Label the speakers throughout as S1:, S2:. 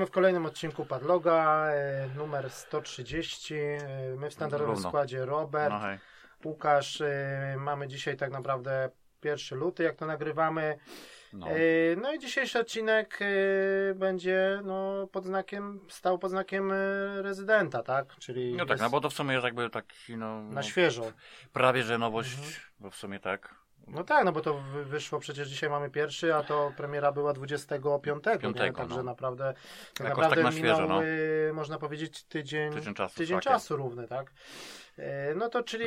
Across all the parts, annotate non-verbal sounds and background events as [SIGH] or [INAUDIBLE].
S1: witamy w kolejnym odcinku Padloga, e, numer 130. E, My w standardowym
S2: Równo.
S1: składzie Robert,
S2: No.
S1: Łukasz. e, Mamy dzisiaj tak naprawdę 1 luty, jak to nagrywamy.
S2: No.
S1: No i dzisiejszy odcinek będzie no, pod znakiem, stał pod znakiem rezydenta, tak? Czyli
S2: no tak, no bo to w sumie jest jakby taki, no,
S1: na
S2: no
S1: świeżo.
S2: prawie że nowość,
S1: Mhm.
S2: bo w sumie tak.
S1: No tak, no bo to wy- wyszło przecież dzisiaj mamy pierwszy, a to premiera była 25, nie?
S2: Piątego,
S1: także
S2: no.
S1: naprawdę, tak
S2: Jakoś
S1: naprawdę
S2: tak na świeżo,
S1: minął,
S2: no.
S1: y, można powiedzieć, tydzień,
S2: Tydzień czasu,
S1: tydzień
S2: tak
S1: czasu równy, tak? E, No to czyli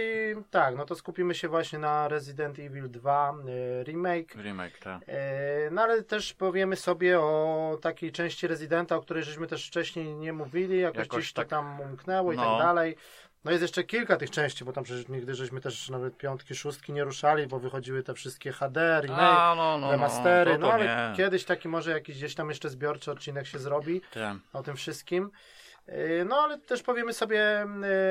S1: tak, no to skupimy się właśnie na Resident Evil 2 e, remake.
S2: Remake, tak.
S1: E, No ale też powiemy sobie o takiej części Residenta, o której żeśmy też wcześniej nie mówili, jakoś,
S2: Jakoś
S1: gdzieś to
S2: tak-
S1: tam umknęło i
S2: no.
S1: tak dalej. No jest jeszcze kilka tych części, bo tam przecież nigdy żeśmy też nawet piątki, szóstki nie ruszali, bo wychodziły te wszystkie HD, remake,
S2: A, no, no,
S1: remastery,
S2: no,
S1: no
S2: to
S1: ale
S2: nie.
S1: kiedyś taki może jakiś gdzieś tam jeszcze zbiorczy odcinek się zrobi
S2: Tak.
S1: o tym wszystkim. Yy, No ale też powiemy sobie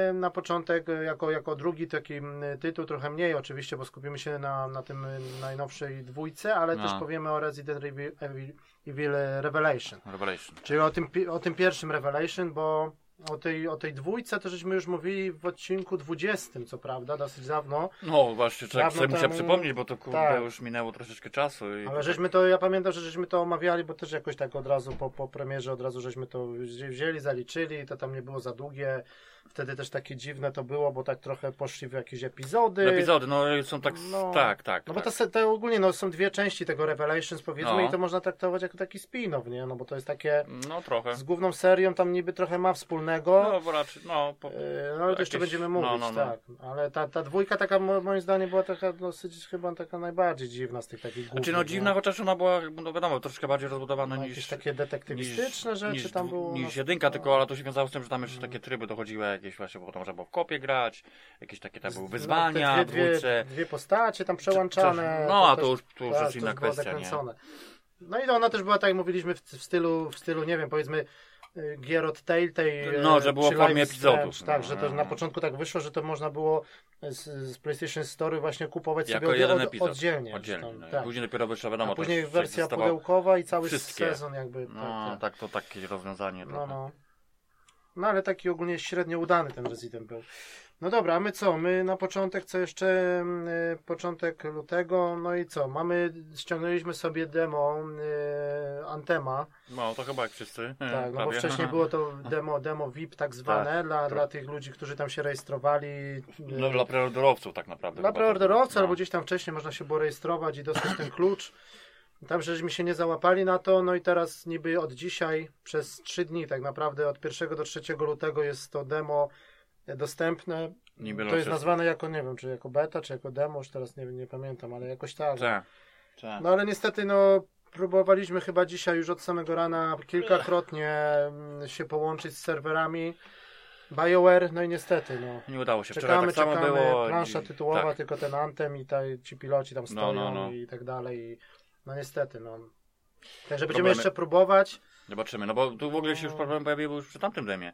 S1: yy, na początek yy, jako, jako drugi taki tytuł, trochę mniej oczywiście, bo skupimy się na, na tym najnowszej dwójce, ale
S2: No.
S1: też powiemy o Resident Evil, Evil, Evil Revelation.
S2: Revelation.
S1: Czyli o tym, o tym pierwszym Revelation, bo o tej, o tej dwójce to żeśmy już mówili w odcinku 20, co prawda, dosyć dawno.
S2: No właśnie,
S1: Dawno
S2: sobie
S1: temu-
S2: przypomnieć, bo to kurde
S1: tak.
S2: już minęło troszeczkę czasu. I...
S1: Ale żeśmy to, ja pamiętam, że żeśmy to omawiali, bo też jakoś tak od razu po, po premierze, od razu żeśmy to wzi- wzięli, zaliczyli, to tam nie było za długie. Wtedy też takie dziwne to było, bo tak trochę poszli w jakieś epizody.
S2: Epizody, no są tak,
S1: No.
S2: tak, tak.
S1: No bo
S2: tak.
S1: to, se- to ogólnie no, są dwie części tego Revelations powiedzmy
S2: No.
S1: i to można traktować jako taki spin-off, nie? No bo to jest takie
S2: No trochę.
S1: z główną serią tam niby trochę ma wspólnego.
S2: No bo raczej, no. Po...
S1: Yy, No ale to jeszcze będziemy
S2: no,
S1: mówić,
S2: no, no.
S1: tak. Ale ta, ta dwójka taka mo- moim zdaniem była taka dosyć chyba taka najbardziej dziwna z tych takich głównych.
S2: Znaczy no dziwna,
S1: nie?
S2: chociaż ona była, no wiadomo, troszkę bardziej rozbudowana
S1: No,
S2: niż...
S1: jakieś takie detektywistyczne rzeczy
S2: niż,
S1: tam było.
S2: Niż
S1: no.
S2: jedynka, tylko ale to się wiązało z tym, że tam jeszcze takie tryby dochodziły jakieś właśnie, bo potem można było w kopie grać, jakieś takie tam były wyzwania,
S1: no, dwie, dwie, dwie postacie tam przełączane.
S2: No, a to już, to już
S1: tak,
S2: inna
S1: było
S2: kwestia, nie?
S1: No i ona też była, tak jak mówiliśmy, w, w stylu, w stylu, nie wiem, powiedzmy y, gier od Telltale.
S2: No,
S1: e,
S2: że było w
S1: czy
S2: formie epizodów.
S1: Tak,
S2: No,
S1: że to
S2: no,
S1: na
S2: no.
S1: początku tak wyszło, że to można było z, z PlayStation Store właśnie kupować
S2: Jako
S1: sobie
S2: jeden
S1: od,
S2: epizod.
S1: oddzielnie.
S2: Oddzielnie.
S1: Tam,
S2: no.
S1: tak.
S2: Później dopiero wyszła, wiadomo,
S1: A później wersja pudełkowa i cały
S2: wszystkie.
S1: sezon jakby.
S2: No,
S1: tak, tak.
S2: tak, to takie rozwiązanie.
S1: No,
S2: trochę.
S1: no. No ale taki ogólnie średnio udany ten Resident był. No dobra, a my co? My na początek, co jeszcze? mm, y, początek lutego, no i co? Mamy, ściągnęliśmy sobie demo y, Antema,
S2: no, to chyba jak wszyscy.
S1: tak, no bo
S2: prawie.
S1: wcześniej było to [LAUGHS] demo, demo VIP tak zwane,
S2: Tak,
S1: dla, dla tych ludzi, którzy tam się rejestrowali. y,
S2: No, dla preorderowców tak naprawdę.
S1: dla preorderowców,
S2: to-
S1: albo gdzieś tam wcześniej można się było rejestrować i dostać ten klucz. Tam żeśmy się nie załapali na to, no i teraz niby od dzisiaj przez 3 dni, tak naprawdę od 1 do 3 lutego jest to demo dostępne.
S2: Niby
S1: to jest nazwane jako, nie wiem, czy jako beta, czy jako demo, już teraz nie, nie pamiętam, ale jakoś tak.
S2: Tak, tak.
S1: No ale niestety, no próbowaliśmy chyba dzisiaj już od samego rana kilkakrotnie mm, się połączyć z serwerami BioWare, no i niestety, no.
S2: Nie udało się. Wczoraj
S1: Czekamy,
S2: tak
S1: czekamy,
S2: było.
S1: plansza tytułowa,
S2: tak.
S1: tylko ten Antem i ta, ci piloci tam
S2: No,
S1: stoją
S2: no, no.
S1: i tak dalej. No niestety, no. Także będziemy
S2: Problemy.
S1: jeszcze próbować.
S2: Zobaczymy, no bo tu w ogóle się już problem pojawił już przy tamtym demie.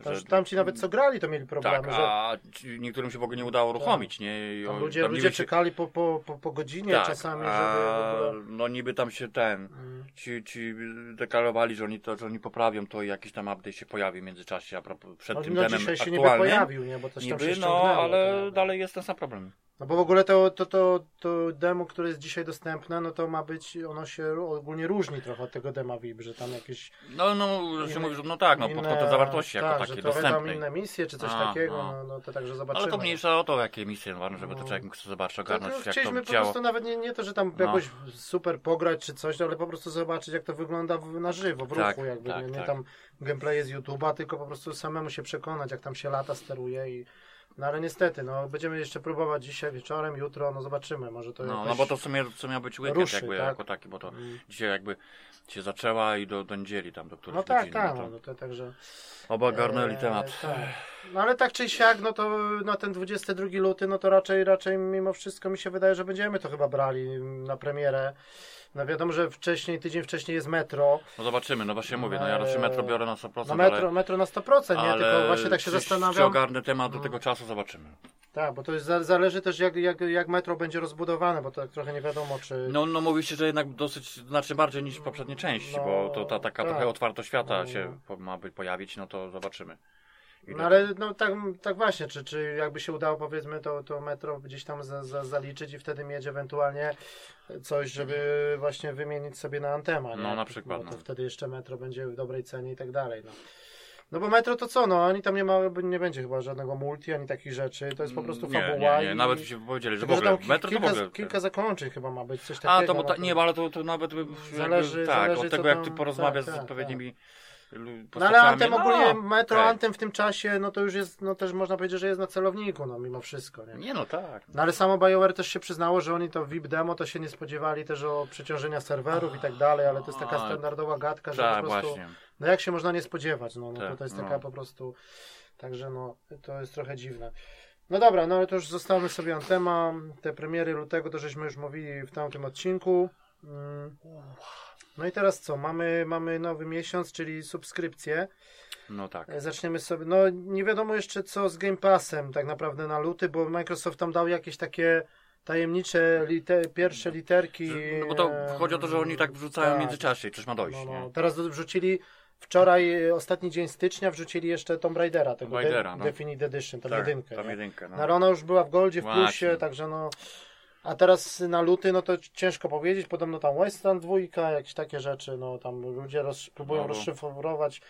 S2: Że-
S1: tam ci nawet co grali, to mieli problemy,
S2: Tak,
S1: że
S2: a ci- niektórym się w ogóle nie udało uruchomić, nie? I
S1: tam
S2: o-
S1: ludzie,
S2: tam
S1: ludzie
S2: niby się-
S1: czekali po, po, po, po godzinie
S2: tak,
S1: czasami, żeby
S2: a,
S1: w ogóle...
S2: No niby tam się ten,
S1: Mm.
S2: ci, ci deklarowali, że oni to, że oni poprawią to i jakiś tam update się pojawi w międzyczasie, a propos przed
S1: No,
S2: tym
S1: no
S2: demem
S1: dzisiaj się niby
S2: aktualnym.
S1: pojawił, nie? Bo coś tam się
S2: Niby, no, ale
S1: to,
S2: dalej jest ten sam problem.
S1: No bo w ogóle to, to, to, to demo, które jest dzisiaj dostępne, no to ma być, ono się ogólnie różni trochę od tego dema VIP, że tam jakieś
S2: No, no, że się
S1: Inne-
S2: mówi, że no tak, no, pod kątem zawartości jako
S1: tak,
S2: takiej
S1: że trochę tam inne misje, czy coś
S2: A,
S1: takiego,
S2: no.
S1: no, no to także
S2: No,
S1: zobaczymy.
S2: ale to mniejsza o to, jakie misje, ważne, żeby
S1: No.
S2: to człowiek mógł zobaczyć, ogarnąć, jak
S1: chcieliśmy
S2: to
S1: po prostu nawet nie, nie to, że tam
S2: No.
S1: jakoś super pograć czy coś, ale po prostu zobaczyć jak to wygląda na żywo, w ruchu
S2: Tak,
S1: jakby,
S2: tak,
S1: nie, nie
S2: tak.
S1: tam gameplaye z YouTube'a, tylko po prostu samemu się przekonać jak tam się lata, steruje i no ale niestety, no będziemy jeszcze próbować dzisiaj wieczorem, jutro, no zobaczymy, może to
S2: No, no bo to w sumie, co miał być weekend
S1: ruszy,
S2: jakby
S1: tak?
S2: jako taki, bo to
S1: Mm.
S2: dzisiaj jakby się zaczęła i do, do niedzieli tam, do których
S1: No tak,
S2: godzin,
S1: tak,
S2: no
S1: no
S2: to
S1: także...
S2: Oba garnęli
S1: e,
S2: temat.
S1: Tak. No ale tak czy siak, no to na ten 22 luty, no to raczej, raczej mimo wszystko mi się wydaje, że będziemy to chyba brali na premierę. No wiadomo, że wcześniej, tydzień wcześniej jest metro.
S2: No zobaczymy, no właśnie mówię, no ja raczej metro biorę na 100%,
S1: No metro,
S2: ale,
S1: metro na 100%, nie? Tylko właśnie tak się
S2: czy, Czy
S1: zastanawiam.
S2: ogarnę temat do tego czasu, zobaczymy.
S1: Tak, bo to jest, za- zależy też jak, jak, jak metro będzie rozbudowane, bo to tak trochę nie wiadomo, czy...
S2: No, no mówi się, że jednak dosyć, znacznie bardziej niż poprzednie części,
S1: No,
S2: bo to ta taka
S1: tak.
S2: trochę otwartość świata
S1: No.
S2: się po, ma być pojawić, no to zobaczymy.
S1: No ale no tak, tak właśnie, czy, czy jakby się udało powiedzmy to, to metro gdzieś tam za, za, zaliczyć i wtedy mieć ewentualnie coś, żeby właśnie wymienić sobie na antema, nie?
S2: No, na przykład,
S1: Bo to
S2: no.
S1: wtedy jeszcze metro będzie w dobrej cenie i tak dalej, no. No bo metro to co, no oni tam nie ma, nie będzie chyba żadnego multi, ani takich rzeczy, to jest po prostu
S2: nie,
S1: fabuła
S2: nie, nie,
S1: i...
S2: nawet mi się powiedzieli, że w ogóle, metro to w
S1: kilka,
S2: ogóle.
S1: kilka zakończeń chyba ma być, coś takiego.
S2: A, to, bo
S1: no
S2: ta, nie, ale to, to nawet
S1: Zależy-
S2: tak,
S1: zależy,
S2: od tego jak ty porozmawiasz
S1: tak,
S2: z
S1: tak,
S2: odpowiednimi lu-
S1: No ale
S2: postaciami,
S1: Antem ogólnie,
S2: no,
S1: metro. Antem w tym czasie, no to już jest, no też można powiedzieć, że jest na celowniku, no mimo wszystko, nie?
S2: Nie no, tak.
S1: No ale samo BioWare też się przyznało, że oni to VIP demo to się nie spodziewali też o przeciążenia serwerów i tak dalej, ale to jest taka
S2: A,
S1: standardowa gadka, że
S2: Tak,
S1: po prostu,
S2: właśnie.
S1: no jak się można nie spodziewać, no, no to,
S2: Tak,
S1: to jest
S2: no.
S1: taka po prostu, także no to jest trochę dziwne. No dobra, no ale to już zostawmy sobie Antema, te premiery lutego to żeśmy już mówili w tamtym odcinku. Mm. No i teraz co, mamy, mamy nowy miesiąc, czyli subskrypcję.
S2: No tak.
S1: E, Zaczniemy sobie. No, nie wiadomo jeszcze co z Game Passem, tak naprawdę na luty, bo Microsoft tam dał jakieś takie tajemnicze lite, pierwsze literki.
S2: No bo to
S1: e,
S2: chodzi o to, że oni tak wrzucają
S1: tak.
S2: w międzyczasie coś ma dojść,
S1: No, no. Teraz wrzucili wczoraj, e, ostatni dzień stycznia, wrzucili jeszcze Tomb Raidera, tego
S2: Tomb Raidera,
S1: de-
S2: no.
S1: Definite Edition, tą
S2: tak,
S1: jedynkę.
S2: tam
S1: nie?
S2: jedynkę, no.
S1: No, ale ona już była w Goldzie, w
S2: Właśnie.
S1: Plusie, także no. A teraz na luty, no to ciężko powiedzieć. Podobno tam Western dwójka, jakieś takie rzeczy, no tam ludzie roz, próbują
S2: No bo-
S1: rozszyfrować,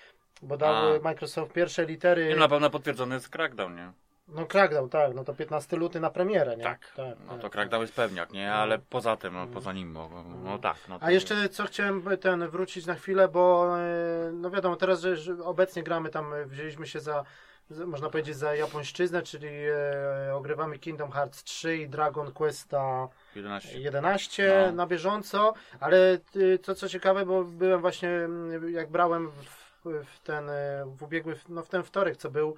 S1: bo dały
S2: A.
S1: Microsoft pierwsze litery.
S2: Nie, no, na pewno potwierdzony jest Crackdown, nie?
S1: No Crackdown, tak, no to 15 luty na premierę, nie?
S2: Tak.
S1: tak
S2: No
S1: tak,
S2: to Crackdown jest pewniak, nie? Ale poza tym, no poza nim, no, no tak. No to
S1: A jeszcze co chciałem ten wrócić na chwilę, bo e, no wiadomo, teraz że, obecnie gramy tam, e, wzięliśmy się za można powiedzieć za japońszczyznę, czyli e, ogrywamy Kingdom Hearts 3 i Dragon Questa
S2: 11.
S1: 11
S2: No.
S1: na bieżąco, ale to co ciekawe, bo byłem właśnie, jak brałem w, w ten, e, w ubiegły, no w ten wtorek, co był,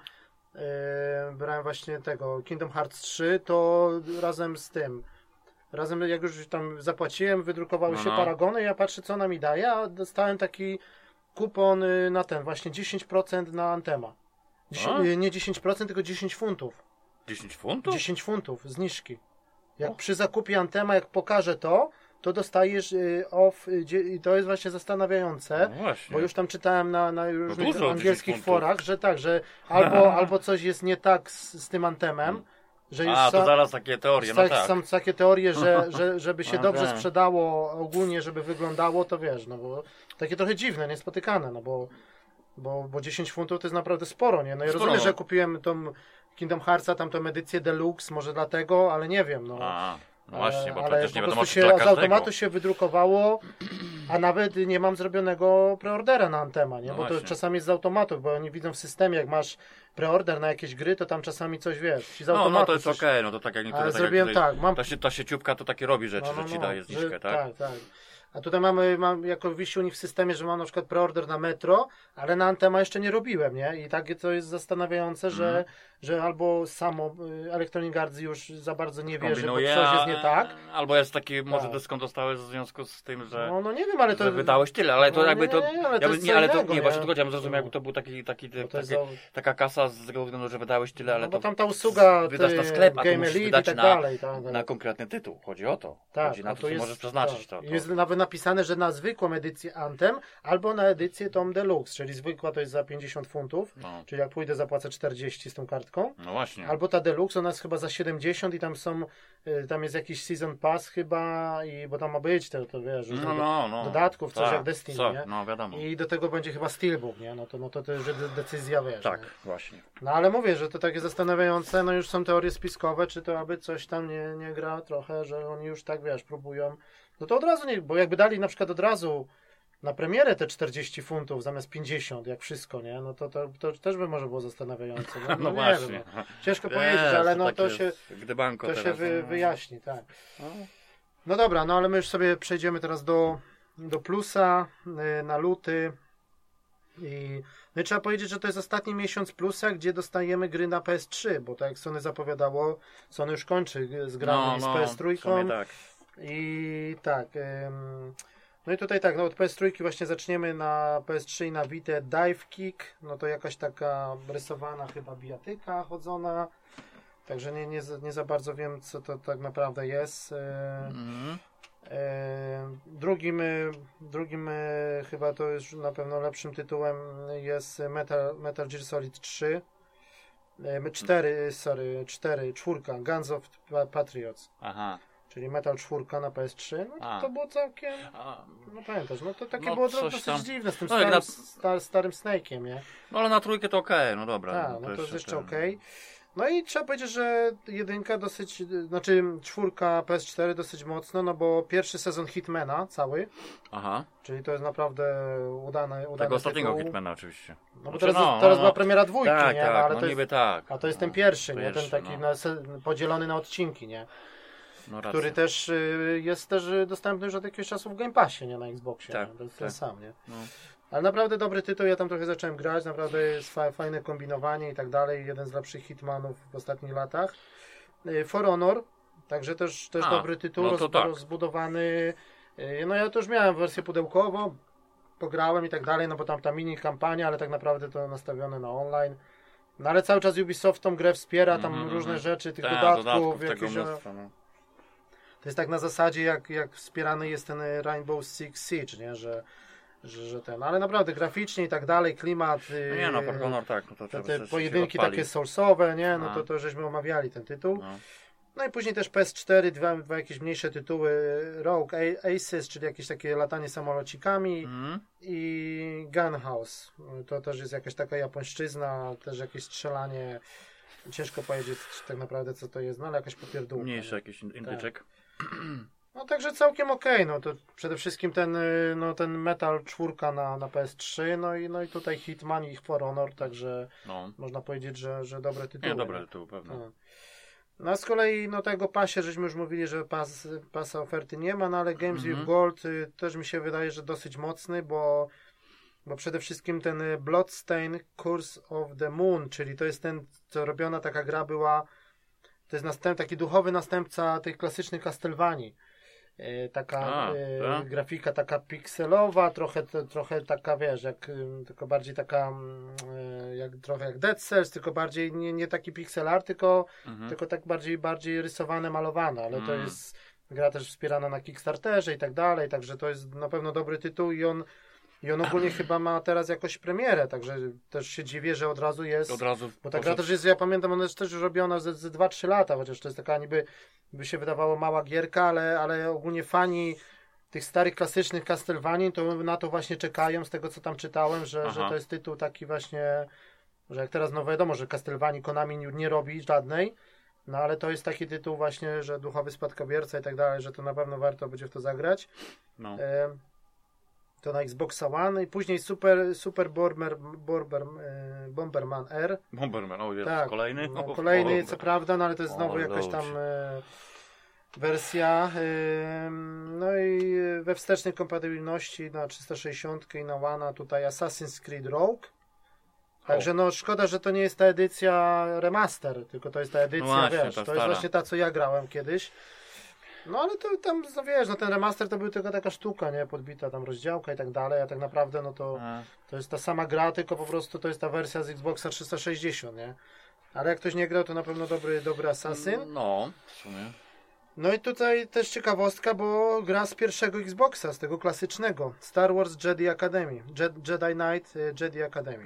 S1: e, brałem właśnie tego Kingdom Hearts 3, to razem z tym, razem jak już tam zapłaciłem, wydrukowały
S2: No,
S1: się
S2: no.
S1: paragony, ja patrzę co ona mi daje, a dostałem taki kupon y, na ten, właśnie 10% na Antema.
S2: A?
S1: y, nie 10%, tylko 10 funtów.
S2: 10 funtów?
S1: 10 funtów zniżki. Jak
S2: O.
S1: przy zakupie Antema, jak pokażę to, to dostajesz y, off y, i to jest właśnie zastanawiające.
S2: No właśnie.
S1: Bo już tam czytałem na, na różnych
S2: dużo, 10
S1: angielskich forach, że tak, że albo, [LAUGHS] albo coś jest nie tak z, z tym Antemem, że już
S2: A, to zaraz takie teorie, no
S1: tak, są takie teorie, że, [LAUGHS] że żeby się
S2: A,
S1: dobrze sprzedało ogólnie, żeby wyglądało, to wiesz, no bo takie trochę dziwne, niespotykane, no bo, bo, bo 10 funtów to jest naprawdę sporo, nie? No i
S2: Sporo,
S1: rozumiem,
S2: no.
S1: że kupiłem tą Kingdom Heartsa, tamtą edycję Deluxe, może dlatego, ale nie wiem, no.
S2: A, no właśnie, bo
S1: ale
S2: przecież nie wiadomo,
S1: się
S2: dla
S1: z automatu się wydrukowało, a nawet nie mam zrobionego preordera na Antema, nie?
S2: No
S1: bo to
S2: właśnie.
S1: czasami jest z automatu, bo oni widzą w systemie, jak masz preorder na jakieś gry, to tam czasami coś wiesz, z
S2: No,
S1: automatu
S2: no to jest
S1: coś-
S2: okej, no to tak jak niektóre
S1: Ale
S2: tak
S1: zrobiłem
S2: jak tutaj,
S1: tak, mam
S2: Ta, się, ta sieciówka to takie robi rzeczy, że ci daje zniżkę,
S1: że-
S2: tak?
S1: Tak, tak. A tutaj mamy, mam jako wisi u nich w systemie, że mam na przykład preorder na Metro, ale na Antema jeszcze nie robiłem, nie? I takie to jest zastanawiające, że,
S2: Mhm.
S1: Że albo samo y, Electronic Arts już za bardzo nie wie, że coś jest nie tak.
S2: Albo jest taki, może
S1: Tak.
S2: dyskont dostałeś w związku z tym, że,
S1: No, no nie wiem, ale to...
S2: wydałeś tyle, ale to
S1: No,
S2: jakby to...
S1: nie, ale to
S2: ja bym-
S1: jest
S2: nie, ale to nie,
S1: nie?
S2: właśnie tylko ja bym zrozumiał,
S1: No.
S2: jakby to był taki, taki,
S1: to
S2: taki
S1: jest za...
S2: taka kasa z tego względu, że wydałeś tyle, ale
S1: No bo
S2: to
S1: tam ta usługa
S2: wydasz na sklep, a
S1: Game
S2: musisz
S1: Elite i tak
S2: na-
S1: dalej. Tak, tak.
S2: na konkretny tytuł. Chodzi o to.
S1: Tak,
S2: Chodzi na to,
S1: tu
S2: co
S1: jest-
S2: możesz przeznaczyć. To, to.
S1: Jest nawet napisane, że na zwykłą edycję Anthem albo na edycję Tom Deluxe, czyli zwykła to jest za 50 funtów,
S2: No,
S1: czyli jak pójdę zapłacę 40 z tą kartką,
S2: no właśnie.
S1: albo ta Deluxe, ona jest chyba za 70 i tam są, y, tam jest jakiś Season Pass chyba, i bo tam ma być to, to wiesz,
S2: No, no, no.
S1: dodatków, coś
S2: Tak,
S1: jak Destiny,
S2: co?
S1: nie?
S2: No wiadomo.
S1: I do tego będzie chyba Steelbook, nie? No to, no to, to już de- decyzja, wiesz.
S2: Tak,
S1: nie?
S2: właśnie.
S1: No ale mówię, że to takie zastanawiające, no już są teorie spiskowe, czy to aby coś tam nie, nie gra trochę, że oni już tak, wiesz, próbują. No to od razu nie, bo jakby dali na przykład od razu na premierę te 40 funtów zamiast 50, jak wszystko, nie? No to, to, to też by może było zastanawiające. No, [LAUGHS]
S2: No,
S1: no, nie
S2: właśnie.
S1: Wiem, no. Ciężko powiedzieć, ale no
S2: tak
S1: to się, to się
S2: teraz.
S1: wy,
S2: no.
S1: wyjaśni, tak.
S2: No.
S1: No dobra, no ale my już sobie przejdziemy teraz do, do plusa y, na luty. I, no i trzeba powiedzieć, że to jest ostatni miesiąc plusa, gdzie dostajemy gry na PS3, bo tak jak Sony zapowiadało, Sony już kończy z grami
S2: No,
S1: z
S2: no,
S1: PS3.
S2: w sumie tak.
S1: I tak. ym, no i tutaj tak, no od PS3 właśnie zaczniemy na PS3 i na Vita Dive Kick. No to jakaś taka rysowana chyba bijatyka chodzona. Także nie, nie, za- nie za bardzo wiem, co to tak naprawdę jest. E, Drugim, e, drugim chyba to już na pewno lepszym tytułem jest Metal, Metal Gear Solid 3. 4, sorry, 4, czwórka, Guns of Patriots,
S2: Aha.
S1: Czyli Metal 4 na PS3. No
S2: A.
S1: to było całkiem,
S2: A,
S1: no pamiętasz, no to takie
S2: No,
S1: było dosyć
S2: tam.
S1: dziwne z tym
S2: No,
S1: starym,
S2: jak
S1: sta, starym Snake'iem, nie?
S2: no ale na trójkę to okej, no dobra.
S1: Tak, no to jest jeszcze
S2: ten-
S1: okej. No i trzeba powiedzieć, że jedynka dosyć, znaczy czwórka PS4 dosyć mocno, no bo pierwszy sezon Hitmana cały,
S2: Aha.
S1: Czyli to jest naprawdę udane, udane
S2: Tego ostatniego
S1: tytuł.
S2: Hitmana oczywiście.
S1: No bo
S2: Znaczy,
S1: teraz,
S2: no,
S1: teraz
S2: no,
S1: była premiera dwójki,
S2: Tak,
S1: nie?
S2: tak,
S1: no, ale
S2: no
S1: to
S2: niby
S1: jest,
S2: tak.
S1: a to jest
S2: no,
S1: ten pierwszy, nie? Ten taki
S2: no.
S1: podzielony na odcinki, nie?
S2: No.
S1: Który też y, jest też y, dostępny już od jakiegoś czasu w Game Passie, nie? Na Xboxie.
S2: Tak,
S1: nie? To jest
S2: tak.
S1: ten sam, nie?
S2: No.
S1: Ale naprawdę dobry tytuł, ja tam trochę zacząłem grać, naprawdę jest fa fajne kombinowanie i tak dalej. Jeden z lepszych hitmanów w ostatnich latach. Y, For Honor, także też, też
S2: A,
S1: dobry tytuł,
S2: no
S1: roz,
S2: tak.
S1: rozbudowany. No ja już miałem wersję pudełkową, pograłem i tak dalej, no bo tam ta mini kampania, ale tak naprawdę to nastawione na online. No ale cały czas Ubisoft tą grę wspiera, tam
S2: Mhm,
S1: różne
S2: mhm.
S1: rzeczy, tych
S2: Tak,
S1: dodatków,
S2: dodatków
S1: jakieś, e,
S2: mnóstwo, no.
S1: Jest tak na zasadzie, jak, jak wspierany jest ten Rainbow Six Siege, nie? Że, że, że ten, ale naprawdę graficznie i tak dalej, klimat.
S2: No nie no, For Honor tak, no to
S1: te, te pojedynki takie soulsowe, nie? No
S2: A.
S1: to, to żeśmy omawiali ten tytuł.
S2: No.
S1: No i później też PS4, dwa, dwa jakieś mniejsze tytuły, Rogue Aces, czyli jakieś takie latanie samolocikami
S2: Mhm.
S1: i Gunhouse. To też jest jakaś taka japońszczyzna, też jakieś strzelanie. Ciężko powiedzieć tak naprawdę co to jest, no ale jakaś popierdółka.
S2: Mniejszy
S1: nie?
S2: jakiś in- indyczek. [CLEARS THROAT]
S1: No także całkiem okej, no to przede wszystkim ten, y, no, ten Metal 4 na, na PS3, no i, no i tutaj Hitman i For Honor, także
S2: No.
S1: można powiedzieć, że, że dobre tytuły.
S2: Nie, dobre tytuł pewno.
S1: No. No a z kolei no tego pasie, żeśmy już mówili, że pas, pasa oferty nie ma, no ale Games
S2: Mhm.
S1: with Gold y, też mi się wydaje, że dosyć mocny, bo, bo przede wszystkim ten Bloodstain Curse of the Moon, czyli to jest ten, co robiona taka gra była, to jest następ, taki duchowy następca tych klasycznych Castlevanii. Y, Taka
S2: A,
S1: y,
S2: tak?
S1: grafika taka pikselowa, trochę, to, trochę taka, wiesz, jak, y, tylko bardziej taka, mm, y, jak, trochę jak Dead Cells, tylko bardziej nie, nie taki pixel art, tylko
S2: Mhm.
S1: tylko tak bardziej, bardziej rysowane, malowane, ale to
S2: Mm.
S1: jest gra też wspierana na Kickstarterze i tak dalej, także to jest na pewno dobry tytuł i on, i on ogólnie chyba ma teraz jakoś premierę, także też się dziwię, że od razu jest,
S2: Od razu
S1: bo ta gra też jest, ja pamiętam, ona jest też robiona ze, ze 2-3 lata, chociaż to jest taka niby, by się wydawało mała gierka, ale, ale ogólnie fani tych starych, klasycznych Castlevanii to na to właśnie czekają, z tego co tam czytałem, że,
S2: Aha.
S1: że to jest tytuł taki właśnie, że jak teraz no wiadomo, że Castlevanii Konami nie, robi żadnej, no ale to jest taki tytuł właśnie, że duchowy spadkobierca i tak dalej, że to na pewno warto będzie w to zagrać.
S2: No.
S1: E, to na Xboxa One i później Super, super Bomber, Bomber, e, Bomberman R.
S2: Bomberman, o jest
S1: Tak,
S2: kolejny.
S1: No, kolejny,
S2: dobra.
S1: co prawda, no ale to jest
S2: O,
S1: znowu jakaś tam e, wersja. E, no i we wstecznej kompatybilności na 360 i na One tutaj Assassin's Creed Rogue. Także no szkoda, że to nie jest ta edycja remaster, tylko to jest ta edycja,
S2: No właśnie,
S1: wiesz, to jest właśnie ta, co ja grałem kiedyś. No ale to tam, no wiesz, no ten remaster to był tylko taka sztuka, nie, podbita tam rozdziałka i tak dalej, a tak naprawdę no to,
S2: A,
S1: to jest ta sama gra, tylko po prostu to jest ta wersja z Xboxa 360, nie? Ale jak ktoś nie grał, to na pewno dobry, dobry Assassin.
S2: No, w sumie.
S1: No i tutaj też ciekawostka, bo gra z pierwszego Xboxa, z tego klasycznego. Star Wars Jedi Academy. Jed, Jedi Knight y, Jedi Academy.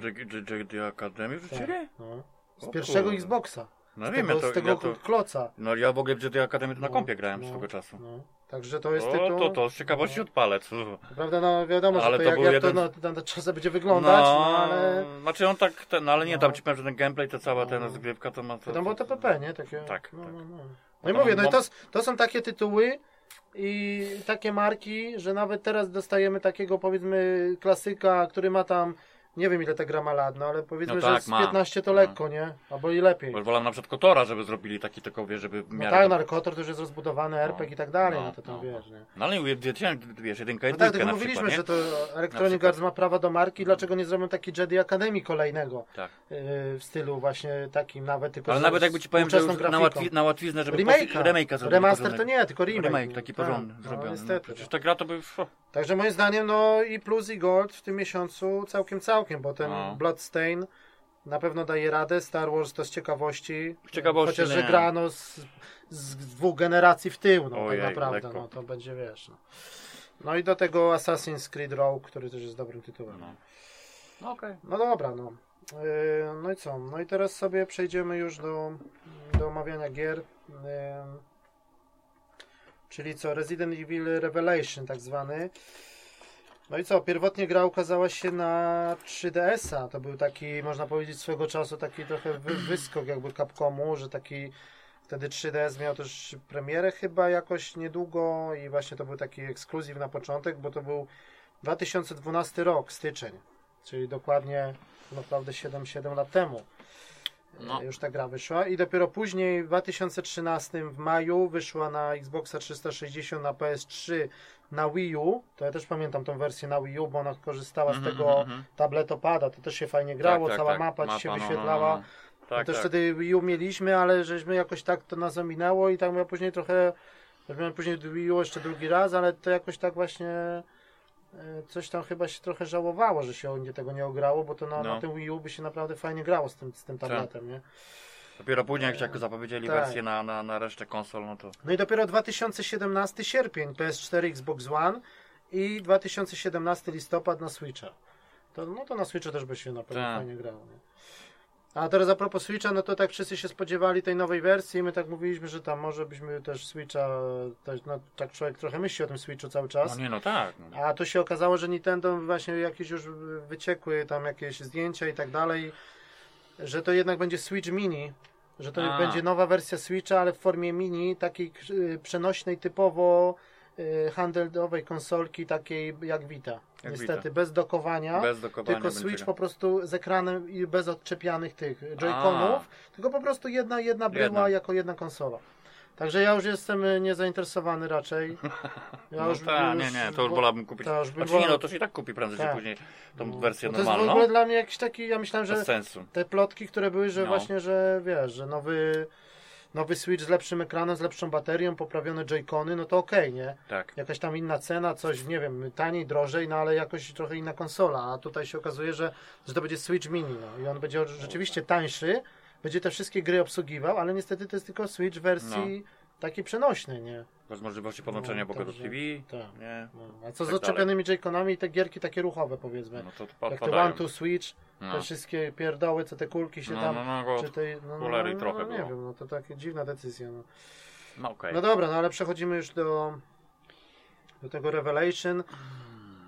S2: JD Academy wrzucili?
S1: No. Z
S2: O
S1: pierwszego
S2: kurde.
S1: Xboxa.
S2: No
S1: z
S2: wiemy,
S1: tego,
S2: to,
S1: z tego
S2: ja to...
S1: kloca.
S2: No ja w ogóle JD Academy na
S1: No,
S2: kompie grałem
S1: no,
S2: swego czasu.
S1: No. Także to jest
S2: O,
S1: tytuł.
S2: to, to z ciekawości
S1: No.
S2: odpalę. Co?
S1: Prawda, no wiadomo,
S2: Ale
S1: że
S2: to
S1: to jak, jak
S2: jeden-
S1: to no, na, na czasem będzie wyglądać, no, ale...
S2: Znaczy on tak, ten, ale nie,
S1: No.
S2: tam ci powiem, że ten gameplay, to cała
S1: No.
S2: ta rozgrywka to ma... To,
S1: Tam było to PP, nie? Takie,
S2: Tak,
S1: no,
S2: tak.
S1: No, no. no i mówię, no i to, to są takie tytuły i takie marki, że nawet teraz dostajemy takiego powiedzmy klasyka, który ma tam nie wiem ile ta gra ma lat, no ale powiedzmy,
S2: No
S1: że
S2: tak,
S1: z
S2: ma.
S1: 15 to
S2: No.
S1: lekko, nie? Albo i lepiej.
S2: Bo wolę na przykład Kotora, żeby zrobili taki tylko, wiesz, żeby w
S1: No tak,
S2: to-
S1: narkotor to już jest rozbudowany RPG i tak dalej, no,
S2: No,
S1: to tam
S2: no.
S1: wiesz, nie?
S2: No ale wiesz, jedynka i
S1: No tak, tylko
S2: na
S1: mówiliśmy,
S2: przykład,
S1: że to Electronic. Arts ma prawa do marki, dlaczego nie zrobią taki Jedi Academy kolejnego
S2: Tak.
S1: yy, w stylu właśnie takim nawet tylko
S2: Ale
S1: z-
S2: nawet jakby ci powiem, że na, łatwi, na łatwiznę, żeby
S1: Remake'a.
S2: remake'a zrobili
S1: Remaster to
S2: porządnego.
S1: nie, tylko remake.
S2: Remake, taki
S1: Tak,
S2: porządny
S1: no,
S2: zrobiony. No,
S1: niestety.
S2: przecież ta gra to by...
S1: Także moim zdaniem, no i plus i gold w tym miesiącu całkiem, całkiem, bo ten
S2: No.
S1: Bloodstain na pewno daje radę. Star Wars to z ciekawości.
S2: Z ciekawości,
S1: Chociaż, że
S2: nie.
S1: grano z, z dwóch generacji w tył, no
S2: Ojej,
S1: tak naprawdę,
S2: lekko.
S1: no to będzie, wiesz. No. no i do tego Assassin's Creed Rogue, który też jest dobrym tytułem.
S2: No. No okej.
S1: No dobra, no. Yy, No i co? No i teraz sobie przejdziemy już do, do omawiania gier. Yy, Czyli co? Resident Evil Revelation, tak zwany. No i co? Pierwotnie gra ukazała się na 3DS-a. To był taki, można powiedzieć, swego czasu taki trochę wy, wyskok jakby Capcomu, że taki wtedy 3DS miał też premierę chyba jakoś niedługo i właśnie to był taki ekskluzyw na początek, bo to był 2012 rok, styczeń. Czyli dokładnie naprawdę 7-7 lat temu.
S2: No.
S1: Już ta gra wyszła i dopiero później w 2013 w maju wyszła na Xboxa 360, na PS3, na Wii U. To ja też pamiętam tą wersję na Wii U, bo ona korzystała z
S2: Mhm,
S1: tego
S2: mhm.
S1: tabletopada. To też się fajnie grało,
S2: Tak, tak,
S1: cała
S2: tak.
S1: mapa ci się
S2: no, no,
S1: wyświetlała.
S2: no, no. Tak,
S1: no też
S2: tak.
S1: wtedy Wii U mieliśmy, ale żeśmy jakoś tak to nas ominęło i tak miał później trochę. ja Miałem później Wii U jeszcze drugi raz, ale to jakoś tak właśnie coś tam chyba się trochę żałowało, że się tego nie ograło, bo to na,
S2: No.
S1: na tym Wii U by się naprawdę fajnie grało z tym, z tym tabletem, nie?
S2: Dopiero później, jak, jak zapowiedzieli
S1: Tak.
S2: wersję na, na, na resztę konsol, no to...
S1: No i dopiero 2017 sierpień PS4, Xbox One i 2017 listopad na Switcha. To, no to na Switcha też by się na pewno
S2: Tak.
S1: fajnie grało. Nie? A teraz a propos Switcha, no to tak wszyscy się spodziewali tej nowej wersji i my tak mówiliśmy, że tam może byśmy też Switcha, też, no tak człowiek trochę myśli o tym Switchu cały czas.
S2: No nie, no tak. No.
S1: A tu się okazało, że Nintendo właśnie jakieś już wyciekły tam jakieś zdjęcia i tak dalej, że to jednak będzie Switch Mini, że to
S2: A.
S1: będzie nowa wersja Switcha, ale w formie mini, takiej y, przenośnej typowo handlowej konsolki, takiej jak Vita.
S2: Jak
S1: Niestety,
S2: Vita.
S1: bez dokowania.
S2: Bez dokowania
S1: Tylko Switch po prostu z ekranem i bez odczepianych tych joyconów, tylko po prostu jedna, jedna bryła
S2: Jedna.
S1: jako jedna konsola. Także ja już jestem y, niezainteresowany raczej. [LAUGHS] Ja
S2: No tak, nie, nie, to już wolałbym kupić.
S1: to już by
S2: Znaczy nie, no to się i tak kupi prędzej
S1: Tak.
S2: czy później tą
S1: No.
S2: wersję
S1: No to jest w
S2: normalną.
S1: ogóle dla mnie jakiś taki, ja myślałem, że te plotki, które były, że
S2: No.
S1: właśnie, że wiesz, że nowy, nowy Switch z lepszym ekranem, z lepszą baterią, poprawione joycony, no to okej, nie?
S2: Tak.
S1: Jakaś tam inna cena, coś, nie wiem, taniej, drożej, no ale jakoś trochę inna konsola, a tutaj się okazuje, że, że to będzie Switch Mini, no i on będzie rzeczywiście tańszy, będzie te wszystkie gry obsługiwał, ale niestety to jest tylko Switch wersji takiej przenośnej, nie?
S2: Bez możliwości podłączenia
S1: No, także-
S2: TV.
S1: tak.
S2: Nie.
S1: No, a co z
S2: Tak
S1: odczepionymi joyconami i te gierki takie ruchowe, powiedzmy.
S2: No to
S1: Jak te
S2: odpadają.
S1: One to Switch,
S2: No.
S1: te wszystkie pierdoły, co te kulki się
S2: No,
S1: tam.
S2: no, no, go-
S1: czy tej, no, no, no,
S2: trochę
S1: no, nie
S2: było.
S1: wiem, no to taka dziwna decyzja. No,
S2: No okej.
S1: no dobra, no ale przechodzimy już do, do tego Revelation.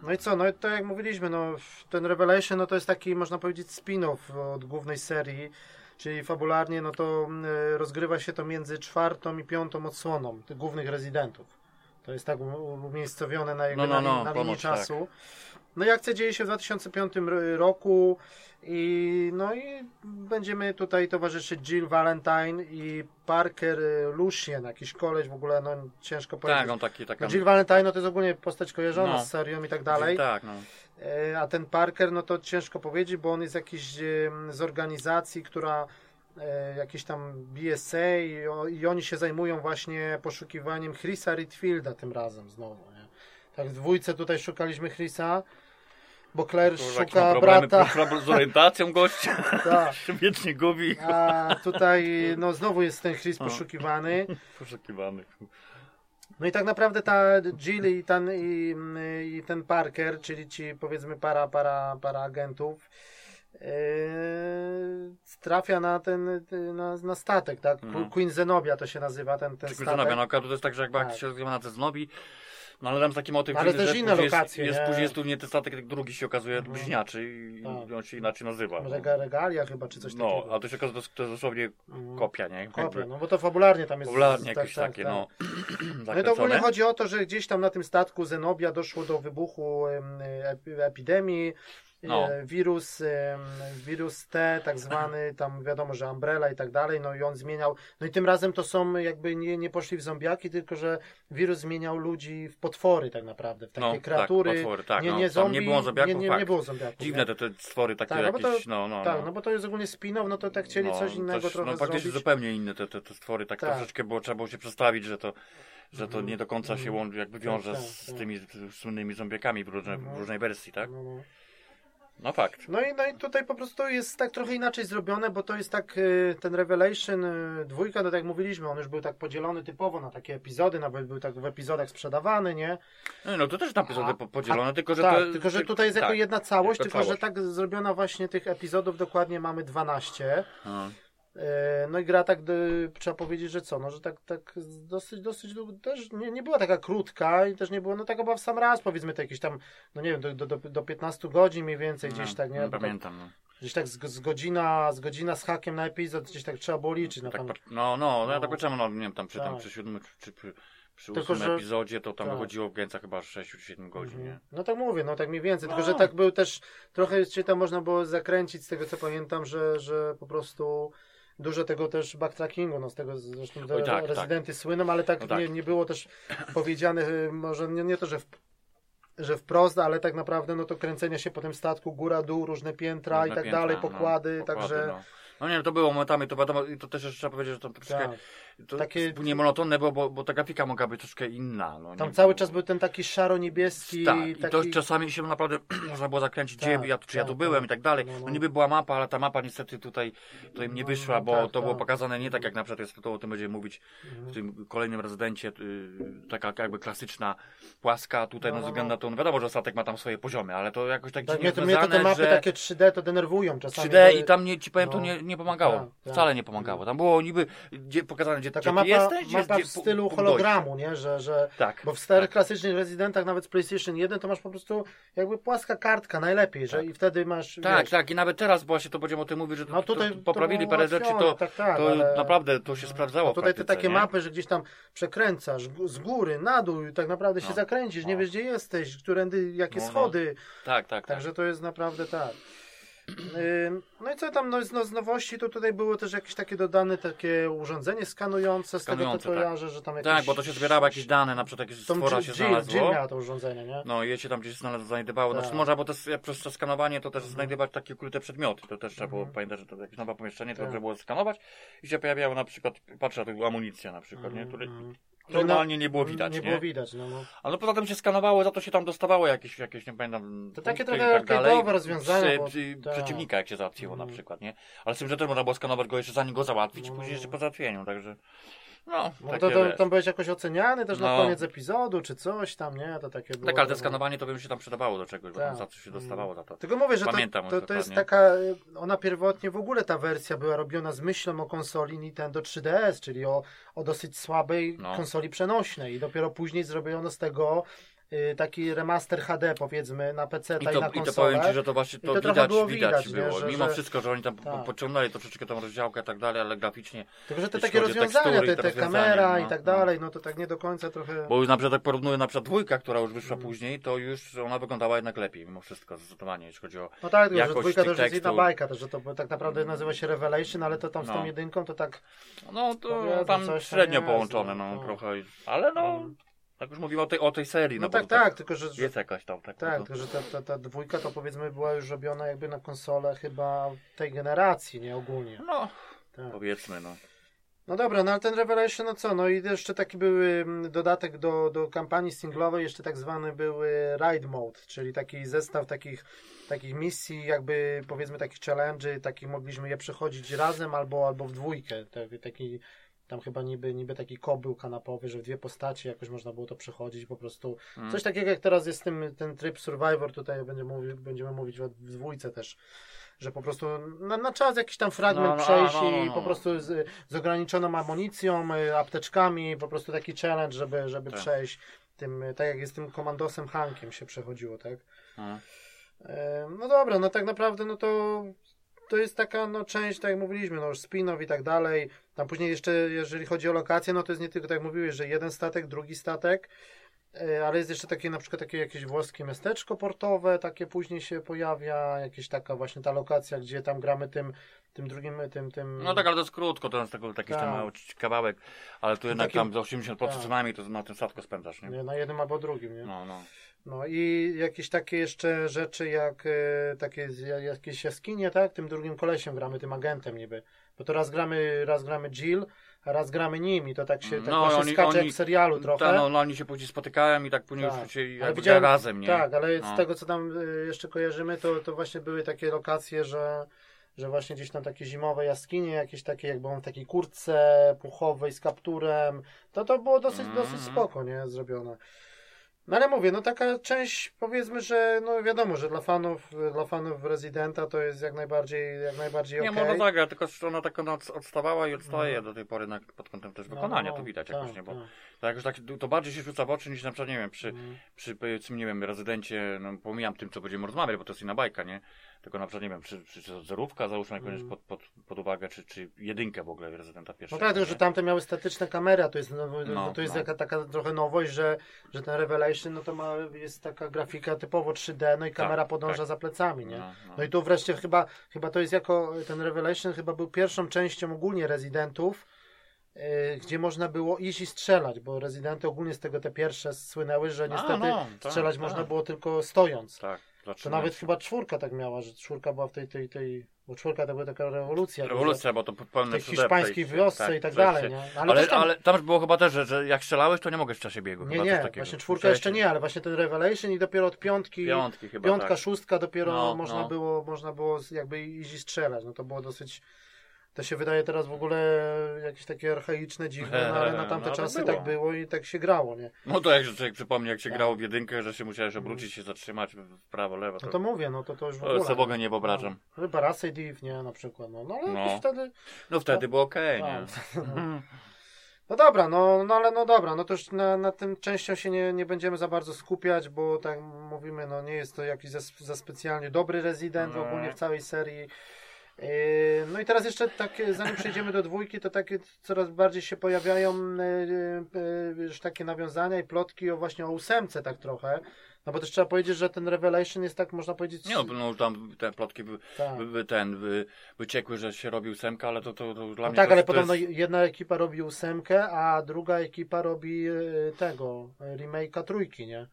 S1: No i co, no i to jak mówiliśmy, no ten Revelation no to jest taki, można powiedzieć, spin-off od głównej serii, czyli fabularnie no to y, rozgrywa się to między czwartą i piątą odsłoną tych głównych rezydentów. To jest tak umiejscowione na, jakby
S2: No, no,
S1: na,
S2: no,
S1: na linii
S2: ponoć tak.
S1: czasu. No i akcja dzieje się w 2005 r- roku i no i będziemy tutaj towarzyszyć Jill Valentine i Parker Lucien, jakiś koleś w ogóle, no ciężko powiedzieć.
S2: Tak, on taki, taka...
S1: No Jill Valentine no to jest ogólnie postać kojarzona
S2: No.
S1: z serią i tak dalej.
S2: Tak, no.
S1: E, A ten Parker, no to ciężko powiedzieć, bo on jest jakiś z organizacji, która e, jakiś tam BSA i, o, i oni się zajmują właśnie poszukiwaniem Chrisa Ritfielda tym razem znowu. Nie? Tak w dwójce tutaj szukaliśmy Chrisa, bo Claire
S2: Kurwa,
S1: szuka brata. [LAUGHS]
S2: problem z orientacją gościa.
S1: Tak. [LAUGHS]
S2: wiecznie gubi.
S1: A tutaj no znowu jest ten Chris
S2: O.
S1: poszukiwany. [LAUGHS]
S2: Poszukiwany.
S1: No i tak naprawdę ta Jill i ten, i, i ten Parker, czyli ci powiedzmy para, para, para agentów, trafia na ten na, na statek, tak?
S2: Mhm.
S1: Queen Zenobia to się nazywa ten, ten
S2: Czy
S1: statek.
S2: Zenobia, no to jest tak, że jakby
S1: Tak.
S2: jak się rozgrywa na Zenobi, no ale tam taki motyw,
S1: Ale też
S2: że
S1: inne
S2: później
S1: lokacje,
S2: Jest, jest, później jest tu nie ten statek, jak drugi się okazuje
S1: Mhm.
S2: bliźniaczy i
S1: Tak.
S2: on się inaczej nazywa. No,
S1: Rega, regalia chyba, czy coś
S2: no
S1: takiego.
S2: a to się okazuje, to jest- dosłownie
S1: Mhm.
S2: kopia, nie?
S1: Kopia,
S2: Jakby
S1: no bo to fabularnie tam jest.
S2: Popularnie
S1: tak,
S2: jakieś
S1: tak,
S2: takie,
S1: tak.
S2: no. [CLEARS THROAT]
S1: No i to ogólnie chodzi o to, że gdzieś tam na tym statku Zenobia doszło do wybuchu epi- epidemii
S2: No.
S1: e, wirus, wirus T, tak zwany, tam wiadomo, że Umbrella i tak dalej, no i on zmieniał, no i tym razem to są jakby nie, nie poszli w zombiaki, tylko że wirus zmieniał ludzi w potwory tak naprawdę, w takie
S2: No,
S1: kreatury,
S2: tak, potwory, tak,
S1: nie,
S2: no.
S1: nie
S2: Tam
S1: zombie,
S2: nie było zombiaków,
S1: nie, nie, nie było zombiaków.
S2: Dziwne te, te stwory takie
S1: Tak, no bo to-
S2: jakieś, no, no.
S1: Tak,
S2: no.
S1: no bo to jest ogólnie spin-off, no to tak chcieli coś innego trochę
S2: No faktycznie
S1: zrobić.
S2: zupełnie inne te, te, te stwory, tak,
S1: Tak.
S2: troszeczkę było, trzeba było się przedstawić, że to, że to
S1: Mhm.
S2: nie do końca się
S1: Mhm.
S2: łączy, jakby wiąże
S1: tak,
S2: z
S1: tak.
S2: tymi słynnymi zombiakami w, różne, w różnej wersji, tak?
S1: No,
S2: fakt.
S1: No i, no i tutaj po prostu jest tak trochę inaczej zrobione, bo to jest tak y, ten Revelation y, dwójka, no tak jak mówiliśmy, on już był tak podzielony typowo na takie epizody, nawet był tak w epizodach sprzedawany, nie?
S2: No, no to też tam epizody
S1: A-
S2: po- podzielone, tylko że
S1: tak,
S2: to...
S1: tylko że
S2: ty-
S1: tutaj jest jako
S2: tak.
S1: jedna całość,
S2: jako
S1: tylko że
S2: całość.
S1: tak zrobiona właśnie tych epizodów dokładnie mamy 12.
S2: No.
S1: E, No i gra tak, trzeba powiedzieć, że co, no że tak, tak dosyć, dosyć długo, też nie, nie była taka krótka i też nie było, no taka była w sam raz, powiedzmy to jakieś tam, no nie wiem, do, do, do- do 15 godzin mniej więcej gdzieś
S2: no,
S1: tak, nie?
S2: No,
S1: Bo tak,
S2: pamiętam, no.
S1: gdzieś tak z, z godzina, z godzina z hakiem na epizod, gdzieś tak trzeba było liczyć, no
S2: Tak,
S1: tam,
S2: pat- no, no, no, ja
S1: no.
S2: tak patrzyłem, no nie wiem, tam przy, tam,
S1: Tak.
S2: przy siódmym, czy, czy przy,
S1: Tylko,
S2: ósmym
S1: że-
S2: epizodzie, to tam
S1: tak.
S2: wychodziło w granicach chyba 6-7 godzin,
S1: Mhm.
S2: nie?
S1: No tak mówię, no tak mniej więcej, tylko
S2: No.
S1: że tak był też, trochę się tam można było zakręcić z tego co pamiętam, że, że po prostu dużo tego też backtrackingu, no z tego zresztą
S2: Oj, tak,
S1: rezydenty słyną, ale tak,
S2: No tak.
S1: Nie, nie było też powiedziane, y, może nie, nie to, że w, że wprost, ale tak naprawdę no to kręcenie się po tym statku, góra, dół, różne piętra
S2: Różne
S1: i tak
S2: piętra,
S1: dalej,
S2: no,
S1: pokłady, także
S2: No. No nie, no to było momentami, to wiadomo, to też jeszcze trzeba powiedzieć, że to troszkę
S1: tak.
S2: to
S1: Takie-
S2: takie... niemonotonne, bo, bo, bo ta grafika mogła być troszkę inna. No,
S1: tam
S2: nie
S1: cały czas był ten taki szaro-niebieski,
S2: Tak, i to
S1: taki...
S2: czasami się naprawdę [CLEARS THROAT] można było zakręcić,
S1: Tak,
S2: gdzie ja, czy ja
S1: tak,
S2: tu byłem
S1: tak.
S2: i tak dalej.
S1: No,
S2: No,
S1: no.
S2: niby była mapa, ale ta mapa niestety tutaj, tutaj nie
S1: No,
S2: wyszła,
S1: no,
S2: bo
S1: tak,
S2: to było pokazane nie tak jak na przykład jest, to o tym będziemy mówić
S1: Mhm.
S2: w tym kolejnym rezydencie, y, taka jakby klasyczna płaska, tutaj
S1: No,
S2: no,
S1: no,
S2: ze względu na to, no wiadomo, że statek ma tam swoje poziomy, ale to jakoś tak
S1: Tak,
S2: dziwnie
S1: nie, to mnie to te mapy
S2: że...
S1: takie 3D to denerwują czasami.
S2: 3D
S1: to-
S2: i tam nie, ci powiem, to
S1: no,
S2: nie, nie pomagało.
S1: tak, tak.
S2: Wcale nie pomagało. Tam było niby gdzie, pokazane, gdzie,
S1: Taka
S2: gdzie
S1: mapa,
S2: jesteś,
S1: mapa
S2: gdzie
S1: w stylu hologramu, nie? Że, że.
S2: Tak.
S1: bo w starych klasycznych rezydentach, nawet z PlayStation 1, to masz po prostu jakby płaska kartka najlepiej, że
S2: Tak.
S1: i wtedy masz.
S2: Tak,
S1: wiesz,
S2: tak, i nawet teraz właśnie to będziemy o tym mówić, że
S1: No tutaj
S2: to, to poprawili parę rzeczy, to,
S1: tak, tak,
S2: to
S1: ale-
S2: naprawdę to się sprawdzało.
S1: A
S2: w
S1: tutaj te
S2: praktyce,
S1: takie
S2: nie?
S1: mapy, że gdzieś tam przekręcasz z góry, na dół i tak naprawdę się
S2: No.
S1: zakręcisz, nie
S2: No.
S1: wiesz gdzie jesteś, którędy, jakie
S2: No, no.
S1: schody.
S2: Tak, tak, tak.
S1: Także to jest naprawdę tak. No i co tam no, z, no, z nowości, to tutaj było też jakieś takie dodane takie urządzenie skanujące, z tego
S2: Skanujące, tak.
S1: że tam jakieś...
S2: Tak, bo to się zbierało jakieś dane, na przykład jakieś
S1: Jill,
S2: się znalazło.
S1: miała to urządzenie, nie?
S2: No i je się tam gdzieś znalazło, znajdowało.
S1: Tak.
S2: Znaczy można, bo to jak przez to skanowanie to też znajdować takie ukryte przedmioty. To też trzeba było
S1: Mhm.
S2: pamiętać, że to jakieś nowe pomieszczenie, to
S1: Tak.
S2: trzeba było skanować i się pojawiało na przykład, patrzę na tą amunicję na przykład, nie? Której
S1: Mhm.
S2: Normalnie nie było widać,
S1: Nie
S2: nie?
S1: było widać, no. no.
S2: Ale poza tym się skanowało, za to się tam dostawało jakieś, jakieś nie pamiętam.
S1: To takie trochę
S2: tak
S1: arcade'owe rozwiązania,
S2: Przy,
S1: bo-.
S2: Przeciwnika jak się załatwiło
S1: Mhm.
S2: na przykład, nie? Ale z tym, że też można było skanować go jeszcze zanim go załatwić,
S1: No,
S2: później
S1: no,
S2: jeszcze
S1: no.
S2: po załatwieniu, także. No,
S1: No to, to tam byłeś jakoś oceniany też na
S2: No.
S1: koniec epizodu, czy coś tam, nie? To takie było.
S2: Tak, ale to
S1: no.
S2: skanowanie to by mi się tam przydawało do czegoś, bo tam
S1: Tak.
S2: za coś się dostawało za to.
S1: Tylko mówię, że to,
S2: Pamiętam
S1: to,
S2: już
S1: to jest taka, ona pierwotnie w ogóle ta wersja była robiona z myślą o konsoli Nintendo 3DS, czyli o, o dosyć słabej
S2: No.
S1: konsoli przenośnej i dopiero później zrobiono z tego y, taki remaster HD powiedzmy na PC
S2: I
S1: i,
S2: to,
S1: na
S2: I to
S1: konsolę.
S2: powiem Ci, że to właśnie
S1: I
S2: to,
S1: to
S2: widać,
S1: było
S2: widać,
S1: widać,
S2: było.
S1: Że-
S2: Mimo
S1: że-
S2: wszystko, że oni tam
S1: Tak.
S2: pociągnęli troszeczkę tą rozdziałkę i tak dalej, ale graficznie.
S1: Tylko, że te takie rozwiązania, te,
S2: te
S1: te kamera
S2: no,
S1: i tak
S2: no.
S1: dalej, no to tak nie do końca trochę...
S2: Bo już na przykład jak porównuję na przykład dwójka, która już wyszła
S1: Mhm.
S2: później, to już ona wyglądała jednak lepiej, mimo wszystko, zdecydowanie, jeśli chodzi o
S1: No tak, tylko, że
S2: jakość
S1: dwójka to już jest jedna bajka, to, że to tak naprawdę nazywa się Revelation, ale to tam z tą
S2: No.
S1: jedynką to tak...
S2: No to tam
S1: tam
S2: średnio połączone,
S1: no,
S2: no,
S1: no.
S2: trochę, ale no, tak już mówimy o tej, o tej serii,
S1: No,
S2: no,
S1: tak,
S2: to
S1: tak, tylko że...
S2: jest jakaś tam, tak,
S1: tak,
S2: no,
S1: tylko że ta, ta, ta dwójka to powiedzmy była już robiona jakby na konsolę chyba tej generacji, nie ogólnie.
S2: no,
S1: Tak.
S2: powiedzmy, no.
S1: No dobra, no ale ten Revelation, no co, no i jeszcze taki był ym, dodatek do, do kampanii singlowej, jeszcze tak zwany był y, Ride Mode, czyli taki zestaw takich, takich misji, jakby powiedzmy takich challenge'y, takich mogliśmy je przechodzić razem albo, albo w dwójkę, taki, taki tam chyba niby, niby taki kop był kanapowy, że w dwie postaci jakoś można było to przechodzić po prostu.
S2: Mm.
S1: Coś takiego jak teraz jest tym, ten tryb Survivor, tutaj będziemy, mówi, będziemy mówić w dwójce też, że po prostu na, na czas jakiś tam fragment
S2: No, no,
S1: przejść
S2: no, no,
S1: i
S2: no.
S1: po prostu z, z ograniczoną amunicją, y, apteczkami, po prostu taki challenge, żeby, żeby
S2: Tak.
S1: przejść tym, y, tak jak jest tym komandosem Hankiem się przechodziło, tak?
S2: no.
S1: E, No dobra, no tak naprawdę no to to jest taka no część, tak jak mówiliśmy, no już spin-off i tak dalej. Tam później jeszcze, jeżeli chodzi o lokacje, no to jest nie tylko tak jak mówiłeś, że jeden statek, drugi statek. E, Ale jest jeszcze takie na przykład takie jakieś włoskie miasteczko portowe, takie później się pojawia, jakieś taka właśnie ta lokacja, gdzie tam gramy tym, tym drugim, tym, tym...
S2: No tak, ale to jest krótko, to jest taki, taki
S1: Tak.
S2: tam mały kawałek, ale tu jednak
S1: takie-
S2: tam do 80%
S1: tak.
S2: co najmniej to na tym statku spędzasz, nie?
S1: Nie, na jednym albo drugim, nie?
S2: No, no.
S1: No i jakieś takie jeszcze rzeczy jak e, takie jakieś jaskinie, tak? Tym drugim kolesiem gramy, tym agentem niby. Bo to raz gramy, raz gramy Jill, a raz gramy nim i to tak się, tak
S2: No,
S1: właśnie
S2: oni-
S1: skacze
S2: oni-
S1: jak w serialu trochę.
S2: Ta, no, no, oni się później spotykałem i tak później
S1: Tak.
S2: już się razem, nie?
S1: Tak, ale
S2: No.
S1: z tego co tam y, jeszcze kojarzymy, to, to właśnie były takie lokacje, że, że właśnie gdzieś tam takie zimowe jaskinie, jakieś takie jakby on w takiej kurtce puchowej z kapturem. To to było dosyć,
S2: Mhm.
S1: dosyć spoko, nie? Zrobione. No ale mówię, no taka część powiedzmy, że no wiadomo, że dla fanów, dla fanów Residenta to jest jak najbardziej, jak najbardziej
S2: Nie,
S1: okej.
S2: można zagrać, tylko że ona tak ona od- odstawała i odstaje
S1: Mhm.
S2: do tej pory na, pod kątem też
S1: No,
S2: wykonania,
S1: no,
S2: to widać
S1: tak,
S2: jakoś, nie? Bo
S1: tak.
S2: to jakoś tak, to bardziej się rzuca w oczy niż na przykład, nie wiem, przy,
S1: Mhm.
S2: przy powiedzmy, nie wiem, rezydencie, no pomijam tym, co będziemy rozmawiać, bo to jest inna bajka, nie? Tylko na przykład, nie wiem, czy, czy, czy zerówka załóżmy jakąś
S1: Mhm.
S2: pod, pod, pod uwagę, czy, czy jedynkę w ogóle rezydenta
S1: No
S2: pierwszego.
S1: tak, tylko że tamte miały statyczne kamery, a to jest, no,
S2: No,
S1: to jest
S2: no.
S1: Jaka, taka trochę nowość, że, że ten Revelation, no to ma, jest taka grafika typowo 3D, no i kamera
S2: Tak,
S1: podąża
S2: tak.
S1: za plecami, nie?
S2: No, no.
S1: No i tu wreszcie chyba, chyba to jest jako, ten Revelation chyba był pierwszą częścią ogólnie Residentów, yy, gdzie można było iść i strzelać, bo Residenty ogólnie z tego te pierwsze słynęły, że
S2: A,
S1: niestety
S2: no, tak,
S1: strzelać
S2: tak.
S1: można było tylko stojąc.
S2: Tak,
S1: To
S2: zaczynamy
S1: nawet chyba czwórka tak miała, że czwórka była w tej, tej, tej bo czwórka to była taka rewolucja.
S2: Rewolucja, bo to pełne
S1: W tej
S2: przede-
S1: hiszpańskiej
S2: przejście,
S1: wiosce i tak dalej, nie?
S2: Ale,
S1: też tam-
S2: ale tam było chyba też, że, że jak strzelałeś, to nie mogłeś w czasie biegu.
S1: Nie, nie, właśnie czwórka jeszcze nie, ale właśnie ten Revelation i dopiero od piątki,
S2: Piątki chyba,
S1: piątka,
S2: tak.
S1: szóstka dopiero
S2: No,
S1: można,
S2: no.
S1: Było, można było jakby iść i strzelać, no to było dosyć, to się wydaje teraz w ogóle jakieś takie archaiczne, dziwne, no ale na tamte
S2: No, tak
S1: czasy
S2: było.
S1: tak było i tak się grało, nie?
S2: No to jak człowiek przypomni, jak się
S1: Tak.
S2: grało w jedynkę, że się musiałeś obrócić się, zatrzymać w prawo, lewo.
S1: No
S2: To,
S1: to mówię, no to to już w ogóle.
S2: sobie Boga nie wyobrażam.
S1: No, chyba Rasej Div, nie, na przykład, no, no ale
S2: No.
S1: jakoś wtedy,
S2: No wtedy było okej, nie?
S1: Tak. [LAUGHS] No dobra, no, no ale no dobra, no to już na, na tym częścią się nie, nie będziemy za bardzo skupiać, bo tak mówimy, no nie jest to jakiś za, za specjalnie dobry rezydent
S2: No.
S1: ogólnie w całej serii. Yy, No i teraz jeszcze tak, zanim przejdziemy do dwójki, to takie coraz bardziej się pojawiają yy, yy, już takie nawiązania i plotki o właśnie o ósemce tak trochę. No bo też trzeba powiedzieć, że ten Revelation jest tak, można powiedzieć...
S2: Nie no, no tam te plotki by,
S1: tak.
S2: by, by ten, by, wyciekły, że się robił ósemka, ale to, to, to dla
S1: No
S2: mnie
S1: tak,
S2: to,
S1: ale
S2: to
S1: podobno
S2: jest...
S1: jedna ekipa robi ósemkę, a druga ekipa robi e, tego, e, remake'a trójki, nie?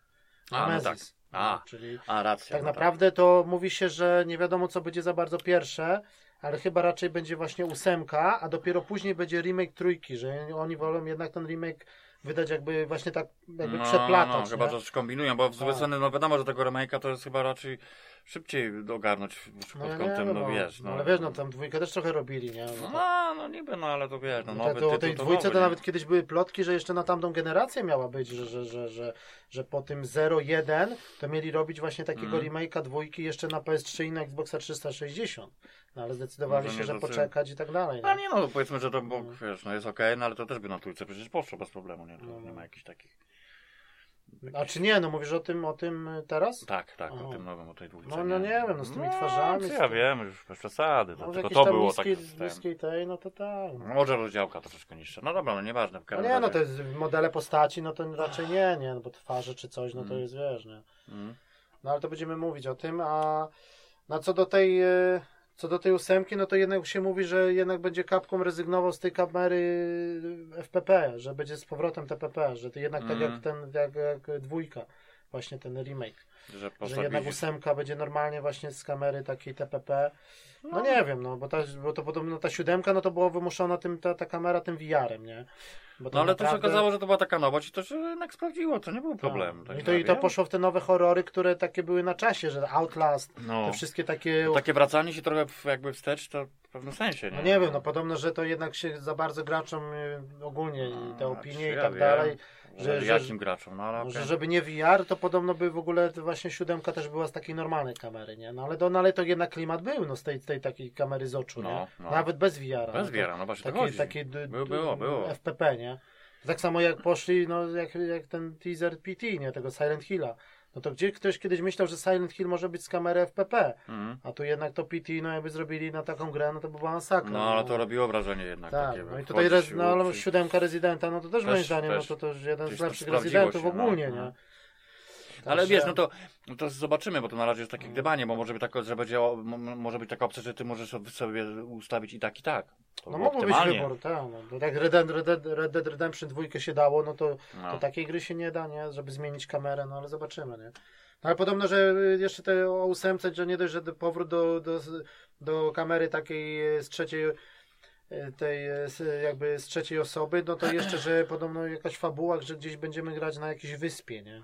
S2: A, no
S1: Nemesis.
S2: A.
S1: No, czyli
S2: A, racja.
S1: tak
S2: no
S1: naprawdę to mówi się, że nie wiadomo co będzie za bardzo pierwsze, ale chyba raczej będzie właśnie ósemka, a dopiero później będzie remake trójki, że oni wolą jednak ten remake wydać jakby właśnie tak jakby
S2: no,
S1: przeplatać.
S2: No, chyba
S1: nie?
S2: to skombinują, bo z
S1: Tak.
S2: no wiadomo, że tego remake'a to jest chyba raczej szybciej ogarnąć pod
S1: no, ja nie
S2: kątem,
S1: wiem,
S2: no,
S1: no,
S2: wiesz.
S1: no, ale wiesz, no tam dwójkę też trochę robili, nie? No,
S2: No, no niby, no ale to wiesz, no
S1: No
S2: nowy
S1: to, o tej dwójce
S2: nowy,
S1: to
S2: nie?
S1: nawet kiedyś były plotki, że jeszcze na tamtą generację miała być, że, że, że, że, że po tym 0.1 to mieli robić właśnie takiego
S2: Mm.
S1: remake'a dwójki jeszcze na PS3 i na Xboxa 360. No ale zdecydowali
S2: Może
S1: się,
S2: nie
S1: że poczekać i tak dalej.
S2: A
S1: Nie?
S2: nie no, powiedzmy, że to, bo,
S1: No.
S2: wiesz, no jest okej, no ale to też by na trójce przecież poszło bez problemu, nie? To
S1: No,
S2: nie
S1: no.
S2: ma jakichś takich...
S1: A czy nie, no mówisz o tym, o tym teraz?
S2: Tak, tak,
S1: Aha.
S2: o tym nowym, o tej dwójce.
S1: No, no nie wiem, no z tymi twarzami,
S2: co
S1: z
S2: ja
S1: tym-
S2: wiem, już bez przesady,
S1: No
S2: tylko to było
S1: niskiej,
S2: takie system.
S1: niskiej tej, no to tak. No.
S2: Może rozdziałka troszeczkę niższa. No dobra, no nieważne. W
S1: No nie, no
S2: razie.
S1: to jest modele postaci, no to raczej nie, nie, no bo twarze czy coś, no to
S2: Mm.
S1: jest, wiesz, nie.
S2: Mm.
S1: No ale to będziemy mówić o tym, a no co do tej e, co do tej ósemki, no to jednak się mówi, że jednak będzie Capcom rezygnował z tej kamery FPP, że będzie z powrotem TPP, że to jednak tak
S2: Mm.
S1: jak ten, jak, jak dwójka, właśnie ten remake,
S2: Że
S1: że jednak ósemka będzie normalnie właśnie z kamery takiej TPP. No nie wiem, no bo, ta, bo to podobno ta siódemka, no to była wymuszona tym, ta, ta kamera tym VR-em, nie? Bo
S2: No ale to się
S1: naprawdę-
S2: okazało, że to była taka nowość i to się jednak sprawdziło, to nie był problem.
S1: Tak.
S2: Tak
S1: I, to, I to poszło w te nowe horrory, które takie były na czasie, że Outlast,
S2: No.
S1: te wszystkie takie
S2: To takie wracanie się trochę jakby wstecz, to w pewnym sensie, nie?
S1: No nie wiem, no podobno, że to jednak się za bardzo graczom y, ogólnie i te
S2: No,
S1: opinie i tak dalej,
S2: że-
S1: że-
S2: jakim no ale
S1: żeby nie VR, to podobno by w ogóle właśnie siódemka też była z takiej normalnej kamery, nie? No ale, to, no, ale to jednak klimat był, no z tej, tej takiej kamery z oczu,
S2: No,
S1: nie?
S2: no.
S1: Nawet bez VR.
S2: Bez
S1: no,
S2: wiara, no właśnie
S1: Takie, takie
S2: Było, było, było.
S1: FPP, nie? Tak samo jak poszli, no jak, jak ten teaser PT, nie? Tego Silent Hilla. No to gdzie ktoś kiedyś myślał, że Silent Hill może być z kamery FPP,
S2: Mhm.
S1: a tu jednak to PT, no jakby zrobili na taką grę, no to by była masakra.
S2: No ale to robiło wrażenie jednak.
S1: Tak,
S2: takie,
S1: no i tutaj rez, no, ale siódemka Rezydenta, no to też, moim
S2: Też-
S1: zdaniem,
S2: też
S1: no to też jeden
S2: gdzieś
S1: z
S2: to
S1: lepszych Rezydentów
S2: no,
S1: ogólnie,
S2: no.
S1: nie?
S2: Ale wiesz, no to, no to zobaczymy, bo to na razie jest takie gdybanie, bo może być tak, że będzie, może być taka opcja, że ty możesz sobie- ustawić i tak, i tak. To
S1: No mógł być wybór, tak. No. Jak Red Dead, Red, Dead, Red Dead Redemption 2 się dało, no to,
S2: No.
S1: to takiej gry się nie da, nie? Żeby zmienić kamerę, no ale zobaczymy, nie? No, ale podobno, że jeszcze te o ósemce, że nie dość, że powrót do, do, do kamery takiej z trzeciej e, tej e, jakby z trzeciej osoby, no to jeszcze, że podobno jakaś fabuła, że gdzieś będziemy grać na jakiejś wyspie, nie?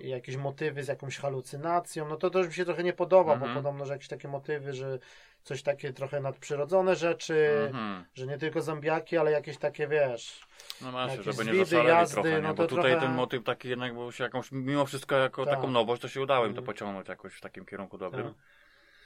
S1: Jakieś motywy z jakąś halucynacją, no to już mi się trochę nie podoba,
S2: Mhm.
S1: bo podobno, że jakieś takie motywy, że coś takie trochę nadprzyrodzone rzeczy,
S2: Mhm.
S1: że nie tylko zombiaki, ale jakieś takie, wiesz,
S2: No
S1: Jakieś
S2: żeby nie zaszaleli
S1: jazdy,
S2: trochę, nie?
S1: no
S2: bo
S1: to
S2: tutaj
S1: trochę-
S2: ten motyw taki jednak był się jakąś, mimo wszystko jako
S1: Tak.
S2: taką nowość, to się udało im to
S1: Mhm.
S2: pociągnąć jakoś w takim kierunku dobrym.
S1: Tak.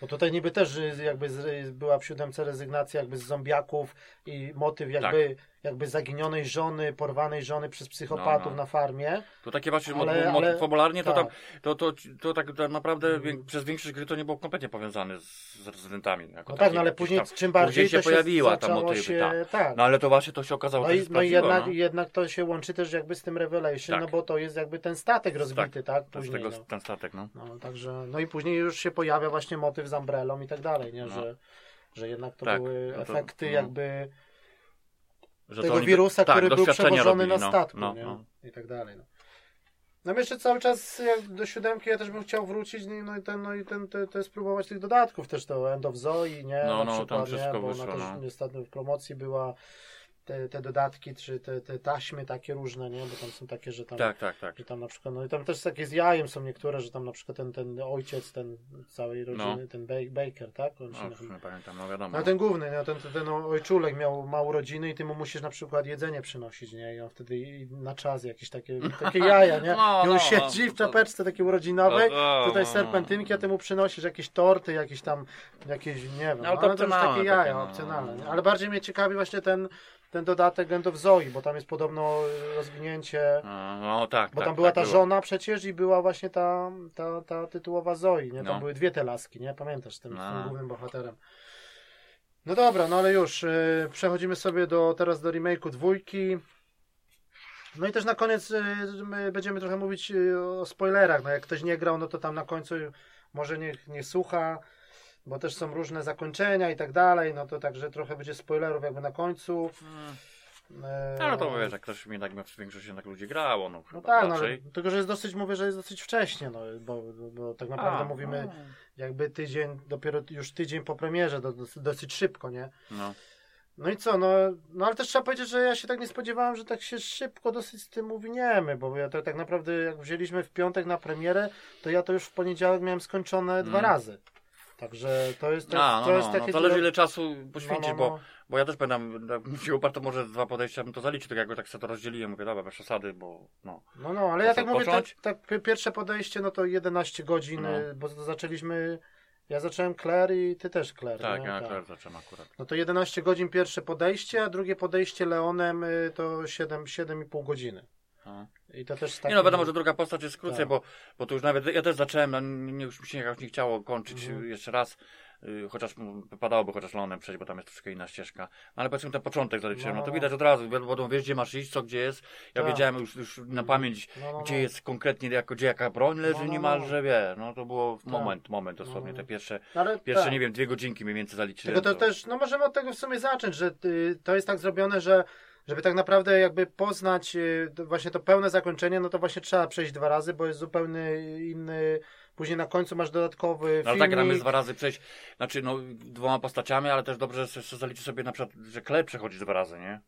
S1: Bo tutaj niby też y, jakby z, była w siódemce rezygnacja jakby z zombiaków i motyw jakby, jakby zaginionej żony, porwanej żony przez psychopatów
S2: Tak. No, no.
S1: na farmie.
S2: To takie właśnie
S1: Ale- ale-
S2: fabularnie to
S1: tak.
S2: tam, to, to, to tak to naprawdę
S1: Mm.
S2: przez większość gry to nie było kompletnie powiązane z, z rezydentami.
S1: No tak,
S2: takim,
S1: no ale później
S2: tam,
S1: czym bardziej
S2: później się
S1: to
S2: pojawiła ta motywy,
S1: się,
S2: tak.
S1: tak.
S2: No ale to właśnie to się okazało,
S1: No i, no i jednak,
S2: no.
S1: jednak to się łączy też jakby z tym Revelation,
S2: Tak.
S1: no bo to jest jakby ten statek rozbity, tak?
S2: To z
S1: Później,
S2: tego
S1: no.
S2: ten statek, no.
S1: No, także, no i później już się pojawia właśnie motyw z Umbrellą i tak dalej, nie?
S2: No.
S1: Że, że jednak to
S2: Tak,
S1: były
S2: no to-
S1: efekty
S2: no.
S1: jakby tego
S2: oni-
S1: wirusa,
S2: tak,
S1: który był przewożony
S2: robili,
S1: na
S2: no,
S1: statku,
S2: no,
S1: nie?
S2: no.
S1: I tak dalej. No. Jeszcze cały czas jak do siódemki ja też bym chciał wrócić, no i- ten, no i ten, te, te spróbować tych dodatków też, to End of Zoe, nie?
S2: No,
S1: Na
S2: no,
S1: przykład,
S2: tam
S1: nie?
S2: wszystko
S1: Bo
S2: wyszło,
S1: ona też
S2: no.
S1: niestety w promocji była te, te dodatki, czy te, te taśmy takie różne, nie? Bo tam są takie, że tam
S2: Tak, tak, tak.
S1: że tam na przykład, no i tam też takie z jajem są niektóre, że tam na przykład ten, ten ojciec, ten całej rodziny, ten Ba- Baker, tak? On się
S2: No, nie pamiętam, no wiadomo.
S1: No ten główny, no, ten, ten, ten ojczulek miał małą rodzinę i ty mu musisz na przykład jedzenie przynosić, nie? I on wtedy na czas jakieś takie, takie jaja, nie?
S2: No, [LAUGHS]
S1: I on
S2: no,
S1: siedzi
S2: no,
S1: w czapeczce takiej urodzinowej,
S2: No, no,
S1: tutaj
S2: no,
S1: serpentynki, a ty
S2: no.
S1: mu przynosisz jakieś torty, jakieś tam, jakieś, nie wiem,
S2: No,
S1: no,
S2: ale to
S1: ale to już takie jaja,
S2: no.
S1: opcjonalne, nie? Ale bardziej mnie ciekawi właśnie ten, ten dodatek End of Zoe, bo tam jest podobno rozwinięcie...
S2: No, no tak,
S1: Bo
S2: tak,
S1: tam była
S2: tak
S1: ta
S2: było.
S1: żona przecież i była właśnie ta, ta, ta tytułowa Zoe, nie? Tam
S2: No.
S1: były dwie te laski, nie? Pamiętasz, tym, z tym
S2: No.
S1: głównym bohaterem. No dobra, no ale już, y, przechodzimy sobie do, teraz do remake'u dwójki. No i też na koniec y, my będziemy trochę mówić y, o spoilerach, no jak ktoś nie grał, no to tam na końcu może nie, nie słucha, bo też są różne zakończenia i tak dalej, no to także trochę będzie spoilerów jakby na końcu.
S2: Mm.
S1: E,
S2: No, no to wiesz, jak ktoś jednak w większości jednak ludzi grało, no,
S1: No tak, no, ale tylko że jest dosyć, mówię, że jest dosyć wcześnie, no, bo, bo tak naprawdę
S2: A,
S1: mówimy
S2: no.
S1: jakby tydzień, dopiero już tydzień po premierze, do, dosyć, szybko, nie?
S2: No.
S1: No i co, no, no ale też trzeba powiedzieć, że ja się tak nie spodziewałem, że tak się szybko dosyć z tym uwiniemy, bo ja to tak naprawdę jak wzięliśmy w piątek na premierę, to ja to już w poniedziałek miałem skończone dwa
S2: Mm.
S1: razy. Także to jest, to,
S2: A, no,
S1: to jest
S2: no,
S1: takie...
S2: no, zależy ile czasu
S1: no,
S2: poświęcić,
S1: no,
S2: bo,
S1: no.
S2: bo ja też pamiętam, się uparto może dwa podejścia bym to zaliczył, tak jak tak sobie to rozdzieliłem, mówię, dobra, bez przesady, bo no.
S1: No, no, ale ja tak mówię, tak, tak pi- pierwsze podejście, no to 11 godzin,
S2: No.
S1: y, bo to zaczęliśmy, ja zacząłem Claire i ty też Claire,
S2: Tak,
S1: nie?
S2: ja akurat zacząłem akurat.
S1: No to 11 godzin pierwsze podejście, a drugie podejście Leonem y, to 7, 7,5 godziny.
S2: No.
S1: I to też tak.
S2: Nie no, wiadomo, że druga postać jest krócej,
S1: Tak.
S2: bo, bo to już nawet, ja też zacząłem, no, nie, już mi się jakoś nie chciało kończyć
S1: Mhm.
S2: y, jeszcze raz, y, chociaż wypadałoby chociaż Leonem przejść, bo tam jest troszkę inna ścieżka. No, ale powiedzmy ten początek zaliczyłem, no,
S1: No,
S2: to
S1: no.
S2: widać od razu, bo wiesz gdzie masz iść, co gdzie jest. Ja
S1: Tak.
S2: wiedziałem już, już na pamięć,
S1: No, no,
S2: gdzie
S1: no.
S2: jest konkretnie, jako, gdzie jaka broń leży
S1: No, no,
S2: niemalże, wie, no to było
S1: Tak.
S2: moment, moment dosłownie,
S1: No,
S2: te
S1: no.
S2: pierwsze,
S1: Ale,
S2: pierwsze
S1: tak.
S2: nie wiem, dwie godzinki mniej więcej zaliczyłem.
S1: Tylko to też, no możemy od tego w sumie zacząć, że y, to jest tak zrobione, że żeby tak naprawdę jakby poznać y, właśnie to pełne zakończenie, no to właśnie trzeba przejść dwa razy, bo jest zupełnie inny, później na końcu masz dodatkowy
S2: No, ale tak gramy dwa razy przejść, znaczy no dwoma postaciami, ale też dobrze że że zaliczy sobie na przykład, że Claire przechodzi dwa razy, nie?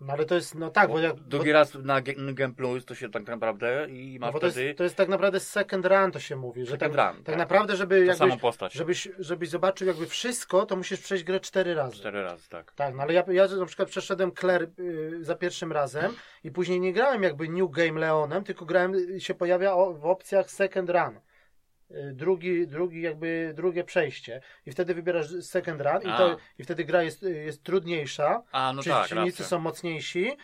S1: No ale to jest, no tak, bo, jak, bo,
S2: Drugi raz na Game Plus to się tak naprawdę i
S1: no,
S2: masz
S1: bo to,
S2: wtedy
S1: jest, to jest tak naprawdę second run to się mówi, że
S2: Second
S1: tak,
S2: run,
S1: tak
S2: tak.
S1: naprawdę, żeby jakbyś,
S2: samą postać.
S1: żebyś, żebyś zobaczył jakby wszystko, to musisz przejść grę cztery razy.
S2: Cztery razy, tak.
S1: Tak, no ale ja, ja na przykład przeszedłem Claire y, za pierwszym razem i później nie grałem jakby New Game Leonem, tylko grałem, y, się pojawia o, w opcjach Second Run. Drugi, drugi jakby drugie przejście. I wtedy wybierasz second run i, to, i wtedy gra jest, jest trudniejsza,
S2: A, no tak,
S1: przeciwnicy
S2: racja.
S1: są mocniejsi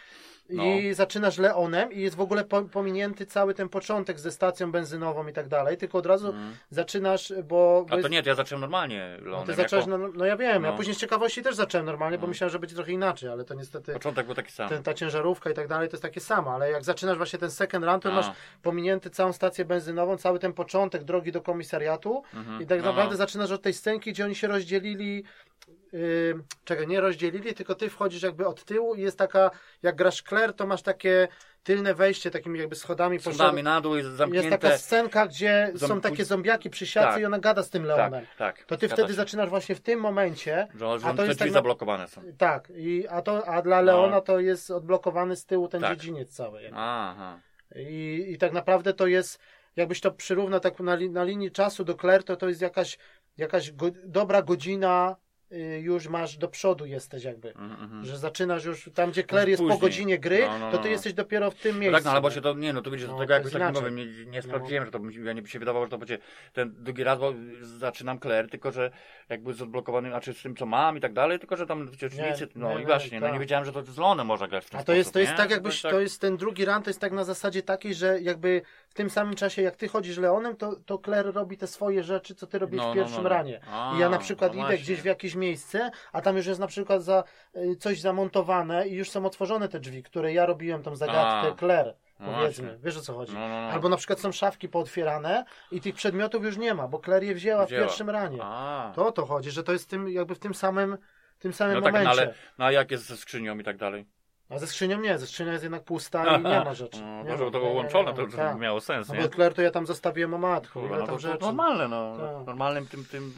S1: i zaczynasz Leonem i jest w ogóle po, pominięty cały ten początek ze stacją benzynową i tak dalej, tylko od razu zaczynasz, bo...
S2: A to nie, to ja zacząłem normalnie
S1: no,
S2: Leonem.
S1: ty zacząłeś,
S2: jako...
S1: no, no ja wiem, ja
S2: No.
S1: później z ciekawości też zacząłem normalnie, bo
S2: No.
S1: myślałem, że będzie trochę inaczej, ale to niestety
S2: Początek był taki sam.
S1: ten, ta ciężarówka i tak dalej to jest takie samo, ale jak zaczynasz właśnie ten second run, to
S2: A.
S1: masz pominięty całą stację benzynową, cały ten początek drogi do komisariatu
S2: Mhm.
S1: i tak
S2: No,
S1: naprawdę
S2: no.
S1: zaczynasz od tej scenki, gdzie oni się rozdzielili Yy, czekaj, nie rozdzielili, tylko ty wchodzisz jakby od tyłu i jest taka, jak grasz Claire, to masz takie tylne wejście takimi jakby schodami
S2: Schodami na dół jest
S1: Jest
S2: zamknięte.
S1: taka scenka, gdzie
S2: Zam-
S1: są takie zombiaki przy siace
S2: Tak.
S1: i ona gada z tym Leonem.
S2: Tak, tak.
S1: To ty wtedy
S2: się.
S1: zaczynasz właśnie w tym momencie.
S2: Że, że
S1: a to
S2: te
S1: jest
S2: drzwi
S1: tak
S2: zablokowane są.
S1: Tak, i, a, to, a dla Leona
S2: No.
S1: to jest odblokowany z tyłu ten
S2: Tak.
S1: dziedziniec cały. jakby.
S2: Aha.
S1: I, I tak naprawdę to jest, jakbyś to przyrównał tak na, na linii czasu do Claire, to to jest jakaś, jakaś go, dobra godzina już masz do przodu jesteś jakby.
S2: Mhm, mhm.
S1: Że zaczynasz już tam, gdzie Claire jest po
S2: później.
S1: godzinie gry,
S2: No, no,
S1: to ty
S2: no.
S1: jesteś dopiero w tym
S2: No
S1: miejscu.
S2: tak, no ale właśnie to, nie no, to widzisz,
S1: No,
S2: do tego
S1: to
S2: jakoś
S1: jest
S2: tak mówię, nie, nie sprawdziłem, że to ja nie mi się wydawało, że to będzie ten drugi raz, bo zaczynam Claire, tylko że jakby z odblokowanym, znaczy z tym co mam i tak dalej, tylko że tam
S1: Nie,
S2: no
S1: nie,
S2: i
S1: nie,
S2: właśnie, no
S1: tak.
S2: nie wiedziałem, że to z Leonem można grać w ten
S1: A to jest,
S2: sposób,
S1: to jest
S2: nie?
S1: tak jakbyś,
S2: tak-
S1: to jest ten drugi run, to jest tak na zasadzie takiej, że jakby w tym samym czasie jak ty chodzisz Leonem, to, to Claire robi te swoje rzeczy, co ty robisz
S2: No,
S1: w
S2: no,
S1: pierwszym
S2: no, no.
S1: ranie.
S2: A,
S1: I ja na przykład
S2: no
S1: idę
S2: właśnie.
S1: gdzieś w jakieś miejsce, a tam już jest na przykład za, y, coś zamontowane i już są otworzone te drzwi, które ja robiłem tą zagadkę
S2: A.
S1: Claire,
S2: No
S1: powiedzmy.
S2: właśnie.
S1: Wiesz o co chodzi?
S2: No, no, no.
S1: Albo na przykład są szafki pootwierane i tych przedmiotów już nie ma, bo Claire je wzięła,
S2: Wzięła.
S1: w pierwszym ranie.
S2: A.
S1: To o to chodzi, że to jest tym, jakby w tym samym, tym samym
S2: No tak, no
S1: momencie.
S2: ale no, a jak jest ze skrzynią i tak dalej?
S1: A ze skrzynią nie, ze skrzynią jest jednak pusta i nie ma rzeczy.
S2: No,
S1: Nie
S2: to,
S1: ma,
S2: było łączone,
S1: nie,
S2: to,
S1: tak.
S2: miało sens,
S1: No
S2: nie?
S1: bo Claire to ja tam zostawiłem o matku,
S2: Kurwa, no to,
S1: rzeczy.
S2: normalne, no.
S1: Tak.
S2: Normalnym tym, tym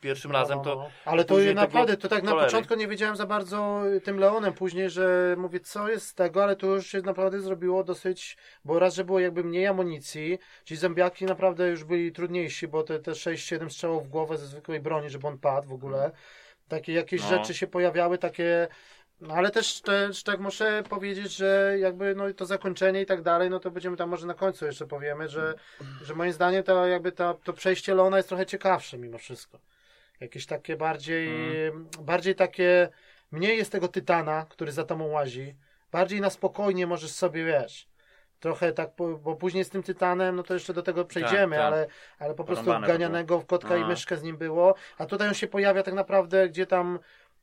S2: pierwszym
S1: No,
S2: razem
S1: no,
S2: to...
S1: no. Ale to naprawdę, to tak na początku nie wiedziałem za bardzo tym Leonem później, że mówię, co jest z tego, ale to już się naprawdę zrobiło dosyć, bo raz, że było jakby mniej amunicji, ci zębiaki naprawdę już byli trudniejsi, bo te, te 6-7 strzałów w głowę ze zwykłej broni, żeby on padł w ogóle. Takie jakieś
S2: No.
S1: rzeczy się pojawiały, takie no ale też, też tak muszę powiedzieć, że jakby no to zakończenie i tak dalej, no to będziemy tam może na końcu jeszcze powiemy, że, że moim zdaniem to jakby ta, to przejście Leona jest trochę ciekawsze mimo wszystko. Jakieś takie bardziej, bardziej takie, mniej jest tego tytana, który za tobą łazi, bardziej na spokojnie możesz sobie, wiesz, trochę tak, bo, później z tym tytanem, no to jeszcze do tego przejdziemy,
S2: tak.
S1: ale, ale po prostu
S2: Porąbane
S1: ganianego w kotka i
S2: A.
S1: myszkę z nim było, a tutaj on się pojawia tak naprawdę, gdzie tam mm,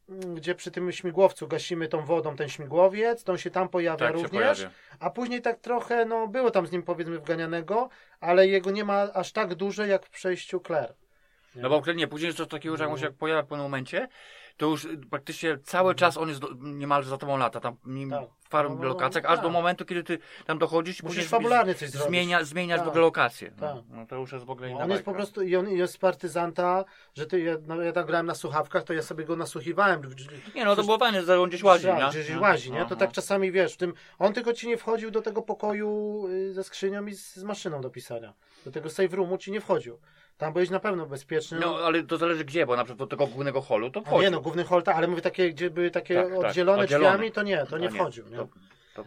S1: gdzie przy tym śmigłowcu gasimy tą wodą ten śmigłowiec, to on się tam pojawia
S2: Tak
S1: również,
S2: pojawia.
S1: a później tak trochę, no było tam z nim powiedzmy wganianego, ale jego nie ma aż tak duże jak w przejściu Claire.
S2: No bo nie, później jest coś takiego, że jak się pojawia w pewnym momencie, to już y, praktycznie cały czas on jest do, niemalże za tobą lata, tam
S1: Mhm. Tak.
S2: w paru
S1: No, no, no,
S2: lokacjach, aż
S1: tak.
S2: do momentu, kiedy ty tam dochodzisz,
S1: Musisz fabularnie coś zrobić.
S2: zmienia, zmieniasz
S1: Tak.
S2: w ogóle lokację. No,
S1: Tak.
S2: no to już jest w ogóle inna
S1: On jest
S2: bajka.
S1: po prostu, i on jest partyzanta, że ty, ja, no, ja tak grałem na słuchawkach, to ja sobie go nasłuchiwałem.
S2: Nie no, to było fajne, że on gdzieś łazi,
S1: Tak,
S2: nie?
S1: gdzieś
S2: No.
S1: łazi, nie? To tak czasami wiesz, w tym, on tylko ci nie wchodził do tego pokoju y, ze skrzynią i z, z maszyną do pisania. Do tego save roomu ci nie wchodził. Tam byłeś na pewno bezpieczny.
S2: No, ale to zależy gdzie, bo na przykład do tego głównego holu to
S1: A
S2: wchodzi.
S1: nie no, główny hol, tak, ale mówię takie, gdzie były takie
S2: Tak, tak,
S1: oddzielone,
S2: oddzielone.
S1: drzwiami, to nie, to nie wchodził. Nie?
S2: To.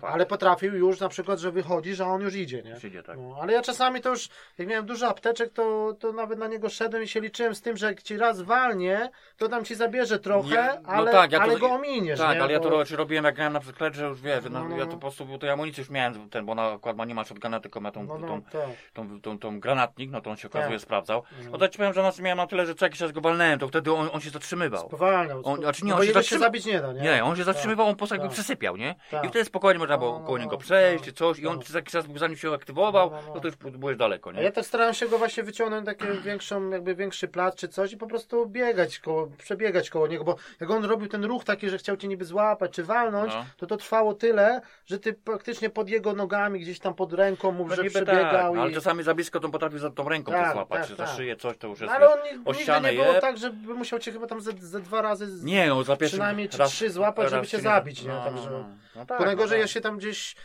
S1: Ale potrafił już na przykład, że wychodzisz, a on już idzie, nie?
S2: Przyjdzie, tak.
S1: No, ale ja czasami to już, jak miałem dużo apteczek, to, to nawet na niego szedłem i się liczyłem z tym, że jak ci raz walnie, to tam ci zabierze trochę,
S2: Ja- no
S1: ale,
S2: tak, ja to-
S1: ale go ominiesz,
S2: Tak,
S1: nie?
S2: ale ja to
S1: Bo-
S2: robiłem jak miałem na przykład, że już wiesz, no,
S1: No,
S2: ja
S1: no.
S2: to po prostu, bo to ja amunicję już miałem ten, bo na ma nie ma shotguna, tylko ma tą,
S1: No, no,
S2: tą,
S1: tak.
S2: tą, tą, tą granatnik, no to on się okazuje
S1: Tak.
S2: sprawdzał.
S1: No.
S2: No to ci powiem, że nas miałem na tyle, że co jakiś raz go walnęłem, to wtedy on, on się zatrzymywał.
S1: Spowalniał.
S2: On- znaczy nie, on się
S1: się zabić nie da, nie?
S2: Nie, on się zatrzymywał, on po prostu jakby
S1: tak.
S2: przesypiał, nie?
S1: Tak.
S2: I wtedy spokojnie można było koło niego przejść, czy coś, i on przez jakiś czas, zanim się aktywował,
S1: No,
S2: to już byłeś daleko, nie?
S1: ja też starałem się go właśnie wyciągnąć na taki większą, jakby większy plac czy coś i po prostu biegać koło, przebiegać koło niego, bo jak on robił ten ruch taki, że chciał cię niby złapać czy walnąć,
S2: No.
S1: to to trwało tyle, że ty praktycznie pod jego nogami gdzieś tam pod ręką mu,
S2: No
S1: że przebiegał
S2: tak, no, ale
S1: i...
S2: czasami za blisko to potrafił za tą ręką
S1: Tak,
S2: złapać,
S1: tak,
S2: czy za
S1: tak.
S2: szyję, coś, to już
S1: No,
S2: jest,
S1: ale on
S2: o
S1: nigdy nie było tak, żeby musiał cię chyba tam ze, ze dwa razy.
S2: Nie, no za
S1: Przynajmniej
S2: raz-
S1: trzy złapać, żeby
S2: raz
S1: cię
S2: się
S1: zabić, nie?
S2: No,
S1: Także-
S2: no, no. No tak,
S1: Tylko najgorzej
S2: no,
S1: ja się tam gdzieś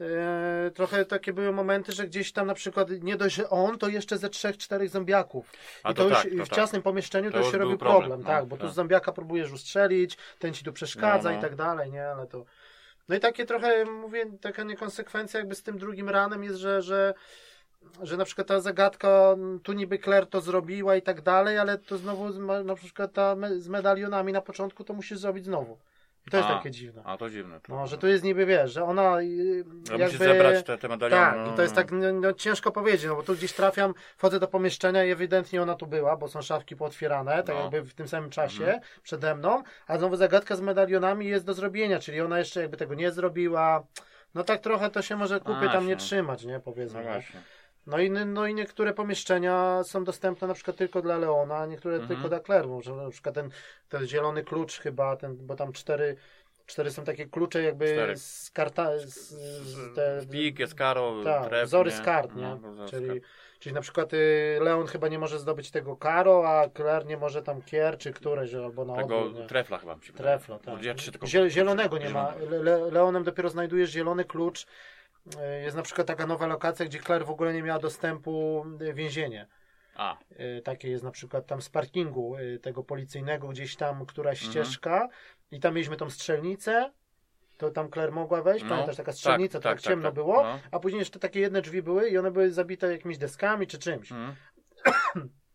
S1: e, trochę takie były momenty, że gdzieś tam na przykład nie dość, że on, to jeszcze ze trzech, czterech zombiaków.
S2: A
S1: I
S2: to
S1: to, już
S2: tak, to
S1: w
S2: tak.
S1: ciasnym pomieszczeniu to,
S2: To
S1: już się robi
S2: problem,
S1: problem,
S2: no,
S1: tak, bo tu
S2: tak.
S1: z zombiaka próbujesz ustrzelić, ten ci tu przeszkadza
S2: No, no.
S1: i tak dalej, nie, ale to... No i takie trochę, mówię, taka niekonsekwencja jakby z tym drugim ranem jest, że, że że na przykład ta zagadka, tu niby Claire to zrobiła i tak dalej, ale to znowu na przykład ta me, z medalionami na początku to musisz zrobić znowu. I to jest
S2: A.
S1: takie dziwne.
S2: A to dziwne. To.
S1: No, że tu jest niby, wiesz, że ona y, jakby...
S2: zebrać te, te medaliony.
S1: Tak,
S2: no,
S1: i to jest tak no, no, ciężko powiedzieć, no bo tu gdzieś trafiam, wchodzę do pomieszczenia i ewidentnie ona tu była, bo są szafki pootwierane, tak
S2: No.
S1: jakby w tym samym czasie
S2: Mhm.
S1: przede mną, a znowu zagadka z medalionami jest do zrobienia, czyli ona jeszcze jakby tego nie zrobiła. No tak trochę to się może kupy tam nie trzymać, nie powiedzmy.
S2: No
S1: nie?
S2: właśnie.
S1: No i, no i niektóre pomieszczenia są dostępne na przykład tylko dla Leona, a niektóre
S2: Mhm.
S1: tylko dla Claire, że na przykład ten, ten zielony klucz chyba, ten, bo tam cztery, cztery są takie klucze jakby
S2: Cztery.
S1: z karta, z, z, te,
S2: Pik, jest karo, tref,
S1: wzory
S2: nie?
S1: z kart, nie?
S2: No, wzory z
S1: czyli,
S2: kart.
S1: czyli na przykład y, Leon chyba nie może zdobyć tego Karo, a Claire nie może tam Kier, czy któreś, albo na
S2: Tego
S1: ogół, nie?
S2: trefla chyba mi się Bo
S1: tak. Zielonego nie ma. Le, Leonem dopiero znajdujesz zielony klucz. Y, Jest na przykład taka nowa lokacja, gdzie Claire w ogóle nie miała dostępu y, więzienie.
S2: A,
S1: Y, Takie jest na przykład tam z parkingu tego policyjnego, gdzieś tam któraś
S2: Mhm.
S1: ścieżka i tam mieliśmy tą strzelnicę. To tam Claire mogła wejść,
S2: No,
S1: pamiętasz, taka strzelnica,
S2: tak,
S1: tak,
S2: tak, tak,
S1: ciemno
S2: tak.
S1: było,
S2: No.
S1: a później jeszcze takie jedne drzwi były i one były zabite jakimiś deskami czy czymś.
S2: mhm. [COUGHS]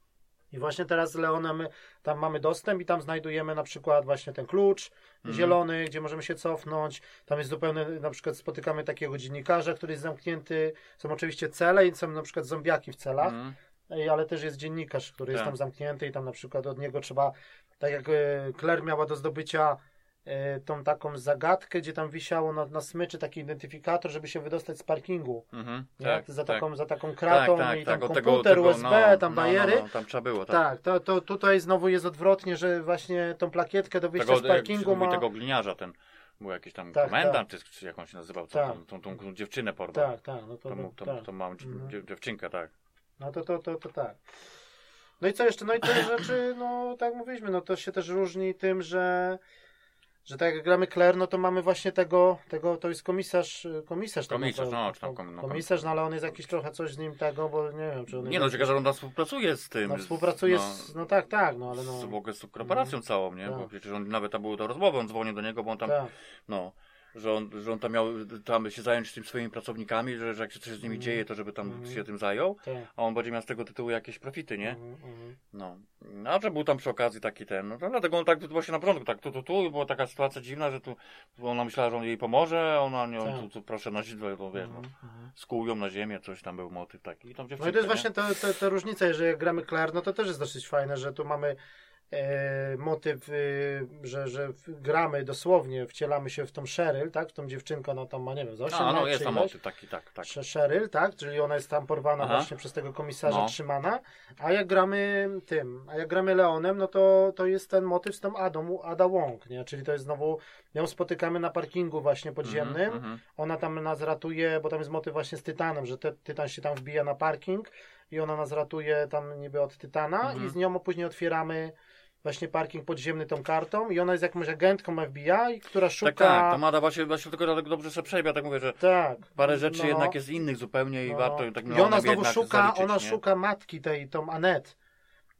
S1: I właśnie teraz z Leonem tam mamy dostęp i tam znajdujemy na przykład właśnie ten klucz
S2: Mhm.
S1: zielony, gdzie możemy się cofnąć. Tam jest zupełnie, na przykład spotykamy takiego dziennikarza, który jest zamknięty. Są oczywiście cele i są na przykład zombiaki w celach,
S2: Mhm.
S1: Ale też jest dziennikarz, który jest
S2: Tak.
S1: tam zamknięty i tam na przykład od niego trzeba, tak jak e, Claire miała do zdobycia tą taką zagadkę, gdzie tam wisiało na, na smyczy taki identyfikator, żeby się wydostać z parkingu.
S2: Mhm.
S1: Nie?
S2: Tak,
S1: za,
S2: tak.
S1: taką, za taką kratą
S2: tak, tak,
S1: i tam
S2: tak, od
S1: komputer,
S2: tego, tego,
S1: USB,
S2: no,
S1: tam
S2: no,
S1: bajery.
S2: No, no, tam trzeba było, tak.
S1: Tak, to, to tutaj znowu jest odwrotnie, że właśnie tą plakietkę do wyjścia
S2: Tego,
S1: z parkingu
S2: jak
S1: ma.
S2: tego gliniarza ten, był jakiś tam
S1: Tak,
S2: komendant, czy, czy jak on się nazywał, co,
S1: Tak.
S2: tą, tą, tą, dziewczynę porwał.
S1: Tak, tak, no to,
S2: Tą, tą,
S1: tak.
S2: tą małą
S1: Mhm.
S2: dziew- dziewczynkę, tak.
S1: No to, to, to, to tak. No i co jeszcze? No i te [COUGHS] rzeczy, no tak mówiliśmy, no to się też różni tym, że że tak jak gramy Claire, no to mamy właśnie tego, tego to jest komisarz, komisarz. tak
S2: Komisarz,
S1: naprawdę.
S2: no, czy tam kom- no,
S1: komisarz, no ale on jest jakiś trochę coś z nim tego, bo nie wiem, czy on
S2: Nie no, ciekawe, że on tam współpracuje z tym.
S1: no, współpracuje
S2: no,
S1: z, no tak, tak, no ale no.
S2: z, w ogóle z korporacją całą, nie?
S1: Tak.
S2: Bo przecież on nawet tam było do rozmowy, on dzwonił do niego, bo on tam,
S1: tak.
S2: no, że on, że on tam miał tam się zająć tym swoimi pracownikami, że, że jak się coś z nimi
S1: Mhm.
S2: dzieje, to żeby tam
S1: Mhm.
S2: się tym zajął,
S1: tak.
S2: a on będzie miał z tego tytułu jakieś profity, nie?
S1: Mhm, mhm.
S2: No. A że był tam przy okazji taki ten, no to dlatego on tak właśnie na początku, tak tu, tu, tu, była taka sytuacja dziwna, że tu ona myślała, że on jej pomoże, ona nie,
S1: Tak.
S2: tu, tu proszę na źle, bo wiesz, no, ją na ziemię, coś tam był motyw taki. I
S1: No i to jest właśnie ta, różnica, że jak gramy Claire, no to też jest dosyć fajne, że tu mamy motyw, e, że, że gramy dosłownie, wcielamy się w tą Cheryl, tak, w tą dziewczynkę, ona tam ma, nie wiem, za 8
S2: A, no jest tam motyw taki, tak, tak.
S1: Cheryl, tak, czyli ona jest tam porwana
S2: Aha.
S1: właśnie przez tego komisarza
S2: No.
S1: trzymana, a jak gramy tym, a jak gramy Leonem, no to, to jest ten motyw z tą Adą, Ada Wong, nie, czyli to jest znowu, ją spotykamy na parkingu właśnie podziemnym,
S2: Mhm, mhm.
S1: ona tam nas ratuje, bo tam jest motyw właśnie z Tytanem, że te, Tytan się tam wbija na parking i ona nas ratuje tam niby od Tytana
S2: Mhm.
S1: i z nią później otwieramy właśnie parking podziemny tą kartą i ona jest jakąś agentką FBI, która szuka...
S2: Tak, tak, tam Ada właśnie, właśnie tylko dlatego dobrze sobie przejmie, tak mówię, że
S1: Tak.
S2: parę rzeczy
S1: No.
S2: jednak jest innych zupełnie i
S1: No.
S2: warto tak
S1: I ona znowu szuka,
S2: zaliczyć,
S1: ona
S2: nie?
S1: szuka matki tej, tą Annette.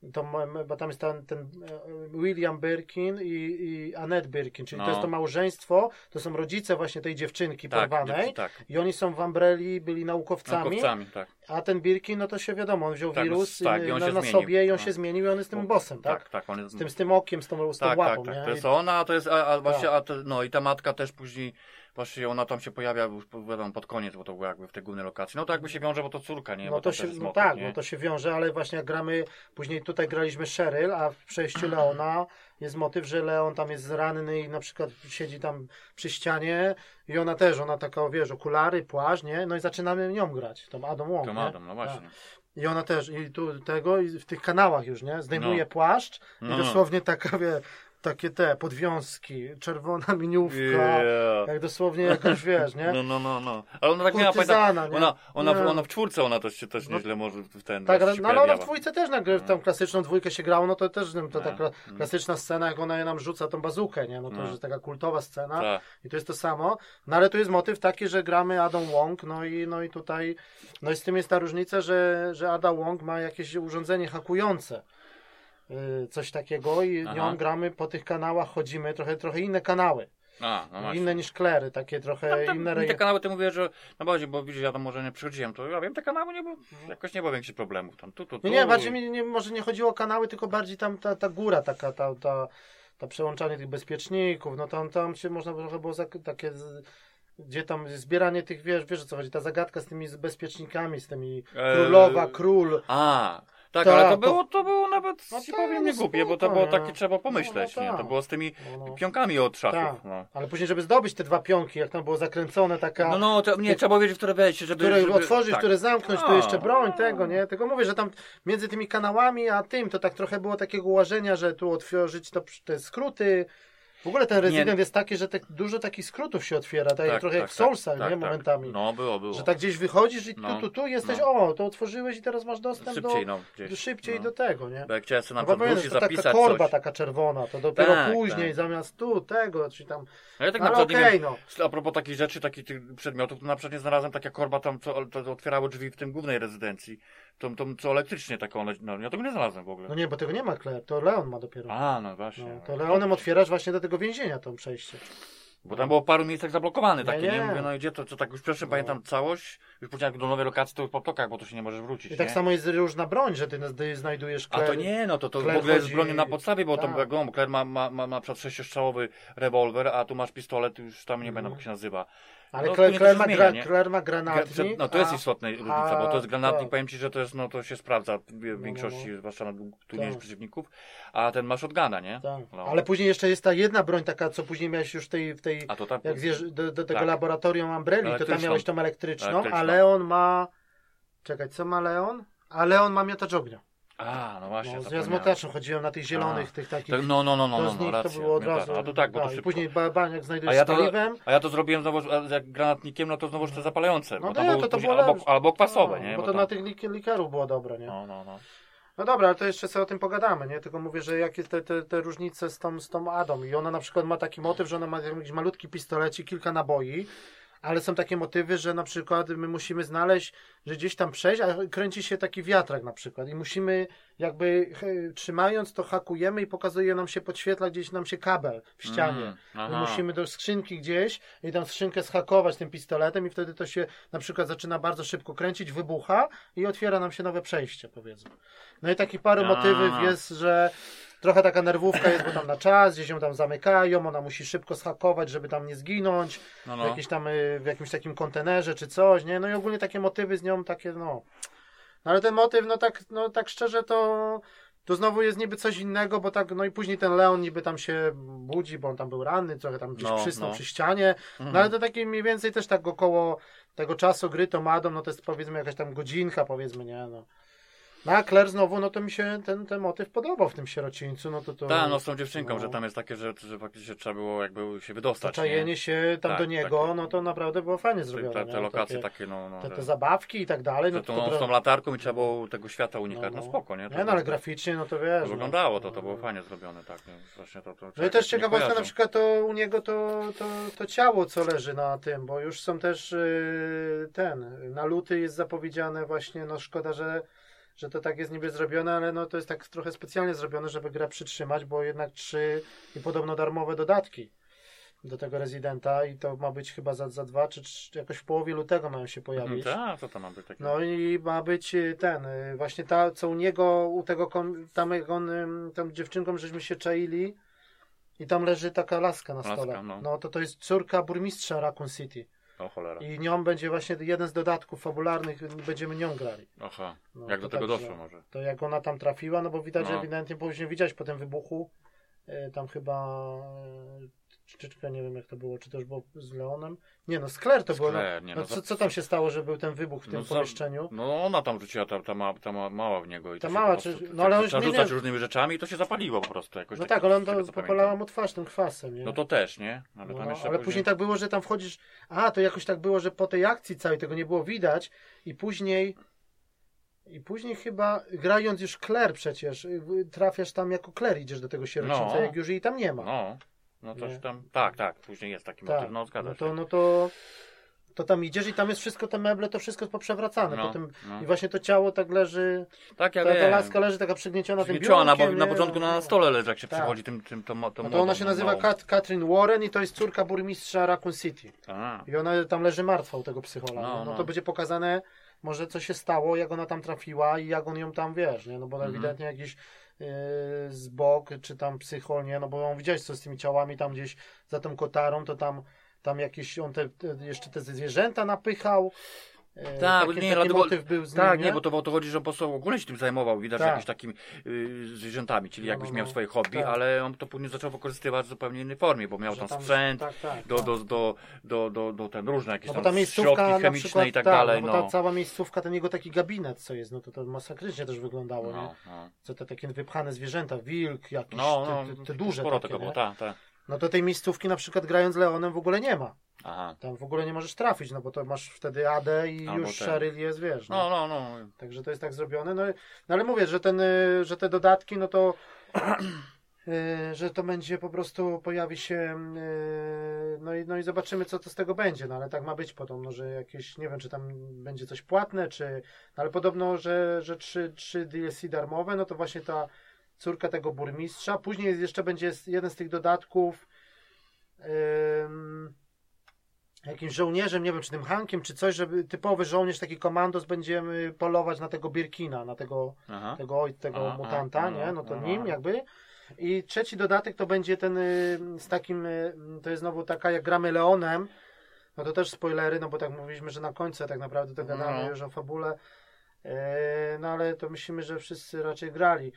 S1: Em, bo tam jest ten, ten e, William Birkin i, i Annette Birkin, czyli
S2: No.
S1: to jest to małżeństwo, to są rodzice właśnie tej dziewczynki
S2: tak,
S1: porwanej
S2: tak.
S1: i oni są w Umbrelli, byli naukowcami,
S2: Naukowcami, tak.
S1: a ten Birkin, no to się wiadomo, on wziął
S2: Tak, no,
S1: wirus
S2: tak, i on
S1: na,
S2: się
S1: na sobie i on
S2: No.
S1: się zmienił i on jest tym
S2: Bo-
S1: bossem, tak?
S2: Tak, tak, on jest...
S1: Z tym, z tym okiem, z tą, z tą
S2: tak,
S1: łapą,
S2: tak,
S1: nie?
S2: tak. To
S1: I-
S2: jest ona, a to jest, a, a właśnie,
S1: Tak.
S2: a to, no i ta matka też później, właśnie ona tam się pojawia, już wiadomo, pod koniec, bo to było jakby w tej głównej lokacji. No to jakby się wiąże, bo to córka, nie?
S1: No
S2: bo
S1: to się, no tak,
S2: nie?
S1: no to się wiąże, ale właśnie jak gramy, później tutaj graliśmy Cheryl, a w przejściu Leona jest motyw, że Leon tam jest ranny i na przykład siedzi tam przy ścianie i ona też, ona taka, wiesz, okulary, płaszcz, nie? No i zaczynamy nią grać, tą Adą Wong, nie?
S2: Adam, no właśnie.
S1: I ona też, i tu tego, i w tych kanałach już, nie? Zdejmuje
S2: No.
S1: płaszcz
S2: No,
S1: i
S2: no.
S1: dosłownie taka, wie, takie te podwiązki, czerwona [LAUGHS] miniówka,
S2: Yeah.
S1: jak dosłownie jakoś, wiesz, nie? [LAUGHS]
S2: No, no, no, no. Ale ona tak miała, pamiętam,
S1: Kurtyzana,
S2: ona, ona, ona w czwórce, ona też się też
S1: No.
S2: nieźle może w ten
S1: Tak, no ale ona w dwójce też nagle w tą klasyczną dwójkę się grało, no to też no, to
S2: No.
S1: taka klasyczna scena, jak ona nam rzuca tą bazukę, nie? No to
S2: No.
S1: już jest taka kultowa scena
S2: Tak.
S1: i to jest to samo. No ale tu jest motyw taki, że gramy Adą Wong, no i, no i tutaj, no i z tym jest ta różnica, że, że Ada Wong ma jakieś urządzenie hakujące. Yy, Coś takiego i
S2: Aha.
S1: nią gramy po tych kanałach, chodzimy, trochę, trochę inne kanały.
S2: A, no
S1: inne niż Klery, takie trochę
S2: Tam, tam,
S1: inne
S2: mi te kanały ty mówię, że no bardziej, bo widzisz, ja tam może nie przychodziłem, to ja wiem, te kanały nie było, jakoś nie było większych problemów tam. Tu, tu, tu.
S1: Nie, nie, bardziej mi nie, może nie chodziło o kanały, tylko bardziej tam ta, ta góra taka, ta, ta, to przełączanie tych bezpieczników, no tam, tam się można trochę było zak- takie, z, gdzie tam zbieranie tych, wiesz, wiesz o co chodzi, ta zagadka z tymi bezpiecznikami, z tymi
S2: Eee,
S1: królowa, król,
S2: A, tak,
S1: Tak,
S2: ale to
S1: to-
S2: było, to było nawet,
S1: No
S2: ci
S1: tak,
S2: powiem,
S1: no
S2: nie głupie, bo to było takie, trzeba pomyśleć,
S1: No, no
S2: nie? To
S1: tak.
S2: było z tymi
S1: no, no.
S2: pionkami od szachów,
S1: Tak.
S2: no.
S1: Ale później, żeby zdobyć te dwa pionki, jak tam było zakręcone, taka,
S2: No, no, to, nie, trzeba było wiedzieć, w które wejść, żeby...
S1: które
S2: żeby,
S1: otworzyć,
S2: tak.
S1: które zamknąć, tu jeszcze broń, tego, nie? Tylko mówię, że tam między tymi kanałami, a tym, to tak trochę było takiego łażenia, że tu otworzyć to, te skróty. W ogóle ten rezydent jest taki, że tak, dużo takich skrótów się otwiera, tak, trochę jak w Soulsach, nie? Momentami.
S2: No, było, było.
S1: Że tak gdzieś wychodzisz i tu,
S2: No,
S1: tu, tu jesteś,
S2: no.
S1: o, to otworzyłeś i teraz masz dostęp
S2: Szybciej,
S1: do,
S2: no,
S1: szybciej
S2: no.
S1: do tego, nie?
S2: Bo jak chciałem sobie na
S1: No
S2: przykład wrócić,
S1: to taka
S2: zapisać
S1: korba
S2: coś...
S1: taka czerwona, to dopiero
S2: Tak,
S1: później,
S2: tak.
S1: zamiast tu, tego, czy tam,
S2: A ja tak
S1: ale okej,
S2: nie wiem,
S1: no.
S2: a propos takich rzeczy, takich przedmiotów, to na przykład nie znalazłem taka korba tam, co to, to otwierało drzwi w tym głównej rezydencji. Tą, tą co elektrycznie taką, no ja tego nie znalazłem w ogóle.
S1: No nie, bo tego nie ma Claire, to Leon ma dopiero.
S2: A, no właśnie.
S1: No, to Leonem otwierasz właśnie do tego więzienia to przejście.
S2: Bo tam było paru miejscach zablokowane takie,
S1: Nie,
S2: nie. Mówię, no idzie to, co tak już przeszłem,
S1: No.
S2: pamiętam całość, już później jak do nowej lokacji to już po tokach, bo to się nie możesz wrócić,
S1: I tak
S2: nie?
S1: samo jest różna broń, że ty ty znajdujesz
S2: A
S1: Claire.
S2: to nie, no to, to w ogóle jest
S1: chodzi-
S2: bronią na podstawie, bo
S1: Tak.
S2: tam wiadomo, Claire ma, ma, ma, ma przed sześciostrzałowy rewolwer, a tu masz pistolet, już tam nie
S1: Mhm.
S2: pamiętam jak się nazywa.
S1: Ale
S2: no,
S1: Claire, ma gra,
S2: zmienia, nie?
S1: Claire ma
S2: Gra-
S1: granatnik.
S2: No to jest
S1: a-
S2: istotna różnica, bo to jest
S1: a,
S2: granatnik,
S1: tak.
S2: powiem Ci, że to jest, no to się sprawdza w w
S1: no,
S2: większości,
S1: no.
S2: zwłaszcza na turniejach
S1: Tak.
S2: przeciwników, a ten ma shotguna, nie?
S1: Tak.
S2: No.
S1: Ale później jeszcze jest ta jedna broń taka, co później miałeś już w tej, w tej
S2: A to tam...
S1: jak zjesz do, do tego
S2: Tak.
S1: laboratorium Umbrelli, to tam miałeś tą elektryczną,
S2: Elektryczną.
S1: a Leon ma... Czekaj, co ma Leon? A Leon ma miotacz ognia.
S2: A, no właśnie,
S1: No, ja z motaczem chodziłem na tych zielonych,
S2: A.
S1: tych takich...
S2: Tak, No, no, no, no,
S1: to
S2: no, no,
S1: nich
S2: racja,
S1: to było od razu.
S2: A to tak, bo to szybko.
S1: później ba, ba, jak znajdujesz
S2: A ja, to,
S1: z paliwem,
S2: a ja to zrobiłem znowu a jak granatnikiem, no to znowu te zapalające.
S1: No
S2: tam
S1: ja, to to było
S2: albo, albo kwasowe,
S1: no,
S2: nie?
S1: Bo to
S2: tam-
S1: na tych lik- likerów było dobre, nie?
S2: No, no, no.
S1: No dobra, ale to jeszcze sobie o tym pogadamy, nie? Tylko mówię, że jakie te, te, te różnice z tą, z tą Adą. I ona na przykład ma taki motyw, że ona ma jakiś malutki pistolecik, kilka naboi, ale są takie motywy, że na przykład my musimy znaleźć, że gdzieś tam przejść, a kręci się taki wiatrak na przykład i musimy jakby trzymając to hakujemy i pokazuje nam się, podświetla gdzieś nam się kabel w ścianie.
S2: Mm,
S1: musimy do skrzynki gdzieś i tam skrzynkę schakować tym pistoletem i wtedy to się na przykład zaczyna bardzo szybko kręcić, wybucha i otwiera nam się nowe przejście, powiedzmy. No i takich parę
S2: A.
S1: motywów jest, że trochę taka nerwówka jest, bo tam na czas, gdzieś ją tam zamykają, ona musi szybko schakować, żeby tam nie zginąć,
S2: No,
S1: w,
S2: no.
S1: jakiś tam, y, w jakimś takim kontenerze czy coś, nie? No i ogólnie takie motywy z nią takie, no... No ale ten motyw, no tak, no tak szczerze to... To znowu jest niby coś innego, bo tak, no i później ten Leon niby tam się budzi, bo on tam był ranny, trochę tam gdzieś
S2: No,
S1: przysnął
S2: no.
S1: przy ścianie, no ale to takie mniej więcej też tak około tego czasu gry to Madą, no to jest powiedzmy jakaś tam godzinka, powiedzmy, nie, no. No a Claire znowu, no to mi się ten, ten motyw podobał w tym sierocińcu, no to to...
S2: Tak, no z tą dziewczynką,
S1: no.
S2: że tam jest takie, że, że faktycznie trzeba było jakby się wydostać,
S1: czajenie
S2: nie?
S1: się tam
S2: Tak,
S1: do niego, no to naprawdę było fajnie zrobione.
S2: te, te lokacje
S1: takie,
S2: takie, no, no
S1: te, te zabawki i tak dalej, no to,
S2: to,
S1: to
S2: z tą latarką i trzeba było tego świata unikać, no, spoko, nie? To
S1: Nie, no ale graficznie, no to wiesz.
S2: To
S1: no.
S2: wyglądało to, to było fajnie zrobione, tak. Nie? Właśnie to, to
S1: No i też ciekawostka na przykład to u niego to, to, to ciało, co leży na tym, bo już są też yy, ten, na luty jest zapowiedziane właśnie, no szkoda, że, że to tak jest niby zrobione, ale no to jest tak trochę specjalnie zrobione, żeby grę przytrzymać, bo jednak trzy i podobno darmowe dodatki do tego rezydenta i to ma być chyba za, za dwa, czy trzy, jakoś w połowie lutego mają się
S2: Mhm,
S1: pojawić.
S2: Tak, co to ma być takie?
S1: No i ma być y, ten, y, właśnie ta, co u niego, u tego, tam jak on, tą dziewczynką, żeśmy się czaili i tam leży taka laska na
S2: Laska,
S1: stole.
S2: no.
S1: No to to jest córka burmistrza Raccoon City.
S2: O cholera.
S1: I nią będzie właśnie jeden z dodatków fabularnych, będziemy nią grali.
S2: Aha.
S1: No,
S2: Jak do tego
S1: także-
S2: doszło może?
S1: To jak ona tam trafiła, no bo widać, że
S2: No.
S1: ewidentnie później widać po tym wybuchu, y, tam chyba, y, czy, czy, nie wiem jak to było, czy to już było z Leonem? Nie no, z Claire to było. No,
S2: nie,
S1: no co, co tam się stało, że był ten wybuch w tym
S2: No
S1: pomieszczeniu?
S2: No ona tam rzuciła, ta, ta, ma, ta ma, mała w niego i
S1: Ta mała,
S2: prostu,
S1: czy- no ale on nie-
S2: rzucać
S1: nie-
S2: różnymi rzeczami i to się zapaliło po prostu jakoś.
S1: No
S2: tak,
S1: tak, ale on to popalała mu twarz tym kwasem, nie?
S2: No to też, nie? Ale,
S1: No,
S2: tam
S1: no,
S2: jeszcze
S1: ale później... tak było, że tam wchodzisz. A, to jakoś tak było, że po tej akcji całej tego nie było widać i później. I później chyba grając już Claire przecież, y, trafiasz tam jako Claire, idziesz do tego sierocińca,
S2: No.
S1: jak już jej tam nie ma.
S2: No, no coś tam, tak, tak, później jest taki
S1: tak.
S2: motyw, no zgadza
S1: no
S2: się.
S1: to, no to, to tam idziesz i tam jest wszystko, te meble, to wszystko jest poprzewracane.
S2: No,
S1: Potem,
S2: no.
S1: I właśnie to ciało tak leży,
S2: Tak, ja
S1: ta, ta laska leży taka przygnieciona tym
S2: Zgnieciona, bo
S1: biurkiem,
S2: na
S1: nie?
S2: początku
S1: No,
S2: na stole leży, jak się
S1: Tak.
S2: przechodzi tym, tym, tą, tą
S1: No to
S2: młodą,
S1: ona się nazywa
S2: małą.
S1: Kat, Katrin Warren i to jest córka burmistrza Raccoon City.
S2: A,
S1: I ona tam leży martwa u tego psychola.
S2: No,
S1: No, no
S2: no.
S1: to będzie pokazane może co się stało, jak ona tam trafiła i jak on ją tam wiesz, nie? No bo
S2: Mhm.
S1: ewidentnie jakiś z bok, czy tam psychol, nie, no bo on widziałeś co z tymi ciałami tam gdzieś za tą kotarą, to tam, tam jakieś, on te, te, jeszcze te zwierzęta napychał,
S2: tak,
S1: taki,
S2: nie,
S1: taki
S2: dlatego,
S1: motyw był z
S2: tak,
S1: nim,
S2: nie? bo to o to chodzi, że on po prostu ogólnie się tym zajmował, widać,
S1: Tak.
S2: że jakimiś takimi y, zwierzętami, czyli
S1: No,
S2: jakbyś
S1: no,
S2: miał
S1: no.
S2: swoje hobby,
S1: Tak.
S2: ale on to później zaczął wykorzystywać w zupełnie innej formie, bo miał
S1: że
S2: tam sprzęt,
S1: tak, tak,
S2: do,
S1: tak.
S2: do, do, do, do, do ten różne jakieś
S1: No bo
S2: tam
S1: ta miejscówka
S2: środki chemiczne
S1: przykład,
S2: i tak,
S1: tak,
S2: dalej,
S1: no bo
S2: no.
S1: ta cała miejscówka, ten jego taki gabinet, co jest, no to to masakrycznie też wyglądało, nie?
S2: No, no.
S1: Co te takie wypchane zwierzęta, wilk, jakieś,
S2: No,
S1: te,
S2: no,
S1: te, te duże
S2: sporo
S1: takie,
S2: tego było,
S1: nie?
S2: tak, tak.
S1: No to tej miejscówki na przykład grając Leonem w ogóle nie ma.
S2: Aha.
S1: Tam w ogóle nie możesz trafić, no bo to masz wtedy AD i
S2: Albo
S1: już
S2: ten.
S1: Sharyl jest, wiesz.
S2: No, no, no.
S1: Także to jest tak zrobione. No, no ale mówię, że ten, y, że te dodatki, no to [CLEARS THROAT] y, że to będzie po prostu pojawi się y, no i, no i zobaczymy co to z tego będzie, no ale tak ma być potem, no że jakieś, nie wiem czy tam będzie coś płatne, czy no, ale podobno, że, że trzy, trzy DLC darmowe, no to właśnie ta córka tego burmistrza, później jest, jeszcze będzie jeden z tych dodatków ym, jakimś żołnierzem, nie wiem, czy tym Hankiem, czy coś, żeby typowy żołnierz, taki komandos, będziemy polować na tego Birkina, na tego,
S2: Aha.
S1: tego, oj- tego
S2: Aha,
S1: mutanta,
S2: aha,
S1: nie? No to nim jakby. I trzeci dodatek to będzie ten y, z takim, y, to jest znowu taka, jak gramy Leonem, no to też spoilery, no bo tak mówiliśmy, że na końcu tak naprawdę to gadamy
S2: No.
S1: już o fabule, E, no ale to myślimy, że wszyscy raczej grali.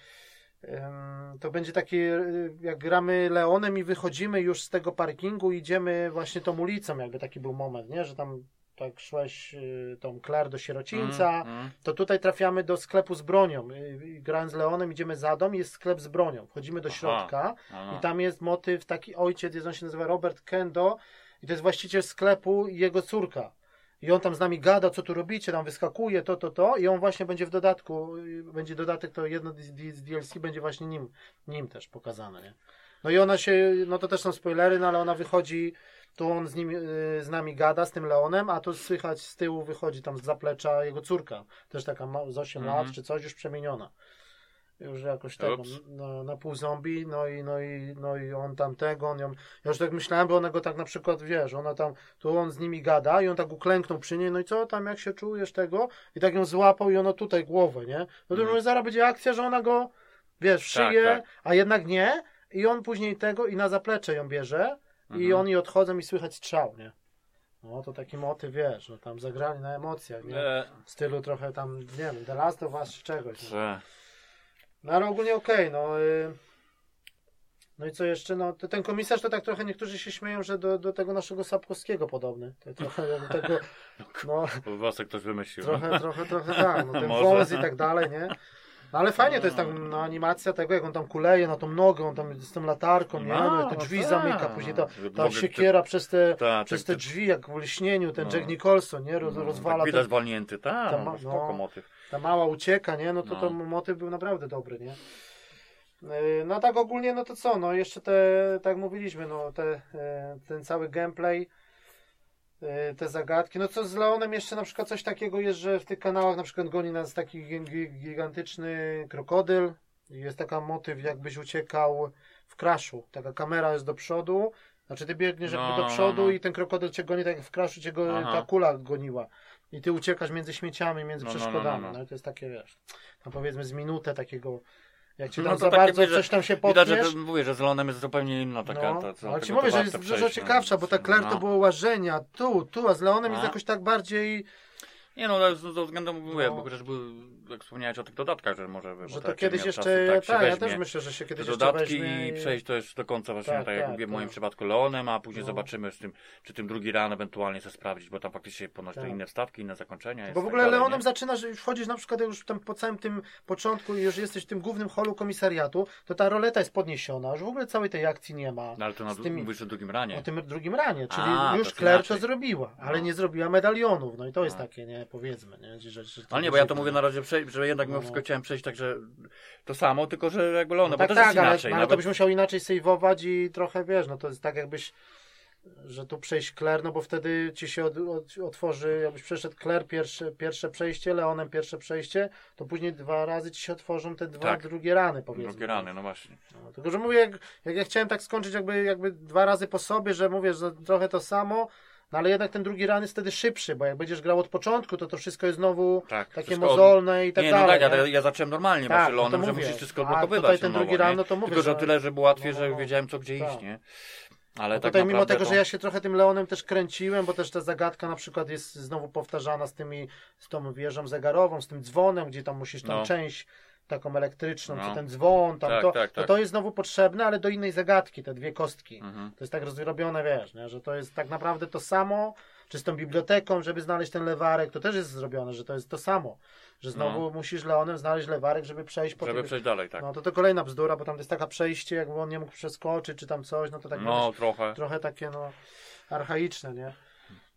S1: To będzie takie, y, jak gramy Leonem i wychodzimy już z tego parkingu, idziemy właśnie tą ulicą, jakby taki był moment, nie? Że tam tak szłeś y, tą Claire do sierocińca,
S2: Mm, mm.
S1: to tutaj trafiamy do sklepu z bronią. Y, Grając z Leonem idziemy za dom, jest sklep z bronią. Wchodzimy do
S2: Aha.
S1: środka
S2: A, no.
S1: i tam jest motyw, taki ojciec, jest, on się nazywa Robert Kendo i to jest właściciel sklepu i jego córka. I on tam z nami gada, co tu robicie, tam wyskakuje, to, to, to i on właśnie będzie w dodatku, będzie dodatek, to jedno z DLC będzie właśnie nim, nim też pokazane, nie? No i ona się, no to też są spoilery, no ale ona wychodzi, tu on z nim, y, z nami gada, z tym Leonem, a tu słychać z tyłu wychodzi tam z zaplecza jego córka, też taka ma, z 8
S2: Mhm.
S1: lat czy coś, już przemieniona. Już jakoś tego, na, pół zombie, no i, no i, no i on tamtego, on ją, ja już tak myślałem, bo ona go tak na przykład, wiesz, ona tam, tu on z nimi gada i on tak uklęknął przy niej, no i co tam, jak się czujesz tego? I tak ją złapał i ono tutaj głowę, nie? No to mówię, zaraz będzie akcja, że ona go, wiesz, w szyję,
S2: Tak, tak.
S1: a jednak nie i on później tego i na zaplecze ją bierze i
S2: Mhm.
S1: oni odchodzą i słychać strzał, nie? No to taki motyw, wiesz, no tam zagrali na emocjach, nie?
S2: E,
S1: W stylu trochę tam, nie wiem, The Last of Us czy czegoś. No, no ale ogólnie okej, no. Y... No i co jeszcze? No ten komisarz to tak trochę niektórzy się śmieją, że do, do tego naszego Sapkowskiego podobny. To trochę do tego, [LAUGHS] no
S2: prostu ktoś wymyślił.
S1: trochę, trochę, trochę tak, no ten [LAUGHS] wąs i tak dalej, nie? No ale fajnie to jest tam no, animacja tego, jak on tam kuleje na tą nogę, on tam z tą latarką, nie? No te
S2: No,
S1: drzwi
S2: tak.
S1: zamyka, później ta, ta siekiera przez te,
S2: Tak,
S1: przez te drzwi, jak w lśnieniu, ten
S2: No.
S1: Jack Nicholson, nie? Roz,
S2: No,
S1: rozwala
S2: tak widać walnięty, tak,
S1: Ta
S2: no,
S1: ma-
S2: to spoko
S1: no.
S2: motyw.
S1: ta mała ucieka, nie? No to
S2: No.
S1: to motyw był naprawdę dobry, nie? Yy, No tak ogólnie, no to co, no jeszcze te, tak mówiliśmy, no te, e, ten cały gameplay, e, te zagadki, no co z Leonem jeszcze na przykład coś takiego jest, że w tych kanałach na przykład goni nas taki gi- gi- gigantyczny krokodyl jest taka motyw jakbyś uciekał w crashu, taka kamera jest do przodu, znaczy ty biegniesz
S2: No,
S1: jakby do
S2: no,
S1: przodu
S2: no.
S1: i ten krokodyl cię goni tak jak w crashu cię go,
S2: Aha.
S1: ta kula goniła i ty uciekasz między śmieciami, między
S2: No, no, no,
S1: przeszkodami,
S2: no, no.
S1: no i to jest takie, wiesz, tam powiedzmy z minutę takiego, jak ci
S2: No
S1: tam
S2: to
S1: za bardzo
S2: widać,
S1: coś tam się
S2: Widać, że to, mówię, że z Leonem jest zupełnie inna taka.
S1: no,
S2: ta,
S1: ale ci mówię, że
S2: to
S1: jest dużo
S2: przejść,
S1: ciekawsza, bo ta Claire to
S2: no.
S1: było łażenia, tu, tu, a z Leonem jest jakoś tak bardziej,
S2: Nie no, ale z, z względu, mówię,
S1: No.
S2: bo chociażby, jak wspomniałeś o tych dodatkach, że może...
S1: że
S2: tak
S1: to
S2: jak
S1: kiedyś jeszcze,
S2: tak,
S1: tak, ja też myślę, że się kiedyś jeszcze
S2: dodatki
S1: weźmie
S2: i przejść to jest do końca właśnie
S1: Tak,
S2: tak, jak
S1: tak,
S2: w moim
S1: tak.
S2: przypadku Leonem, a później
S1: No.
S2: zobaczymy z tym, czy tym drugi ran ewentualnie chcę sprawdzić, bo tam faktycznie ponoć
S1: Tak.
S2: to inne wstawki, inne zakończenia.
S1: Bo w
S2: tak
S1: ogóle
S2: dalej,
S1: Leonem
S2: nie?
S1: zaczynasz, już wchodzisz na przykład już tam po całym tym początku i już jesteś w tym głównym holu komisariatu, to ta roleta jest podniesiona, już w ogóle całej tej akcji nie ma.
S2: No ale to na,
S1: tymi-
S2: mówisz o drugim ranie.
S1: O tym drugim ranie, czyli
S2: A,
S1: już Claire to zrobiła, ale
S2: No.
S1: nie zrobiła medalionów, no i to jest takie, nie, powiedzmy, nie, że, że,
S2: Ale nie, bo ja to mówię na razie, że jednak
S1: No.
S2: wszystko chciałem przejść tak, że to samo, tylko że jakby Leonem,
S1: No
S2: bo
S1: tak,
S2: też
S1: tak,
S2: jest
S1: ale,
S2: inaczej.
S1: ale to
S2: nawet-
S1: byś musiał inaczej sejwować i trochę, wiesz, no to jest tak jakbyś, że tu przejść Claire, no bo wtedy ci się od, od, otworzy, jakbyś przeszedł Claire pierwsze, pierwsze przejście, Leonem pierwsze przejście, to później dwa razy ci się otworzą te dwa
S2: Tak.
S1: drugie rany, powiedzmy.
S2: Drugie rany, no właśnie.
S1: No, tylko, że mówię, jak, jak ja chciałem tak skończyć jakby, jakby dwa razy po sobie, że mówię, że trochę to samo, no ale jednak ten drugi run jest wtedy szybszy, bo jak będziesz grał od początku, to to wszystko jest znowu
S2: Tak,
S1: takie mozolne i tak
S2: nie, no
S1: dalej.
S2: tak,
S1: nie?
S2: ja, ja zacząłem normalnie
S1: Tak,
S2: tak,
S1: no
S2: Barcelonem, że musisz wszystko
S1: A
S2: blokowywać.
S1: tutaj ten drugi run, no to mówię,
S2: Tylko, że
S1: że-
S2: o tyle, że było łatwiej,
S1: no,
S2: że
S1: no, no.
S2: wiedziałem co gdzie
S1: Tak.
S2: iść, nie? Ale
S1: No
S2: tak
S1: tutaj mimo tego,
S2: to...
S1: że ja się trochę tym Leonem też kręciłem, bo też ta zagadka na przykład jest znowu powtarzana z tymi, z tą wieżą zegarową, z tym dzwonem, gdzie tam musisz tą
S2: No.
S1: część taką elektryczną,
S2: No.
S1: czy ten dzwon, tam
S2: Tak,
S1: to,
S2: tak,
S1: to
S2: tak.
S1: to jest znowu potrzebne, ale do innej zagadki, te dwie kostki.
S2: Mhm.
S1: To jest tak zrobione, wiesz, nie? że to jest tak naprawdę to samo, czy z tą biblioteką, żeby znaleźć ten lewarek, to też jest zrobione, że to jest to samo, że znowu musisz Leonem znaleźć lewarek, żeby przejść po
S2: No. Żeby
S1: tym-
S2: przejść dalej, tak.
S1: No to to kolejna bzdura, bo tam jest taka przejście, jakby on nie mógł przeskoczyć, czy tam coś, no to tak
S2: No, trochę.
S1: trochę takie no archaiczne, nie?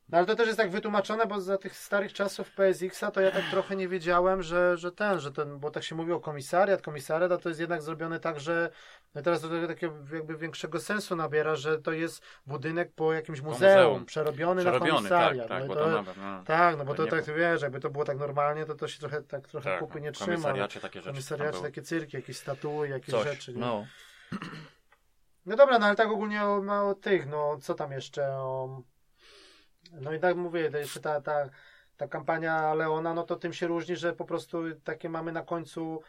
S1: No ale to też jest tak wytłumaczone, bo za tych starych czasów PSX-a to ja tak trochę nie wiedziałem, że, że ten, że ten, bo tak się mówi o komisariat, komisariat, a to jest jednak zrobione tak, że no teraz to takiego jakby większego sensu nabiera, że to jest budynek po jakimś muzeum,
S2: muzeum.
S1: przerobiony, na
S2: Przerobiony, tak,
S1: komisariat.
S2: tak,
S1: no i
S2: bo
S1: to,
S2: nawet, no.
S1: tak, no bo
S2: to
S1: to
S2: nie
S1: tak, wiesz, jakby to było tak normalnie, to to się trochę tak trochę
S2: Tak,
S1: kupy nie
S2: w
S1: trzyma. no.
S2: komisariacie takie rzeczy.
S1: komisariacie takie cyrki, jakieś statuły, jakieś
S2: Coś,
S1: rzeczy. Nie?
S2: no.
S1: No dobra, no ale tak ogólnie o, no, o tych, no co tam jeszcze? O... No i tak mówię, to jeszcze ta, ta, ta kampania Leona, no to tym się różni, że po prostu takie mamy na końcu,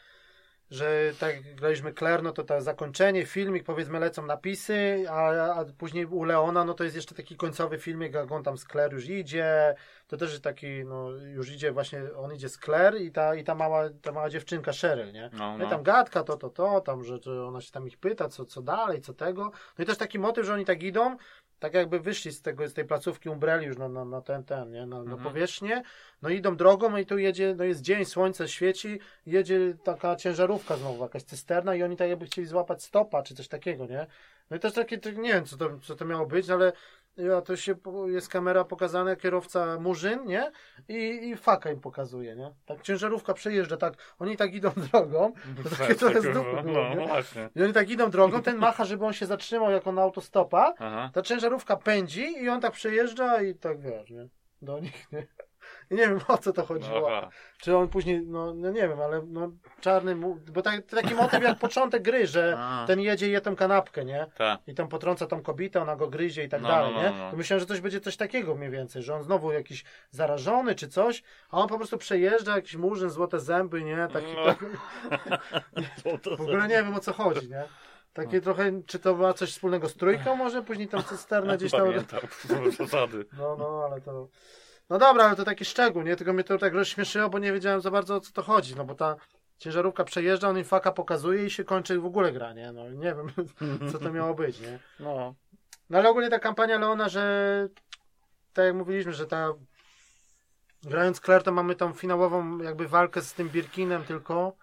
S1: że tak graliśmy Claire, no to to zakończenie, filmik, powiedzmy lecą napisy, a, a później u Leona, no to jest jeszcze taki końcowy filmik, jak on tam z Claire już idzie, to też jest taki, no już idzie właśnie, on idzie z Claire i ta, i ta mała, ta mała dziewczynka Cheryl, nie?
S2: No,
S1: No i
S2: no.
S1: tam gadka, to, to, to, tam, że, że ona się tam ich pyta, co, co dalej, co tego. No i też taki motyw, że oni tak idą, tak jakby wyszli z tego, z tej placówki Umbrelli już na, na, na ten, ten, nie, na, na
S2: Mhm.
S1: powierzchnię, no idą drogą i tu jedzie, no jest dzień, słońce świeci, jedzie taka ciężarówka znowu, jakaś cysterna i oni tak jakby chcieli złapać stopa, czy coś takiego, nie? No i też takie, tak, nie wiem, co to, co to miało być, no ale ja, to się, jest kamera pokazana, kierowca murzyn, nie? I, i faka im pokazuje, nie? Tak ciężarówka przejeżdża, tak, oni tak idą [LAUGHS] drogą, to takie trochę z dupy
S2: no,
S1: było,
S2: no właśnie.
S1: I oni tak idą drogą, ten macha, żeby on się zatrzymał jako na autostopa,
S2: Aha.
S1: ta ciężarówka pędzi i on tak przejeżdża i tak wiesz, nie? Do nich, nie? I [LAUGHS] nie wiem o co to chodziło.
S2: Aha.
S1: Czy on później, no, no nie wiem, ale no czarny, bo tak, taki motyw jak początek gry, że [LAUGHS]
S2: A.
S1: ten jedzie i je tą kanapkę, nie?
S2: Tak.
S1: I tam potrąca tą kobietę, ona go gryzie i tak
S2: No,
S1: dalej,
S2: no,
S1: nie?
S2: no, no.
S1: To myślałem, że coś będzie coś takiego mniej więcej, że on znowu jakiś zarażony czy coś, a on po prostu przejeżdża, jakiś murzyn, złote zęby, nie? Taki,
S2: No.
S1: tak, [LAUGHS] w ogóle nie wiem o co chodzi, nie? Takie trochę, czy to ma coś wspólnego z trójką może? Później tam cysterna gdzieś tam...
S2: Pamiętam, zasady.
S1: No, no, ale to... No dobra, ale to taki szczegół, nie? Tylko mnie to tak rozśmieszyło, bo nie wiedziałem za bardzo o co to chodzi, no bo ta ciężarówka przejeżdża, on im faka pokazuje i się kończy i w ogóle gra, nie? No nie wiem, [LAUGHS] co to miało być, nie?
S2: No.
S1: No ale ogólnie ta kampania Leona, że tak jak mówiliśmy, że ta grając Claire to mamy tą finałową jakby walkę z tym Birkinem tylko,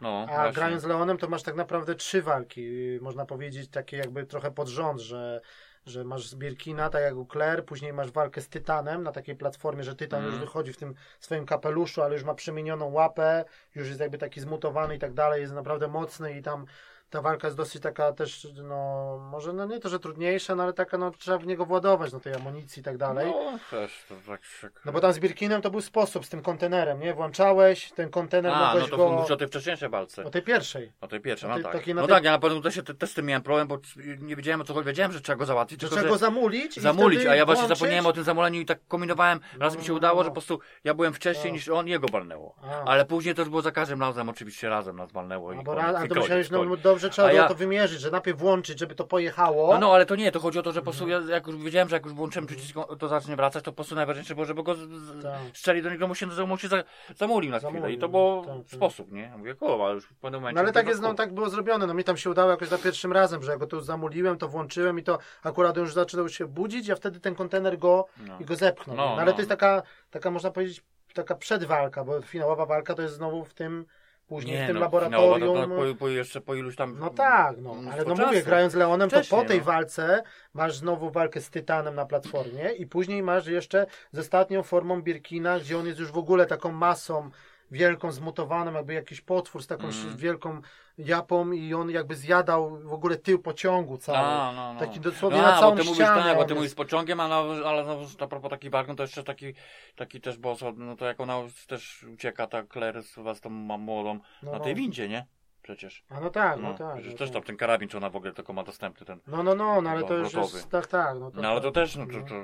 S2: No,
S1: a
S2: właśnie.
S1: grając Leonem to masz tak naprawdę trzy walki, można powiedzieć takie jakby trochę pod rząd, że że masz z Birkina, tak jak u Claire, później masz walkę z Tytanem na takiej platformie, że Tytan
S2: Mhm.
S1: już wychodzi w tym swoim kapeluszu, ale już ma przemienioną łapę, już jest jakby taki zmutowany i tak dalej, jest naprawdę mocny i tam ta walka jest dosyć taka też, no może no nie to, że trudniejsza, no ale taka, no trzeba w niego władować, no tej amunicji i tak dalej.
S2: No, też, to tak się...
S1: No bo tam z Birkinem to był sposób z tym kontenerem, nie? Włączałeś ten kontener,
S2: A, no to
S1: go...
S2: mówisz o tej wcześniejszej walce.
S1: O tej pierwszej.
S2: O tej pierwszej, no
S1: tej
S2: tak.
S1: takiej
S2: No
S1: tej-
S2: tak, ja na pewno też, się- też z tym miałem problem, bo nie wiedziałem o co chodzi. Wiedziałem, że trzeba go załatwić, tylko
S1: trzeba go zamulić
S2: zamulić, a ja właśnie
S1: włączyć.
S2: zapomniałem o tym zamuleniu i tak kombinowałem. Raz mi się
S1: no,
S2: udało, że po prostu ja byłem wcześniej niż on, jego walnęło.
S1: A.
S2: Ale później to już było za każdym razem, oczywiście razem nas walnęło. i
S1: A, bo
S2: koniec,
S1: a to musiałeś, no. Dobrze trzeba było
S2: ja-
S1: to wymierzyć, że najpierw włączyć, żeby to pojechało.
S2: No, no, ale to nie, to chodzi o to, że po prostu ja, jak już wiedziałem, że jak już włączyłem przycisk, to zacznie wracać, to po prostu najważniejsze było, żeby go z,
S1: Tak.
S2: strzeli do niego, mu się, mu się za, zamulił na chwilę i to było
S1: tak, tak.
S2: sposób, nie? Mówię, ale już w pewnym momencie...
S1: No ale tak
S2: no,
S1: jest, no
S2: kur-
S1: tak było zrobione. No mi tam się udało jakoś za pierwszym razem, że ja go tu zamuliłem, to włączyłem i to akurat już zaczynał się budzić, a wtedy ten kontener go
S2: No.
S1: i go zepchnął.
S2: No,
S1: No, ale
S2: no.
S1: to jest taka, taka można powiedzieć, taka przedwalka, bo finałowa walka to jest znowu w tym później
S2: Nie,
S1: w tym
S2: no,
S1: laboratorium.
S2: to, to po, po, jeszcze po iluś tam...
S1: No tak, no, ale no mówię, grając Leonem, to
S2: Wcześniej,
S1: po tej
S2: no.
S1: walce masz znowu walkę z Tytanem na platformie i później masz jeszcze z ostatnią formą Birkina, gdzie on jest już w ogóle taką masą wielką, zmutowaną, jakby jakiś potwór z taką
S2: Mhm.
S1: wielką japą i on jakby zjadał w ogóle tył pociągu cały.
S2: No, no, no.
S1: Taki dosłownie
S2: no,
S1: na całą
S2: bo ty mówisz,
S1: ścianę.
S2: tak, bo ty mówisz z pociągiem, ale, ale a propos takich walk, no to jeszcze taki, taki też boss, no to jak ona też ucieka, ta Claire z, tą młodą
S1: No,
S2: na
S1: no.
S2: tej windzie, nie? Przecież.
S1: A no tak, no,
S2: No,
S1: tak.
S2: przecież
S1: no,
S2: też
S1: to-
S2: tam ten karabin, co ona w ogóle tylko ma dostępny ten.
S1: No, no, no, no ale to już jest, tak, tak. No to,
S2: No ale to też, no
S1: no.
S2: to, to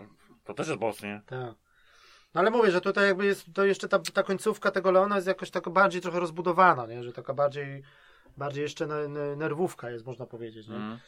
S2: To też jest boss, nie?
S1: Tak. No ale mówię, że tutaj jakby jest, to jeszcze ta, ta końcówka tego Leona jest jakoś taka bardziej trochę rozbudowana, nie? Że taka bardziej, bardziej jeszcze ne, ne, nerwówka jest, można powiedzieć, nie?
S2: Mm.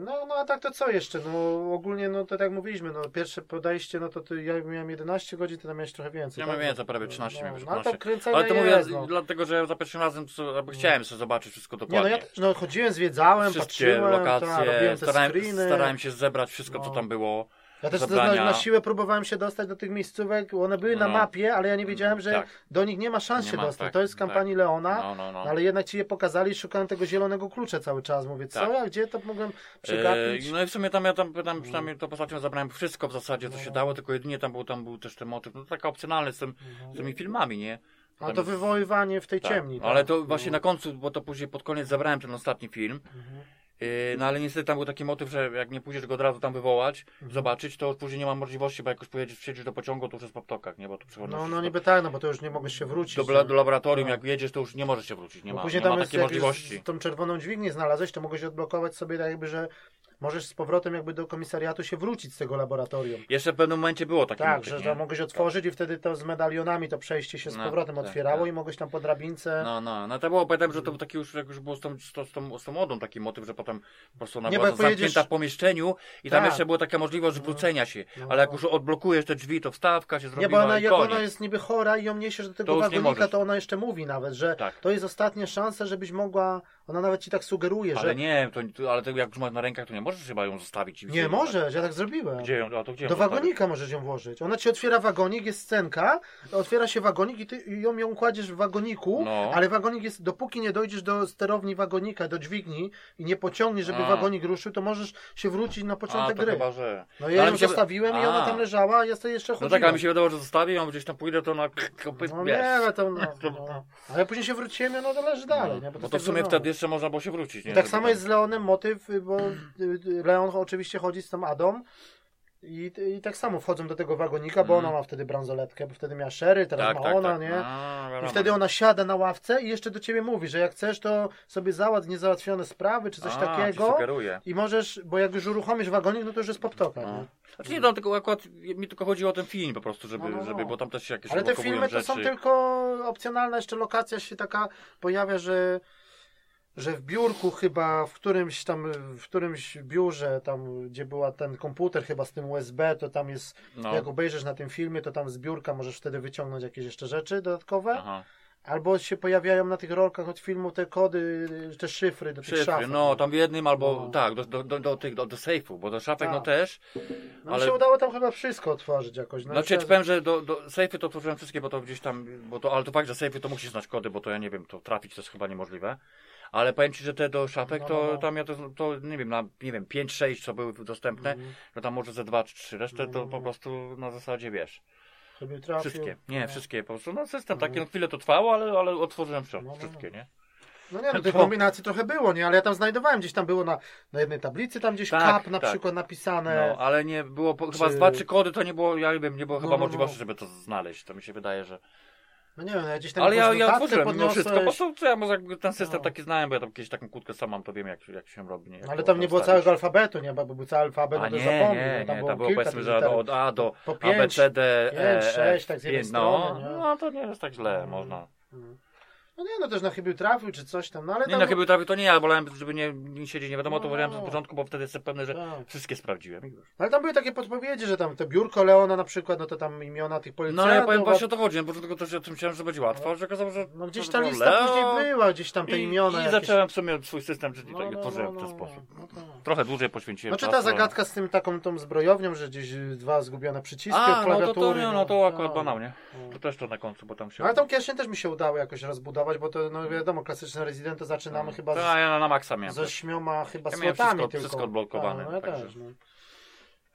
S1: No, no a tak to co jeszcze? No ogólnie, no to tak jak mówiliśmy, no pierwsze podejście, no to ty, ja miałem 11 godzin, ty tam miałeś trochę więcej.
S2: Ja
S1: tak?
S2: miałem więcej, prawie 13
S1: no,
S2: miałem,
S1: no, ale
S2: 15.
S1: to kręcenie
S2: Ale to mówię,
S1: jest, no.
S2: dlatego, że za pierwszym razem jakby chciałem sobie zobaczyć wszystko
S1: Nie, no
S2: dokładnie.
S1: ja też, no chodziłem, zwiedzałem,
S2: Wszystkie
S1: patrzyłem,
S2: lokacje,
S1: te
S2: starałem, starałem się zebrać wszystko, co
S1: No.
S2: tam było.
S1: Ja też na, na siłę próbowałem się dostać do tych miejscówek, one były na
S2: No.
S1: mapie, ale ja nie wiedziałem, że
S2: Tak.
S1: do nich nie ma szans się dostać.
S2: tak,
S1: to jest z kampanii Leona,
S2: No, no, no.
S1: no, ale jednak ci je pokazali szukałem tego zielonego klucza cały czas. Mówię, co
S2: Tak.
S1: ja, gdzie to mogłem przegapić?
S2: E, no i w sumie tam ja tam, tam przynajmniej to postacią zabrałem wszystko w zasadzie, co się
S1: No.
S2: dało, tylko jedynie tam był, tam był też ten motyw, no taka opcjonalny z, tym, z tymi filmami, nie?
S1: A
S2: Tam
S1: to
S2: jest-
S1: wywoływanie w tej
S2: tak.
S1: ciemni.
S2: Ale
S1: tak.
S2: to właśnie
S1: No.
S2: na końcu, bo to później pod koniec zabrałem ten ostatni film,
S1: Mhm.
S2: Yy, no ale niestety tam był taki motyw, że jak nie pójdziesz go od razu tam wywołać,
S1: Mhm.
S2: zobaczyć, to później nie ma możliwości, bo jak już pojedziesz, wsiedzieś do pociągu, to już jest po ptokach, nie? Bo tu przychodzą
S1: No, no niby tak, no bo to już nie mogłeś się wrócić.
S2: do, do laboratorium,
S1: No.
S2: jak jedziesz, to już nie możesz się wrócić, nie
S1: Bo
S2: ma,
S1: później
S2: nie
S1: tam
S2: ma
S1: jest,
S2: takiej możliwości.
S1: tą czerwoną dźwignię znalazłeś, to mogłeś odblokować sobie tak jakby, że możesz z powrotem jakby do komisariatu się wrócić z tego laboratorium.
S2: Jeszcze w pewnym momencie było taki
S1: Tak,
S2: motyw,
S1: że to mogłeś otworzyć i wtedy to z medalionami to przejście się z
S2: No,
S1: powrotem
S2: tak,
S1: otwierało
S2: tak.
S1: i mogłeś tam po drabince.
S2: No, no, no to było, pamiętam, że to był taki już, jak już było z tą, z tą, z tą, z tą modą taki motyw, że potem po prostu ona
S1: Nie,
S2: była zamknięta
S1: pojedziesz-
S2: w pomieszczeniu i tam
S1: Tak.
S2: jeszcze była taka możliwość wrócenia się,
S1: no.
S2: ale jak już odblokujesz te drzwi, to wstawka się zrobiła
S1: Nie, bo ona, jak ona jest niby chora i ją niesiesz do tego
S2: To
S1: wagonika, to ona jeszcze mówi nawet, że
S2: Tak.
S1: to jest ostatnia szansa, żebyś mogła, ona nawet ci tak sugeruje,
S2: Ale
S1: że
S2: nie, to, to, ale to jak już masz na rękach, to nie możesz chyba ją zostawić. i
S1: nie możesz, ja tak zrobiłem.
S2: Gdzie ją, a to gdzie
S1: Do wagonika możesz ją włożyć. Ona ci otwiera wagonik, jest scenka, otwiera się wagonik i ty i ją, ją kładziesz w wagoniku,
S2: No.
S1: ale wagonik jest, dopóki nie dojdziesz do sterowni wagonika, do dźwigni i nie pociągniesz, żeby
S2: A.
S1: wagonik ruszył, to możesz się wrócić na
S2: A,
S1: początek
S2: to
S1: gry.
S2: chyba, że...
S1: No
S2: Ale
S1: ja ją
S2: się-
S1: zostawiłem i
S2: A.
S1: ona tam leżała, a ja sobie jeszcze
S2: No
S1: chodziłem.
S2: tak, ale mi się wydawało, że zostawię ją, gdzieś tam pójdę, to na...
S1: No nie, ale to, no, [LAUGHS] no. Ale później się wróciłem i ona to leży dalej, nie?
S2: Bo
S1: jest
S2: to w
S1: tak
S2: sumie wtedy jeszcze można było się wrócić, nie?
S1: Tak samo jest z Leonem motyw, bo y, y, Leon oczywiście chodzi z tą Adą i, i tak samo wchodzą do tego wagonika, bo
S2: Mm.
S1: ona ma wtedy bransoletkę, bo wtedy miała Sherry, teraz
S2: Tak,
S1: ma
S2: tak,
S1: ona,
S2: tak.
S1: nie?
S2: A,
S1: I wtedy ona siada na ławce i jeszcze do ciebie mówi, że jak chcesz, to sobie załatw niezałatwione sprawy, czy coś
S2: A,
S1: takiego. I możesz, bo jak już uruchomisz wagonik, no to już jest poptoka.
S2: No.
S1: nie?
S2: Znaczy nie, no, tylko akurat mi tylko chodziło o ten film po prostu, żeby,
S1: No, no, no.
S2: żeby bo tam też jakieś
S1: Ale te filmy to
S2: rzeczy.
S1: są tylko opcjonalne, jeszcze lokacja się taka pojawia, że że w biurku chyba, w którymś tam, w którymś biurze, tam gdzie była ten komputer chyba z tym USB, to tam jest,
S2: No.
S1: jak obejrzysz na tym filmie, to tam z biurka możesz wtedy wyciągnąć jakieś jeszcze rzeczy dodatkowe,
S2: Aha.
S1: albo się pojawiają na tych rolkach od filmu te kody, te szyfry do tych
S2: Szyfry,
S1: szafek.
S2: no tam w jednym albo
S1: No.
S2: tak, do, do, do, do tych, do, do sejfów, bo do szafek no
S1: Tak.
S2: też.
S1: No mi
S2: ale-
S1: się udało tam chyba wszystko otworzyć jakoś. No,
S2: Znaczy ja ci powiem, że do, do sejfy to otworzyłem wszystkie, bo to gdzieś tam, bo to, ale to fakt, że sejfy to musisz znać kody, bo to ja nie wiem, to trafić to jest chyba niemożliwe. Ale powiem ci, że te do szafek
S1: No,
S2: to
S1: no, no.
S2: tam ja to, to nie wiem, na nie wiem, 5-6 co były dostępne,
S1: Mhm.
S2: że tam może ze 2 czy 3, resztę to
S1: No,
S2: po
S1: no.
S2: prostu na zasadzie wiesz. Wszystkie. Nie,
S1: no.
S2: wszystkie po prostu. No system taki,
S1: Mhm.
S2: no chwilę to trwało, ale, ale otworzyłem wszystko,
S1: No, no, no.
S2: wszystkie, nie?
S1: No nie, no [LAUGHS] tych kombinacji trochę było, nie? Ale ja tam znajdowałem, gdzieś tam było na, na jednej tablicy, tam gdzieś
S2: Tak,
S1: kap na
S2: tak.
S1: przykład napisane.
S2: No, ale nie było, po, chyba
S1: Czy-
S2: z dwa, trzy kody to nie było, ja nie wiem, nie było
S1: No,
S2: chyba
S1: no, no.
S2: możliwości, żeby to znaleźć. To mi się wydaje, że.
S1: No nie wiem, ja gdzieś tam
S2: Ale ja, ja otworzyłem mimo wszystko, po prostu co ja może ten system
S1: No.
S2: taki znałem, bo ja tam kiedyś taką kłódkę sam mam, to wiem jak, jak się robi. Nie? Jak
S1: Ale
S2: to
S1: tam nie było całego alfabetu, nie? Bo był cały alfabet,
S2: A
S1: no to
S2: nie,
S1: zapomnij.
S2: nie,
S1: no, tam
S2: nie,
S1: było
S2: to było powiedzmy, że od A do
S1: po
S2: A, B, C, D, E,
S1: pięć,
S2: F,
S1: sześć, tak z jednej
S2: no,
S1: strony, nie?
S2: no to nie jest tak źle,
S1: No.
S2: można.
S1: Mm. No nie, no też na chybił trafił, czy coś tam, no ale
S2: Nie,
S1: tam...
S2: no chyba trafił to nie ja, wolałem, żeby nie, nie siedzieć, nie wiadomo, to
S1: No.
S2: wolałem z początku, bo wtedy jestem pewny, że
S1: Tak.
S2: wszystkie sprawdziłem.
S1: Ale tam były takie podpowiedzi, że tam to biurko Leona na przykład, no to tam imiona tych
S2: No
S1: policjantów.
S2: ale ja powiem właśnie o to chodzi, na początku też o tym myślałem, że będzie łatwo, a że okazało, że
S1: No gdzieś ta lista później była, gdzieś tam te
S2: I,
S1: imiona
S2: I
S1: jakieś.
S2: zacząłem w sumie swój system, czyli
S1: No,
S2: tak
S1: no,
S2: otworzyłem
S1: no,
S2: w ten
S1: no,
S2: sposób.
S1: no tak.
S2: Trochę dłużej poświęciłem
S1: Znaczy
S2: czasu,
S1: ta
S2: ale-
S1: zagadka z tym taką tą zbrojownią, że gdzieś dwa zgubione przyciski od
S2: A, no to,
S1: klawiatury.
S2: to, nie, no to akurat
S1: tak.
S2: banał, nie?
S1: No.
S2: To też to na końcu, bo tam się...
S1: Ale tą kieszeń też mi się udało jakoś rozbudować, bo to no wiadomo, klasyczne Resident to zaczynamy chyba
S2: Tak, ja na maksa
S1: z,
S2: miałem.
S1: ze śmioma chyba
S2: Ja miałem wszystko-
S1: tylko.
S2: wszystko odblokowane,
S1: Tak, no ja
S2: także-
S1: też, no.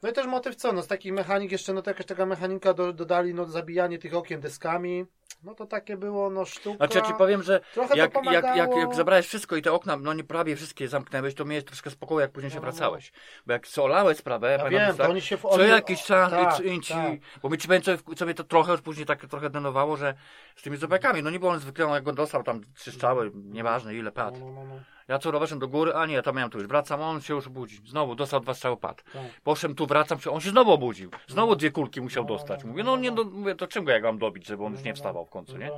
S1: No i też motyw co, no z takich mechanik jeszcze, no to jakaś taka mechanika do, dodali, no zabijanie tych okien deskami. No to takie było, no sztuka.
S2: Znaczy ja ci powiem, że jak, jak, jak, jak zabrałeś wszystko i te okna, no nie prawie wszystkie zamknęłeś, to miałeś troszkę spokoju, jak później się
S1: No,
S2: wracałeś. Bo jak solałeś sprawę,
S1: Ja
S2: pamiętam,
S1: wiem,
S2: że
S1: to
S2: tak,
S1: oni się w
S2: co jakiś czas
S1: tak,
S2: i, i ci,
S1: tak.
S2: bo mi ci powiem, co, co mnie to trochę już później tak trochę denerwowało, że z tymi zobakami, no nie było on zwykle, on jak go dostał tam trzy strzały, nieważne ile padł.
S1: No, no, no, no.
S2: Ja co rowerzem do góry, a nie, to miałem tu już, wracam, on się już budzi. Znowu dostał dwa strzały, padł.
S1: Tak.
S2: Poszedłem tu, wracam się, on się znowu obudził. Znowu dwie kulki musiał
S1: No,
S2: dostać.
S1: no,
S2: Mówię,
S1: no,
S2: no nie,
S1: no.
S2: no, mówię, to czym go jak mam dobić, żeby on już
S1: No,
S2: nie
S1: no,
S2: wstawał w końcu, nie?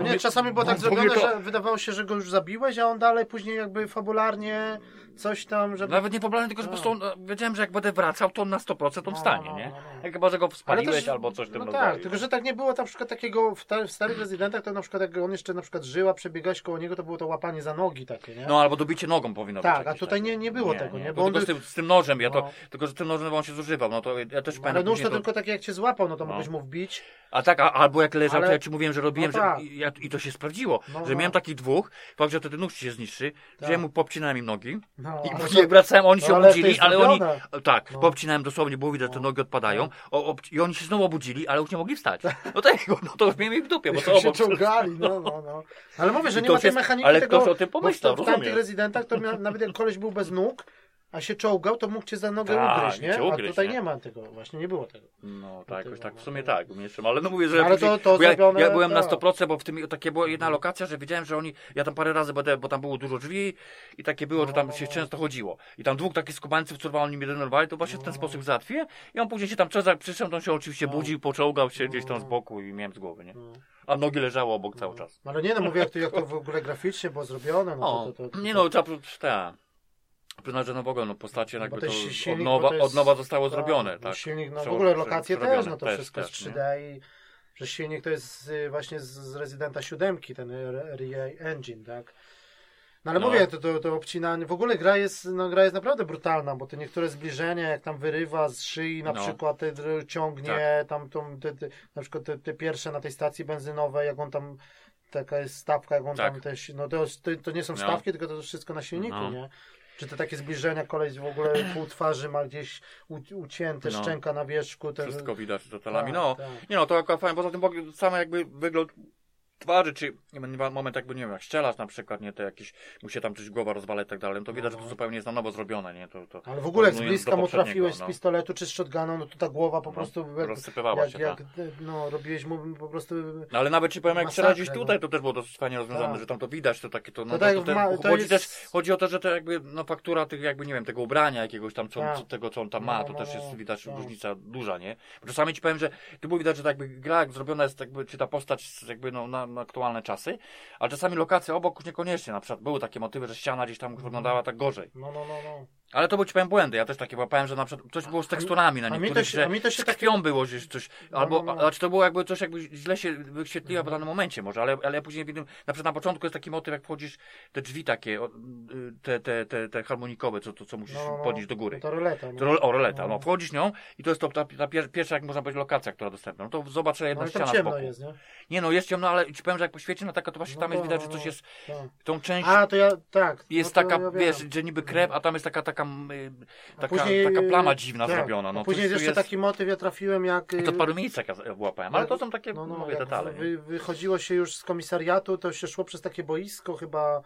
S1: No, no nie, czasami było tak
S2: no,
S1: zrobione,
S2: to-
S1: że wydawało się, że go już zabiłeś, a on dalej później jakby fabularnie coś tam, żeby...
S2: Nawet nie pobrałem, tylko że po
S1: No.
S2: prostu on, wiedziałem, że jak będę wracał, to on na 100% on
S1: No,
S2: wstanie,
S1: no,
S2: nie?
S1: no, no.
S2: Jak chyba, że go
S1: Ale
S2: spaliłeś
S1: też-
S2: albo coś w tym
S1: No
S2: rodzaju.
S1: tak, tylko że tak nie było na przykład takiego w, ta, w starych rezydentach, to na przykład jak on jeszcze na przykład żył, a przebiegałeś koło niego, to było to łapanie za nogi takie, nie?
S2: No albo dobicie nogą powinno
S1: Tak,
S2: być.
S1: a
S2: jakieś
S1: tutaj
S2: takie.
S1: nie- nie było tego, nie?
S2: To
S1: Bo on
S2: tylko z,
S1: by-
S2: tym, z tym nożem, ja to,
S1: No.
S2: tylko że tym nożem on się zużywał, no to ja też
S1: Ale
S2: pamiętam
S1: nóż to
S2: później
S1: tylko tak jak cię złapał, no to
S2: No.
S1: mogłeś mu wbić.
S2: A tak, a, albo jak leżał,
S1: Ale-
S2: to ja ci mówiłem, że robiłem,
S1: No tak.
S2: że, ja, i to się sprawdziło,
S1: No,
S2: że
S1: no.
S2: miałem takich dwóch, fakt, że wtedy nóż się zniszczy,
S1: Tak.
S2: że ja mu popcinałem im nogi
S1: No,
S2: i
S1: ale
S2: później wracałem, oni
S1: no,
S2: się
S1: ale to
S2: obudzili,
S1: jest
S2: ale oni, tak,
S1: No.
S2: popcinałem dosłownie, było widać, że te
S1: No.
S2: nogi odpadają
S1: Tak.
S2: o, i oni się znowu obudzili, ale już nie mogli wstać. No tak, [LAUGHS] no to już miałem ich w dupie, bo to
S1: się
S2: obok.
S1: czołgali, no, no, no. Ale mówię, że nie ma tej
S2: się-
S1: mechaniki
S2: ale
S1: tego,
S2: ktoś o tym
S1: bo w,
S2: pomyślał,
S1: w tamtych rezydentach to mia, nawet jak koleś był bez nóg, a się czołgał, to mógł cię za nogę
S2: Tak,
S1: ugryźć, nie?
S2: cię
S1: A
S2: ugryźć,
S1: tutaj
S2: nie?
S1: nie? ma tego, właśnie nie było tego.
S2: No tak, jakoś tak, w
S1: no.
S2: sumie tak, ale no mówię, że
S1: Ale
S2: później,
S1: to- to
S2: bo ja,
S1: zrobione,
S2: ja byłem na
S1: tak.
S2: 100%, bo w tym takie była jedna lokacja, że wiedziałem, że oni, ja tam parę razy, bo, te, bo tam było dużo drzwi i takie było, że tam
S1: No,
S2: się
S1: no.
S2: często chodziło. I tam dwóch takich skubańców, co oni mnie denerwowali, to właśnie w
S1: No.
S2: ten sposób załatwię i on później się tam czasem przyszedł, to on się oczywiście
S1: No.
S2: budził, poczołgał się gdzieś tam z
S1: No.
S2: boku i miałem z głowy, nie?
S1: No.
S2: A nogi leżały obok cały czas.
S1: Ale nie no, mówię, jak to, jak to [LAUGHS] w ogóle graficznie było zrobione, no
S2: O,
S1: to, to, to, to
S2: nie no, trzeba, ta, przyznać, że no w ogóle, no postacie
S1: No
S2: jakby
S1: to
S2: to
S1: jest
S2: od
S1: silnik,
S2: nowa,
S1: to jest-
S2: od nowa zostało
S1: tak,
S2: zrobione, tak.
S1: Silnik, no w ogóle lokacje też, no to
S2: też,
S1: wszystko
S2: też,
S1: z
S2: nie?
S1: 3D i że silnik to jest y, właśnie z, z Residenta 7, ten RE Engine, tak? No ale
S2: No.
S1: mówię, to, to, to obcinanie, w ogóle gra jest, no, gra jest naprawdę brutalna, bo te niektóre zbliżenia, jak tam wyrywa z szyi, na
S2: No.
S1: przykład te, ciągnie, tam tą, te, te, na przykład te, te pierwsze na tej stacji benzynowej, jak on tam, taka jest stawka, jak on
S2: Tak.
S1: tam też, no to, to, to nie są
S2: No.
S1: stawki, tylko to wszystko na silniku,
S2: No.
S1: nie? Czy te takie zbliżenia, koleś w ogóle pół twarzy ma gdzieś ucięte,
S2: No.
S1: szczęka na wierzchu. Te,
S2: Wszystko widać totalami.
S1: Tak,
S2: No,
S1: tak.
S2: nie no, to akurat fajnie. Poza tym bo- same jakby wygląd twarzy, czy moment jakby, nie wiem, jak strzelasz na przykład, nie, te jakieś, mu się tam coś głowa rozwala i tak dalej, no to widać, że to zupełnie jest na nowo zrobione, nie, to, to
S1: Ale w ogóle jak z bliska mu trafiłeś z
S2: no.
S1: pistoletu czy z shotgunu, no to ta głowa po
S2: No,
S1: prostu jak,
S2: rozsypywała
S1: jak,
S2: się,
S1: jak
S2: tak.
S1: no, robiłeś mu po prostu...
S2: No ale nawet ci powiem, jak strzelać gdzieś tutaj, to też było dosyć fajnie rozwiązane,
S1: Tak.
S2: że tam to widać, to takie to, no,
S1: To
S2: to,
S1: tak
S2: to,
S1: ma- to
S2: chodzi
S1: jest-
S2: też, chodzi o to, że to jakby, no faktura tych jakby, nie wiem, tego ubrania jakiegoś tam, co,
S1: Tak.
S2: tego co on tam
S1: No,
S2: ma,
S1: no,
S2: to
S1: no,
S2: też jest
S1: no,
S2: widać
S1: tak.
S2: różnica duża, nie? Bo czasami ci powiem, że tu było widać, że tak jakby gra zrobiona jest jakby, czy ta postać jakby no, na, na aktualne czasy, ale czasami lokacja obok już niekoniecznie, na przykład były takie motywy, że ściana gdzieś tam wyglądała tak gorzej.
S1: No, no, no, no.
S2: Ale to były ci powiem błędy, ja też takie łapałem, że na przykład coś było z teksturami na
S1: a mi to
S2: niektórych,
S1: się-
S2: że
S1: a mi to się
S2: z krwią było gdzieś coś, albo,
S1: no, no.
S2: znaczy to było jakby coś jakby źle się wyświetliło w danym momencie może, ale, ale ja później widzę, na przykład na początku jest taki motyw, jak wchodzisz, te drzwi takie, te, te, te, te harmonikowe, co, to, co musisz
S1: no, no,
S2: podnieść do góry.
S1: To roleta.
S2: To
S1: No.
S2: O, roleta,
S1: No.
S2: no. Wchodzisz nią i to jest to, ta, ta pier- pierwsza, jak można powiedzieć, lokacja, która dostępna. No to zobaczę
S1: No,
S2: jedna
S1: tam
S2: ściana z
S1: ciemno
S2: boku.
S1: jest, nie?
S2: Nie no, jest ciemno, ale ci powiem, że jak poświeci na taka, to właśnie
S1: No
S2: tam jest widać, że
S1: no,
S2: coś jest,
S1: Tak.
S2: tą część
S1: A, to ja, tak.
S2: jest
S1: no
S2: taka,
S1: ja
S2: wiesz, że niby krew, a tam jest taka, taka, y,
S1: A
S2: taka,
S1: później,
S2: taka plama dziwna
S1: tak,
S2: zrobiona. No,
S1: później jeszcze taki motyw ja trafiłem jak...
S2: I to
S1: y,
S2: w paru miejscach ja wyłapałem, ale to są takie,
S1: no, no,
S2: mówię, detale. nie?
S1: Wy, wychodziło się już z komisariatu, to się szło przez takie boisko chyba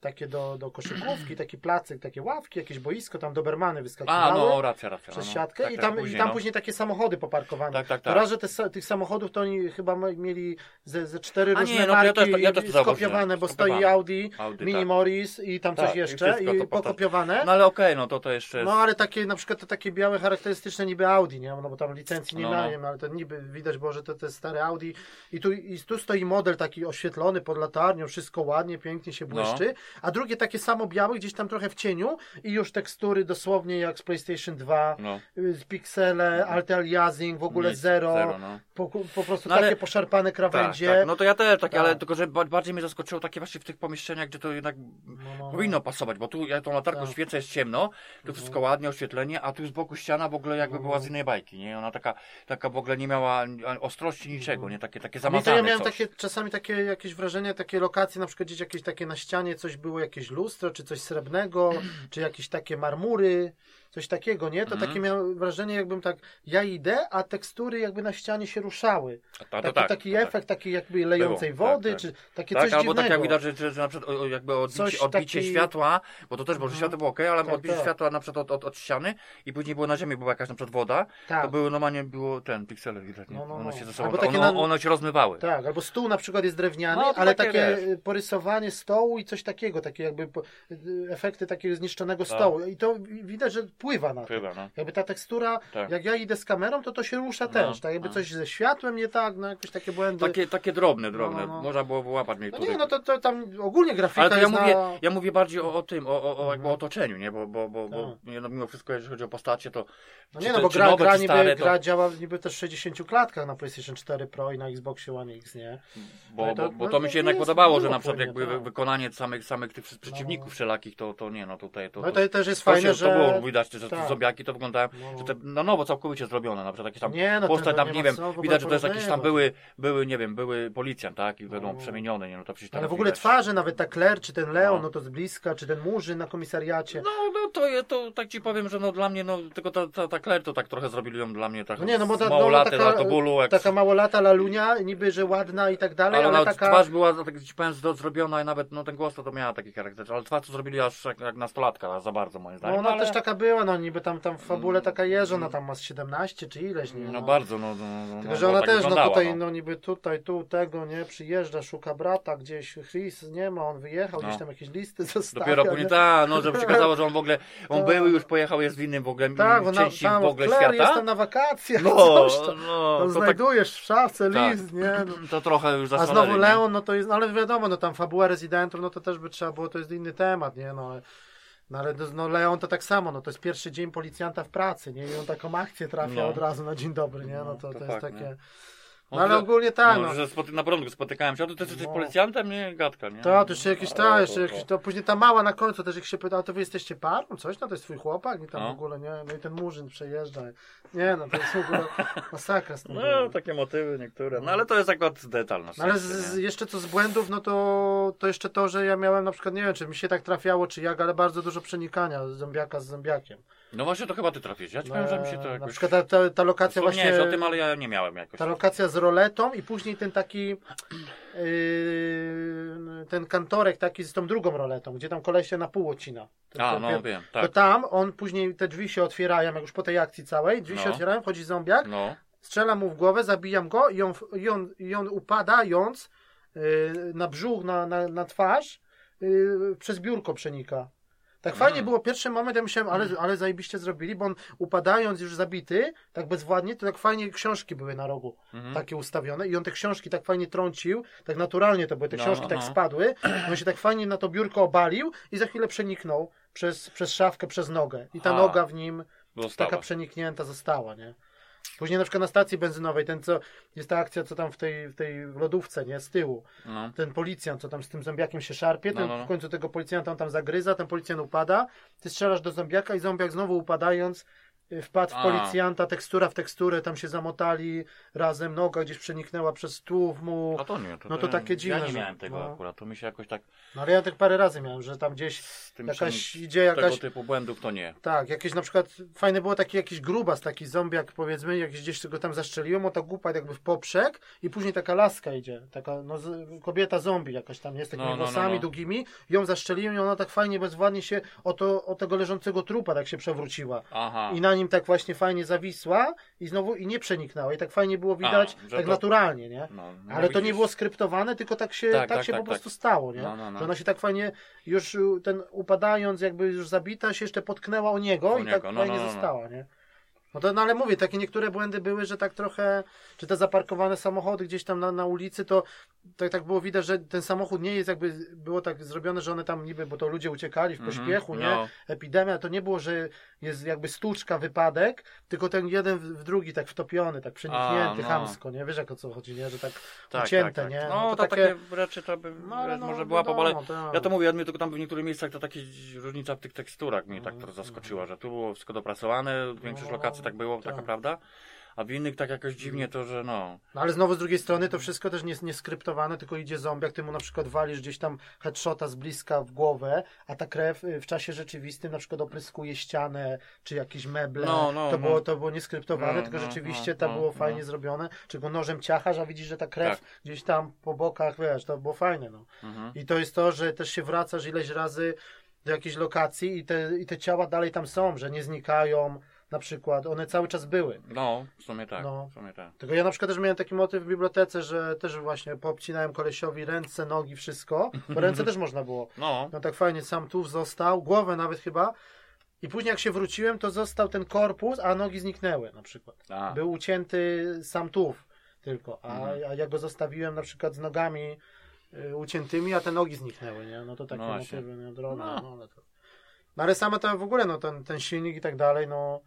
S1: takie do, do koszykówki, taki placyk, takie ławki, jakieś boisko, tam dobermany wyskakiwały.
S2: A, no, racja, racja.
S1: przez
S2: no, no.
S1: siatkę
S2: Tak,
S1: i
S2: tak,
S1: tam,
S2: później,
S1: i tam
S2: no.
S1: później takie samochody poparkowane.
S2: Tak, tak,
S1: To
S2: tak.
S1: raz, że te, tych samochodów to oni chyba mieli ze, ze cztery
S2: A
S1: różne
S2: nie, no to ja
S1: marki
S2: też- ja też to
S1: skopiowane, bo stoi
S2: skopiowane.
S1: Audi,
S2: Audi,
S1: Mini
S2: tak.
S1: Morris i tam
S2: Tak,
S1: coś
S2: i
S1: jeszcze i,
S2: potem-
S1: pokopiowane.
S2: No ale okej, no to to jeszcze jest...
S1: No ale takie na przykład to takie białe charakterystyczne niby Audi, nie? No bo tam licencji nie
S2: No, no.
S1: mają, ale to niby widać było, że to, to jest stare Audi i tu, i tu stoi model taki oświetlony pod latarnią, wszystko ładnie, pięknie się
S2: No.
S1: błyszczy, a drugie takie samo białe, gdzieś tam trochę w cieniu i już tekstury dosłownie jak z PlayStation 2,
S2: No,
S1: z piksele, anti-aliasing, w ogóle
S2: nic,
S1: zero,
S2: zero no.
S1: po, po prostu
S2: No ale-
S1: takie poszarpane
S2: Tak,
S1: krawędzie.
S2: tak, no to ja też takie,
S1: Tak.
S2: ale tylko, że ba- bardziej mnie zaskoczyło takie właśnie w tych pomieszczeniach, gdzie to jednak
S1: No, no, no.
S2: powinno pasować, bo tu ja tą latarką
S1: Tak.
S2: świecę, jest ciemno, tu wszystko ładnie, oświetlenie, a tu z boku ściana w ogóle jakby
S1: No,
S2: była
S1: no.
S2: z innej bajki, nie? Ona taka, taka w ogóle nie miała ostrości niczego, nie? Takie, takie
S1: Mi to
S2: zamazane
S1: ja miałem
S2: coś.
S1: takie, czasami takie jakieś wrażenie, takie lokacje, na przykład gdzieś jakieś takie na ścianie coś było, jakieś lustro, czy coś srebrnego, czy jakieś takie marmury. Coś takiego, nie? To
S2: Mhm.
S1: takie miałem wrażenie, jakbym tak, ja idę, a tekstury jakby na ścianie się ruszały.
S2: A to, to
S1: Taki,
S2: tak,
S1: taki
S2: tak.
S1: efekt takiej jakby lejącej
S2: Było, tak,
S1: wody,
S2: tak.
S1: czy takie
S2: Tak,
S1: coś
S2: albo
S1: dziwnego.
S2: tak jak widać, że, że, że na przykład o, jakby odbicie,
S1: Coś
S2: odbicie
S1: taki-
S2: światła, bo to też, bo że
S1: Mhm.
S2: światło było ok, ale
S1: Tak,
S2: odbicie
S1: tak.
S2: światła na przykład od, od, od ściany i później było na ziemi, była jakaś na przykład woda,
S1: tak,
S2: to były normalnie było ten, piksele widać, nie?
S1: No, no,
S2: one
S1: no.
S2: się ze sobą,
S1: Albo
S2: one,
S1: takie na-
S2: one się rozmywały.
S1: tak, albo stół na przykład jest drewniany,
S2: No,
S1: ale
S2: takie,
S1: takie porysowanie stołu i coś takiego, takie jakby y, efekty takiego zniszczonego
S2: Tak.
S1: stołu. I to wi- widać, że wpływa na to.
S2: No.
S1: Jakby ta tekstura,
S2: Tak.
S1: jak ja idę z kamerą, to to się rusza
S2: No,
S1: też. Tak jakby
S2: no.
S1: coś ze światłem nie tak, no jakieś takie błędy.
S2: Takie, takie drobne, drobne.
S1: No, no, no.
S2: Można było wyłapać
S1: No
S2: niektóre.
S1: nie, no to, to tam ogólnie grafika
S2: Ale to ja
S1: jest
S2: mówię,
S1: na...
S2: ja mówię bardziej o, o tym, o, o, o jakby
S1: Mhm.
S2: otoczeniu, nie? Bo, bo, bo, bo
S1: Tak.
S2: nie, no, mimo wszystko, jeżeli chodzi o postacie, to.
S1: No nie, no bo gra,
S2: nowe,
S1: gra, niby,
S2: stare, to-
S1: gra działa niby też w 60 klatkach na PlayStation 4 Pro i na Xboxie One X, nie?
S2: Bo,
S1: No to-
S2: bo, bo
S1: no
S2: to mi się jednak podobało, że na przykład jakby
S1: tak.
S2: wykonanie samych, samych tych przeciwników
S1: No.
S2: wszelakich, to, to nie, no tutaj to.
S1: No
S2: to,
S1: też jest fajne, że...
S2: to było widać, że te
S1: tak.
S2: zombiaki to wyglądają,
S1: No.
S2: że te na nowo całkowicie zrobione, na przykład jakieś tam
S1: Nie, no
S2: postać tam,
S1: nie
S2: nie wiem, widać, że to jest jakieś tam były, były, nie wiem, były policjant, tak, i
S1: No.
S2: przemieniony, nie, no to przecież tam
S1: Ale w ogóle
S2: widać.
S1: twarze, nawet ta Claire, czy ten Leon,
S2: No.
S1: no to z bliska, czy ten Murzyn na komisariacie.
S2: No, no to, to tak ci powiem, że no dla mnie, no tylko ta, ta, ta Claire to tak trochę zrobili ją dla mnie tak
S1: No nie, no bo ta,
S2: mało
S1: no,
S2: laty,
S1: taka,
S2: bólu, jak
S1: taka małolata lalunia, niby, że ładna i tak dalej,
S2: ale,
S1: ale, taka...
S2: twarz była, no, tak ci powiem, zrobiona i nawet no, ten głos to, to miała taki charakter, ale twarz to zrobili aż jak, jak nastolatka, za bardzo moim
S1: No
S2: zdaniem.
S1: ona
S2: ale...
S1: też taka była, no niby tam, tam w fabule taka jest, że ona tam ma z 17 czy ileś, nie?
S2: No bardzo, no, no, no
S1: Tylko,
S2: no,
S1: że ona
S2: tak
S1: też, no tutaj, no niby tutaj, tu, tego, nie, przyjeżdża, szuka brata gdzieś, Chris nie ma, on wyjechał,
S2: No.
S1: gdzieś tam jakieś listy zostawia. [LAUGHS]
S2: Dopiero później,
S1: nie?
S2: tak, no żeby [LAUGHS] się okazało, że on w ogóle, on
S1: Tak.
S2: był już pojechał, jest w innym w ogóle
S1: Tak, na,
S2: części
S1: tam
S2: w ogóle
S1: Claire,
S2: świata.
S1: jestem na wakacjach,
S2: No,
S1: coś tam.
S2: no, tak,
S1: znajdujesz w szafce
S2: Tak.
S1: list, nie? No. [CLEARS THROAT]
S2: to trochę już
S1: A
S2: zasoleli,
S1: znowu? Leon, no to jest, no ale wiadomo, no tam fabuła rezydentów, no to też by trzeba było, to jest inny temat, nie? No no, ale no, Leon to tak samo, no to jest pierwszy dzień policjanta w pracy, nie? I on taką akcję trafia
S2: No.
S1: od razu na dzień dobry, nie? No to,
S2: to
S1: to, jest
S2: tak,
S1: takie...
S2: nie?
S1: No ale ogólnie tak,
S2: no,
S1: no.
S2: że spoty- na początku spotykałem się, a ty też jesteś
S1: No.
S2: policjantem, nie? Gadka, nie?
S1: To, to jeszcze jakieś, ta, jeszcze
S2: to-
S1: jakieś, to później ta mała na końcu też jak się pyta, a to wy jesteście parą, coś, no to jest twój chłopak i tam
S2: No.
S1: w ogóle, nie, no i ten murzyn przejeżdża, nie no, to jest w ogóle masakra z tym.
S2: No, takie motywy niektóre. No ale to jest akurat detal na
S1: No, ale z,
S2: szczęście,
S1: z,
S2: nie?
S1: jeszcze co z błędów, no to, to jeszcze to, że ja miałem na przykład, nie wiem, czy mi się tak trafiało, czy jak, ale bardzo dużo przenikania zombiaka z zombiakiem.
S2: No właśnie to chyba ty trafiłeś. Ja ci powiem, że mi się to
S1: Na
S2: jakoś...
S1: przykład ta, ta, ta lokacja właśnie,
S2: o tym, ale ja nie miałem jakoś.
S1: ta lokacja z roletą i później ten taki, [CLEARS THROAT] yy, ten kantorek taki z tą drugą roletą, gdzie tam koleś się na pół odcina. To-
S2: A,
S1: to
S2: no wiem,
S1: To
S2: tak.
S1: tam on później te drzwi się otwierają, jak już po tej akcji całej, drzwi się
S2: No.
S1: otwierają, wchodzi zombiak,
S2: No,
S1: strzelam mu w głowę, zabijam go i on, i on, i on upadając yy, na brzuch, na, na, na twarz, yy, przez biurko przenika. Tak fajnie
S2: Mm.
S1: było pierwszy moment, ja myślałem, ale, ale zajebiście zrobili, bo on upadając już zabity, tak bezwładnie, to tak fajnie książki były na rogu,
S2: mhm.
S1: takie ustawione i on te książki tak fajnie trącił, tak naturalnie to były, te
S2: No,
S1: książki
S2: no,
S1: tak
S2: no.
S1: spadły, on się tak fajnie na to biurko obalił i za chwilę przeniknął przez, przez szafkę, przez nogę i ta
S2: A.
S1: noga w nim
S2: Została.
S1: taka przeniknięta została, nie? Później na przykład na stacji benzynowej, ten co, jest ta akcja, co tam w tej, w tej lodówce, nie, z tyłu,
S2: No.
S1: ten policjant, co tam z tym zombiakiem się szarpie,
S2: No,
S1: ten
S2: no, no.
S1: w końcu tego policjanta on tam zagryza, ten policjant upada, ty strzelasz do zombiaka i zombiak znowu upadając wpadł w policjanta, tekstura w teksturę, tam się zamotali razem, noga gdzieś przeniknęła przez tułów mu,
S2: A to nie, to,
S1: No to takie dziwne,
S2: Ja nie
S1: że-
S2: miałem tego
S1: no.
S2: akurat, to mi się jakoś tak
S1: no ale ja tak parę razy miałem, że tam gdzieś
S2: z tym
S1: jakaś idzie jakaś
S2: tego typu błędów to nie.
S1: Tak, jakieś na przykład fajne było taki jakiś grubas, taki zombiak powiedzmy, jakiś gdzieś go tam zastrzeliłem, on tak upadł jakby w poprzek i później taka laska idzie, taka no, z, kobieta zombie jakaś tam jest, takimi
S2: No, no, no,
S1: włosami
S2: no.
S1: długimi, ją zastrzeliłem i ona tak fajnie bezwładnie się o, to, o tego leżącego trupa tak się przewróciła.
S2: Aha.
S1: I na nim tak właśnie fajnie zawisła i znowu i nie przeniknęła i tak fajnie było widać,
S2: że
S1: tak
S2: to-
S1: naturalnie, nie?
S2: No, no
S1: Ale to nie było skryptowane, tylko tak się,
S2: Tak,
S1: tak,
S2: tak,
S1: się
S2: tak,
S1: po
S2: tak.
S1: prostu stało, nie?
S2: No, no, no.
S1: Że ona się tak fajnie, już ten upadając, jakby już zabita, się jeszcze potknęła o niego
S2: O
S1: i
S2: niego,
S1: tak
S2: no,
S1: fajnie została, nie? No to, no ale mówię, takie niektóre błędy były, że tak trochę, czy te zaparkowane samochody gdzieś tam na, na ulicy, to, to tak było widać, że ten samochód nie jest jakby, było tak zrobione, że one tam niby, bo to ludzie uciekali w
S2: Mhm,
S1: pośpiechu, nie?
S2: no.
S1: Epidemia, to nie było, że jest jakby stłuczka, wypadek, tylko ten jeden w, drugi tak wtopiony, tak przeniknięty,
S2: A, no.
S1: chamsko, nie? Wiesz jak o co chodzi, nie? Że tak
S2: Tak,
S1: ucięte,
S2: tak, tak.
S1: nie?
S2: No,
S1: No
S2: to,
S1: to
S2: takie...
S1: takie-
S2: rzeczy to by
S1: No, no,
S2: może była
S1: wiadomo, tak.
S2: ja to mówię, ja mnie tylko tam w niektórych miejscach to takie różnica w tych teksturach mnie tak
S1: Mhm,
S2: trochę zaskoczyła, że tu było wszystko dopracowane, większość
S1: No,
S2: lokacji tak było,
S1: tak.
S2: taka prawda. a w innych tak jakoś dziwnie to, że no.
S1: No ale znowu z drugiej strony to wszystko też nie jest nieskryptowane, tylko idzie zombiak, ty mu na przykład walisz gdzieś tam headshota z bliska w głowę, a ta krew y, w czasie rzeczywistym na przykład opryskuje ścianę, czy jakieś meble.
S2: No, no,
S1: to,
S2: no.
S1: było, to było nieskryptowane,
S2: No,
S1: tylko
S2: no,
S1: rzeczywiście
S2: no,
S1: to było fajnie zrobione. Czy go nożem ciachasz, a widzisz, że ta krew
S2: Tak.
S1: gdzieś tam po bokach, wiesz, to było fajne. No.
S2: Mhm.
S1: I to jest to, że też się wracasz ileś razy do jakiejś lokacji i te, i te ciała dalej tam są, że nie znikają. Na przykład one cały czas były.
S2: No, w sumie tak.
S1: No.
S2: W sumie tak.
S1: Tylko ja na przykład też miałem taki motyw w bibliotece, że też właśnie poobcinałem kolesiowi ręce, nogi, wszystko, bo ręce też można było. [LAUGHS]
S2: No,
S1: No tak fajnie, sam tu został, głowę nawet chyba. I później jak się wróciłem, to został ten korpus, a nogi zniknęły na przykład.
S2: a,
S1: Był ucięty sam tuw tylko, a,
S2: Mhm.
S1: a ja go zostawiłem na przykład z nogami y, uciętymi, a te nogi zniknęły, nie? No to takie
S2: No
S1: motywy, nie? Drobne,
S2: No.
S1: no. ale to... No ale same to w ogóle, no ten, ten silnik i tak dalej, no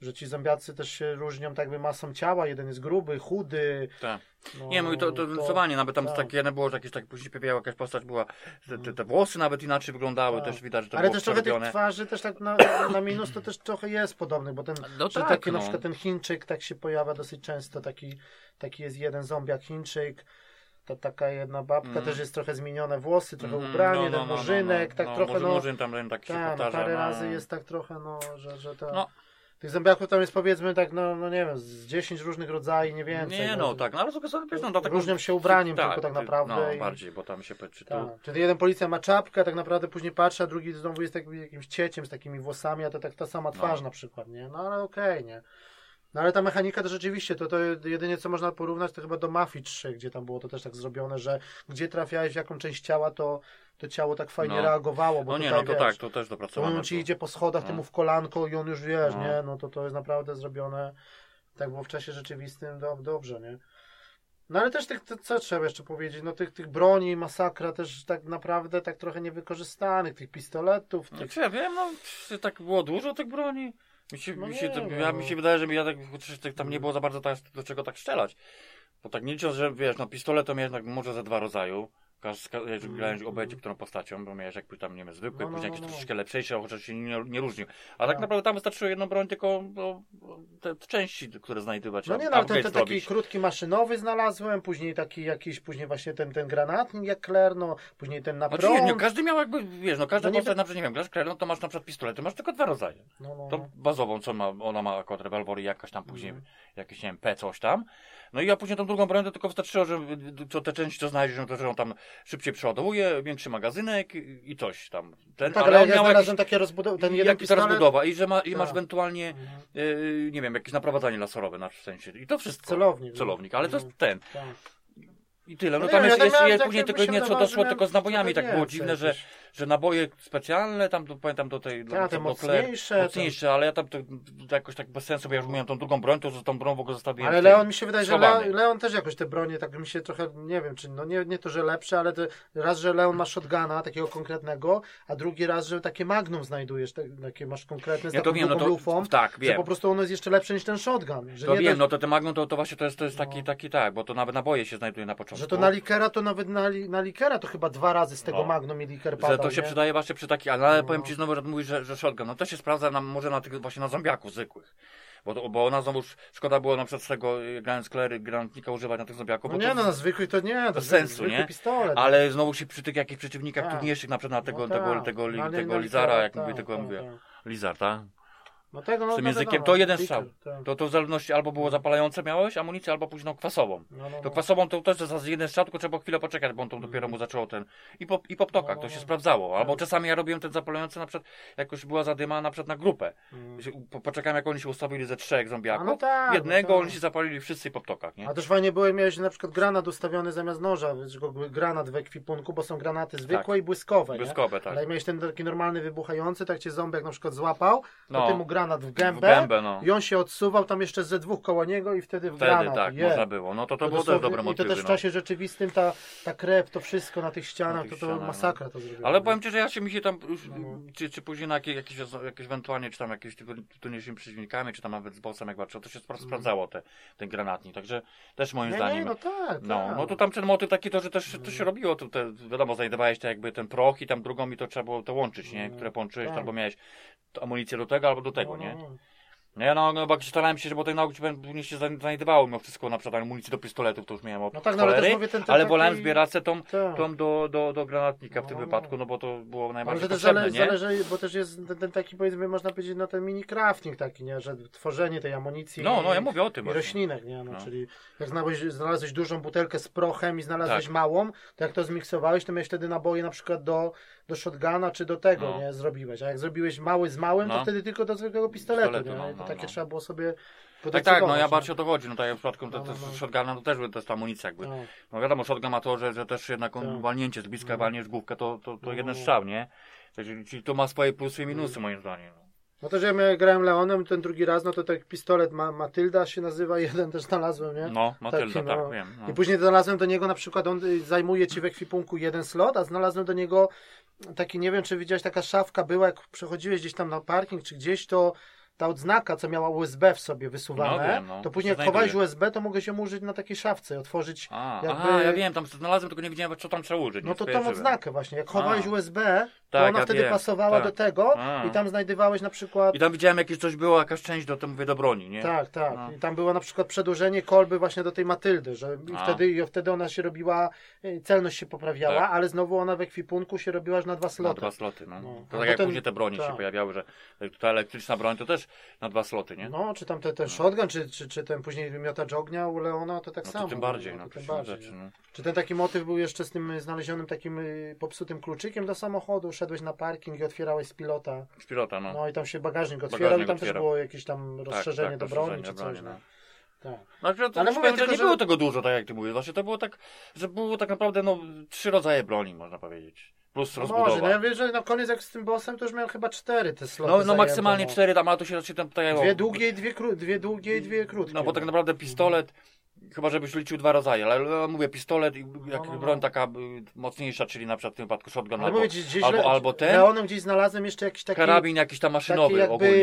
S1: że ci zombiacy też się różnią tak jakby masą ciała, jeden jest gruby, chudy.
S2: tak.
S1: No,
S2: Nie, mówię, to, to zdecydowanie, nawet tam
S1: tak.
S2: takie jedne było, jakieś tak później pojawiała jakaś postać była, te, te, te włosy nawet inaczej wyglądały,
S1: Tak.
S2: też widać, że to
S1: Ale też trochę tych twarzy też tak na, na minus to też trochę jest podobny, bo ten,
S2: No tak,
S1: taki na
S2: no.
S1: przykład ten Chińczyk tak się pojawia dosyć często, taki, taki jest jeden zombiak Chińczyk, ta taka jedna babka
S2: Mhm.
S1: też jest trochę zmienione włosy, trochę
S2: Mhm,
S1: ubranie,
S2: no,
S1: ten
S2: no, no,
S1: murzynek,
S2: no,
S1: tak
S2: no,
S1: trochę
S2: może
S1: no,
S2: Murzyn tam tak się
S1: tak, no,
S2: powtarza.
S1: parę
S2: no.
S1: razy jest tak trochę no, że, że to...
S2: No,
S1: Tych zombiaków tam jest powiedzmy tak, no, no nie wiem, z 10 różnych rodzajów, nie więcej.
S2: nie no, tak, no ale strony, wiesz, no dlatego...
S1: Różnią się ubraniem tylko tak naprawdę
S2: No,
S1: i-
S2: bardziej, bo tam się czy tu...
S1: Tak. Czyli jeden policja ma czapkę, tak naprawdę później patrzy, a drugi znowu jest takim jakimś cieciem z takimi włosami, a to tak ta sama twarz
S2: No.
S1: na przykład, nie? No ale okej, nie? No ale ta mechanika to rzeczywiście, to, to jedynie co można porównać to chyba do Mafii 3, gdzie tam było to też tak zrobione, że gdzie trafiałeś w jaką część ciała, to, to ciało tak fajnie
S2: No.
S1: reagowało, bo
S2: No nie,
S1: tutaj,
S2: no to
S1: wiesz,
S2: tak, to też dopracowane.
S1: on ci idzie po schodach,
S2: No.
S1: temu w kolanko i on już wiesz,
S2: No.
S1: nie? No to to jest naprawdę zrobione tak było w czasie rzeczywistym do, dobrze, nie? No ale też tych, co trzeba jeszcze powiedzieć, no tych, tych broni, masakra też tak naprawdę tak trochę niewykorzystanych, tych pistoletów,
S2: No,
S1: tych...
S2: czy ja wiem, no tak było dużo tych broni. Mi się,
S1: No
S2: mi się,
S1: nie
S2: to, ja,
S1: no.
S2: mi się wydaje, że ja tak, tak tam nie było za bardzo tak, do czego tak strzelać. Bo tak nie licząc, że wiesz, no pistolet to tak, może ze dwa rodzaju. Każ, ka, ja grałem obejdzie którą postacią, bo miałeś jakby tam, nie wiem, zwykły,
S1: No, no,
S2: później
S1: no,
S2: jakiś
S1: no.
S2: troszeczkę lepszejszy, a chociaż się nie, nie różnił. A tak
S1: Tak.
S2: naprawdę tam wystarczyło jedną broń, tylko no, te, części, które znajdywać.
S1: No nie, no ale ten, ten taki krótki maszynowy znalazłem, później taki jakiś, później właśnie ten, ten granatnik jak Kler, no, później ten na
S2: Znaczy nie, nie,
S1: prąd.
S2: każdy miał jakby, wiesz, no każda
S1: No nie
S2: postać,
S1: wy-
S2: na przykład, nie wiem, grasz Claire, no to masz na przykład pistolet, to masz tylko dwa rodzaje.
S1: No, no,
S2: To
S1: no.
S2: bazową, co ma, ona ma akurat rewolwer i jakaś tam później, jakieś, nie wiem, P coś tam. No i ja później tą drugą broń to tylko wystarczyło, że co te części, co znajdziesz, no to, że on tam szybciej przeładowuje, większy magazynek i, coś tam. Ten,
S1: Tak,
S2: ale
S1: ale ja znalazłem takie rozbudowy, ten jeden pistolet...
S2: rozbudowa i że ma, i masz
S1: Tak.
S2: ewentualnie,
S1: Mhm.
S2: yy, nie wiem, jakieś naprowadzanie laserowe na w sensie. I to wszystko.
S1: Celownik. no.
S2: Celownik, ale to jest ten.
S1: Tak.
S2: I tyle. No,
S1: No
S2: tam
S1: nie,
S2: jest,
S1: ja tam
S2: jest,
S1: miałem
S2: jest później tylko nieco doszło
S1: że
S2: tylko z nabojami, tak było dziwne, że, że naboje specjalne, tam do, pamiętam do tej do,
S1: te
S2: do
S1: mocniejsze,
S2: mocniejsze, ale ja tam to, to jakoś tak bez sensu, bo ja już miałem tą drugą broń, to z tą broń w ogóle zostawiłem.
S1: Ale Leon mi się wydaje, że
S2: schowany.
S1: Leon, Leon też jakoś te bronie, tak mi się trochę, nie wiem, czy no nie, nie to, że lepsze, ale to raz, że Leon ma shotguna takiego konkretnego, a drugi raz, że takie magnum znajdujesz, tak, takie masz konkretne z
S2: Ja to wiem, no to
S1: lufą,
S2: tak,
S1: że
S2: wiem.
S1: po prostu ono jest jeszcze lepsze niż ten shotgun. Że
S2: To
S1: nie
S2: wiem,
S1: tak-
S2: no to te Magnum to, to właśnie to jest, to jest taki,
S1: No.
S2: taki tak, bo to nawet naboje się znajduje na początku.
S1: Że to na likera, to nawet na, li, na likera to chyba dwa razy z tego
S2: No.
S1: magnum i liker padał,
S2: Że to się
S1: nie?
S2: przydaje właśnie przy takich, ale,
S1: No.
S2: powiem ci znowu, że mówisz, że, że shotgun, no to się sprawdza na, może na tych właśnie na zombiaku zwykłych. Bo, bo ona znowu szkoda było na przykład z tego y, grając klery granatnika używać na tych zombiaków,
S1: No nie,
S2: to,
S1: no na zwykłych to nie, to
S2: sensu, nie?
S1: pistolet.
S2: ale znowu się przy tych jakichś przeciwnikach
S1: Tak.
S2: trudniejszych, na przykład na tego,
S1: No
S2: tego,
S1: tak.
S2: tego,
S1: na
S2: tego
S1: likera,
S2: Lizara, jak
S1: tak,
S2: mówię, tego
S1: tak,
S2: mówię,
S1: tak.
S2: Lizar, tak?
S1: No tego, no,
S2: Z tym
S1: no
S2: językiem
S1: wiadomo,
S2: to jeden
S1: liker,
S2: strzał.
S1: tak.
S2: To, to w zależności albo było zapalające miałeś amunicję, albo później kwasową.
S1: No, no,
S2: To
S1: no.
S2: kwasową to też za jeden strzał, tylko trzeba chwilę poczekać, bo on to dopiero mu zaczął ten. I po, i po ptokach
S1: No,
S2: to
S1: no,
S2: się
S1: no.
S2: sprawdzało. Albo
S1: Tak.
S2: czasami ja robiłem ten zapalający na przykład, jak już była zadyma na przykład na grupę.
S1: Mm.
S2: Po, poczekałem jak oni się ustawili ze trzech zombiaków.
S1: A no tak,
S2: Jednego
S1: no tak.
S2: oni się zapalili wszyscy po ptokach, nie?
S1: A też fajnie było, miałeś na przykład granat ustawiony zamiast noża, granat w ekwipunku, bo są granaty zwykłe i błyskowe, nie?
S2: Błyskowe, tak.
S1: Ale miałeś ten taki normalny wybuchający, tak cię ząbek na przykład złapał, to
S2: No.
S1: ty mu granat w gębę,
S2: W gębę, no.
S1: i on się odsuwał tam jeszcze ze dwóch koło niego i wtedy w
S2: Wtedy
S1: granat.
S2: tak,
S1: je.
S2: można było. No to to
S1: To
S2: było też dobre
S1: I to też w
S2: no.
S1: czasie rzeczywistym ta, ta krew, to wszystko na tych ścianach,
S2: tych
S1: to to
S2: ścianach, no.
S1: masakra to zrobiło.
S2: Ale powiem ci, że ja się mi się tam, już,
S1: No.
S2: czy, czy później na jakieś, jakieś, jakieś ewentualnie, czy tam jakieś trudniejszymi przeciwnikami, czy tam nawet z bossem jak walczył, to się spra- sprawdzało te, ten granatnik. Także też moim
S1: Mhm. nie,
S2: zdaniem.
S1: nie, no tak,
S2: No,
S1: tak.
S2: no to tam ten motyw taki to, że też to się robiło, to te, wiadomo, znajdowałeś te jakby ten proch i tam drugą i to trzeba było to łączyć, nie?
S1: Mm,
S2: Które połączyłeś,
S1: tak.
S2: albo miałeś amunicję do tego, albo do tego,
S1: No,
S2: nie?
S1: no.
S2: No ja no, no bo starałem się, że bo tej nauki później się znajdowało mimo wszystko na przykład amunicji do pistoletów, to już miałem
S1: No tak, no ale
S2: cholery,
S1: też mówię ten, ten
S2: ale
S1: taki...
S2: wolałem zbierać tą,
S1: Tak.
S2: tą do, do, do granatnika w tym
S1: No,
S2: wypadku, no bo to było
S1: Ale
S2: najbardziej
S1: też
S2: potrzebne,
S1: zale,
S2: nie?
S1: zależy, bo też jest ten, ten taki powiedzmy, można powiedzieć, no ten mini crafting taki, nie, że tworzenie tej amunicji
S2: No, no ja mówię o tym
S1: i roślinek, nie, no,
S2: No.
S1: czyli jak znalazłeś, znalazłeś dużą butelkę z prochem i znalazłeś
S2: Tak.
S1: małą, to jak to zmiksowałeś, to miałeś wtedy naboje na przykład do, do shotguna czy do tego,
S2: No.
S1: nie, zrobiłeś, a jak zrobiłeś mały z małym, to
S2: No.
S1: wtedy tylko do zwykłego pistoletu,
S2: Pistoletu,
S1: nie,
S2: no,
S1: to
S2: no,
S1: takie
S2: no.
S1: trzeba było sobie
S2: Tak, tak, no ja bardziej o to chodzi, no tak jak w przypadku
S1: No, no,
S2: te
S1: no.
S2: shotguna, no też to jest ta amunicja jakby.
S1: No.
S2: No wiadomo, shotgun ma to, że, że też jednak on
S1: Tak.
S2: walnięcie z bliska,
S1: No.
S2: walniesz główkę, to, to, to
S1: No,
S2: jeden
S1: no.
S2: strzał, nie? Czyli, czyli to ma swoje plusy i minusy moim zdaniem. no.
S1: No to, że ja grałem Leonem, ten drugi raz, no to tak pistolet ma, Matylda się nazywa, [LAUGHS] jeden też znalazłem, nie?
S2: No, Matylda,
S1: Taki,
S2: tak,
S1: no.
S2: wiem. No.
S1: I później znalazłem do niego na przykład, on y, zajmuje ci w ekwipunku jeden slot, a znalazłem do niego taki, nie wiem czy widziałeś, taka szafka była, jak przechodziłeś gdzieś tam na parking czy gdzieś, to ta odznaka, co miała USB w sobie wysuwane,
S2: No wiem, no.
S1: to później jak chowałeś USB, to mogłeś ją użyć na takiej szafce, otworzyć,
S2: A,
S1: jakby-
S2: ja wiem, tam znalazłem, tylko nie wiedziałem, co tam trzeba użyć.
S1: no to tą odznakę właśnie, jak chowałeś
S2: A.
S1: USB, to
S2: Tak,
S1: ona
S2: ja
S1: wtedy
S2: wiem,
S1: pasowała
S2: tak.
S1: do tego
S2: A.
S1: i tam znajdowałeś na przykład
S2: I tam widziałem jakieś coś było, jakaś część do, to mówię, do broni, nie?
S1: Tak, tak.
S2: No.
S1: I tam było na przykład przedłużenie kolby właśnie do tej Matyldy, że
S2: A.
S1: wtedy, i wtedy ona się robiła, y, celność się poprawiała,
S2: Tak.
S1: ale znowu ona w ekwipunku się robiła aż na dwa
S2: Na
S1: sloty.
S2: dwa sloty, no.
S1: No.
S2: To tak jak
S1: ten-
S2: później te broni się
S1: tak.
S2: pojawiały, że ta elektryczna broń to też na dwa sloty, nie?
S1: No, czy tam ten, ten shotgun, czy, czy, czy ten później miotacz ognia u Leona, to tak
S2: No
S1: samo.
S2: to tym bardziej,
S1: no,
S2: no,
S1: tym bardziej.
S2: rzeczy,
S1: nie?
S2: no.
S1: Czy ten taki motyw był jeszcze z tym znalezionym takim y, popsutym kluczykiem do samochodu, szedłeś na parking i otwierałeś z pilota,
S2: Z pilota, no.
S1: no i tam się bagażnik otwierał
S2: Bagażnik
S1: i tam też było jakieś tam rozszerzenie
S2: tak,
S1: do broni, czy coś.
S2: no.
S1: No. Tak.
S2: Znaczy, to
S1: Ale mówię
S2: powiem, że
S1: tylko,
S2: nie
S1: że-
S2: było tego dużo, tak jak ty mówisz. Właśnie to było tak, że było tak naprawdę no, trzy rodzaje broni, można powiedzieć. Plus
S1: No
S2: rozbudowa.
S1: może, no ja wiem, że na koniec jak z tym bossem to już miałem chyba cztery te sloty
S2: No, no
S1: zajęte,
S2: maksymalnie
S1: no.
S2: cztery tam, ale to się raczej tam tak
S1: Dwie długie i dwie, kró- dwie długie i dwie krótkie.
S2: No bo tak naprawdę pistolet, chyba żebyś liczył dwa rodzaje, ale mówię pistolet i jak
S1: no, no.
S2: broń taka y, mocniejsza, czyli na przykład w tym wypadku shotgun albo,
S1: ci, gdzieś
S2: albo,
S1: le-
S2: albo ten,
S1: Leonem gdzieś znalazłem jeszcze jakiś taki...
S2: karabin jakiś tam
S1: Taki
S2: maszynowy
S1: jakby,
S2: ogólnie.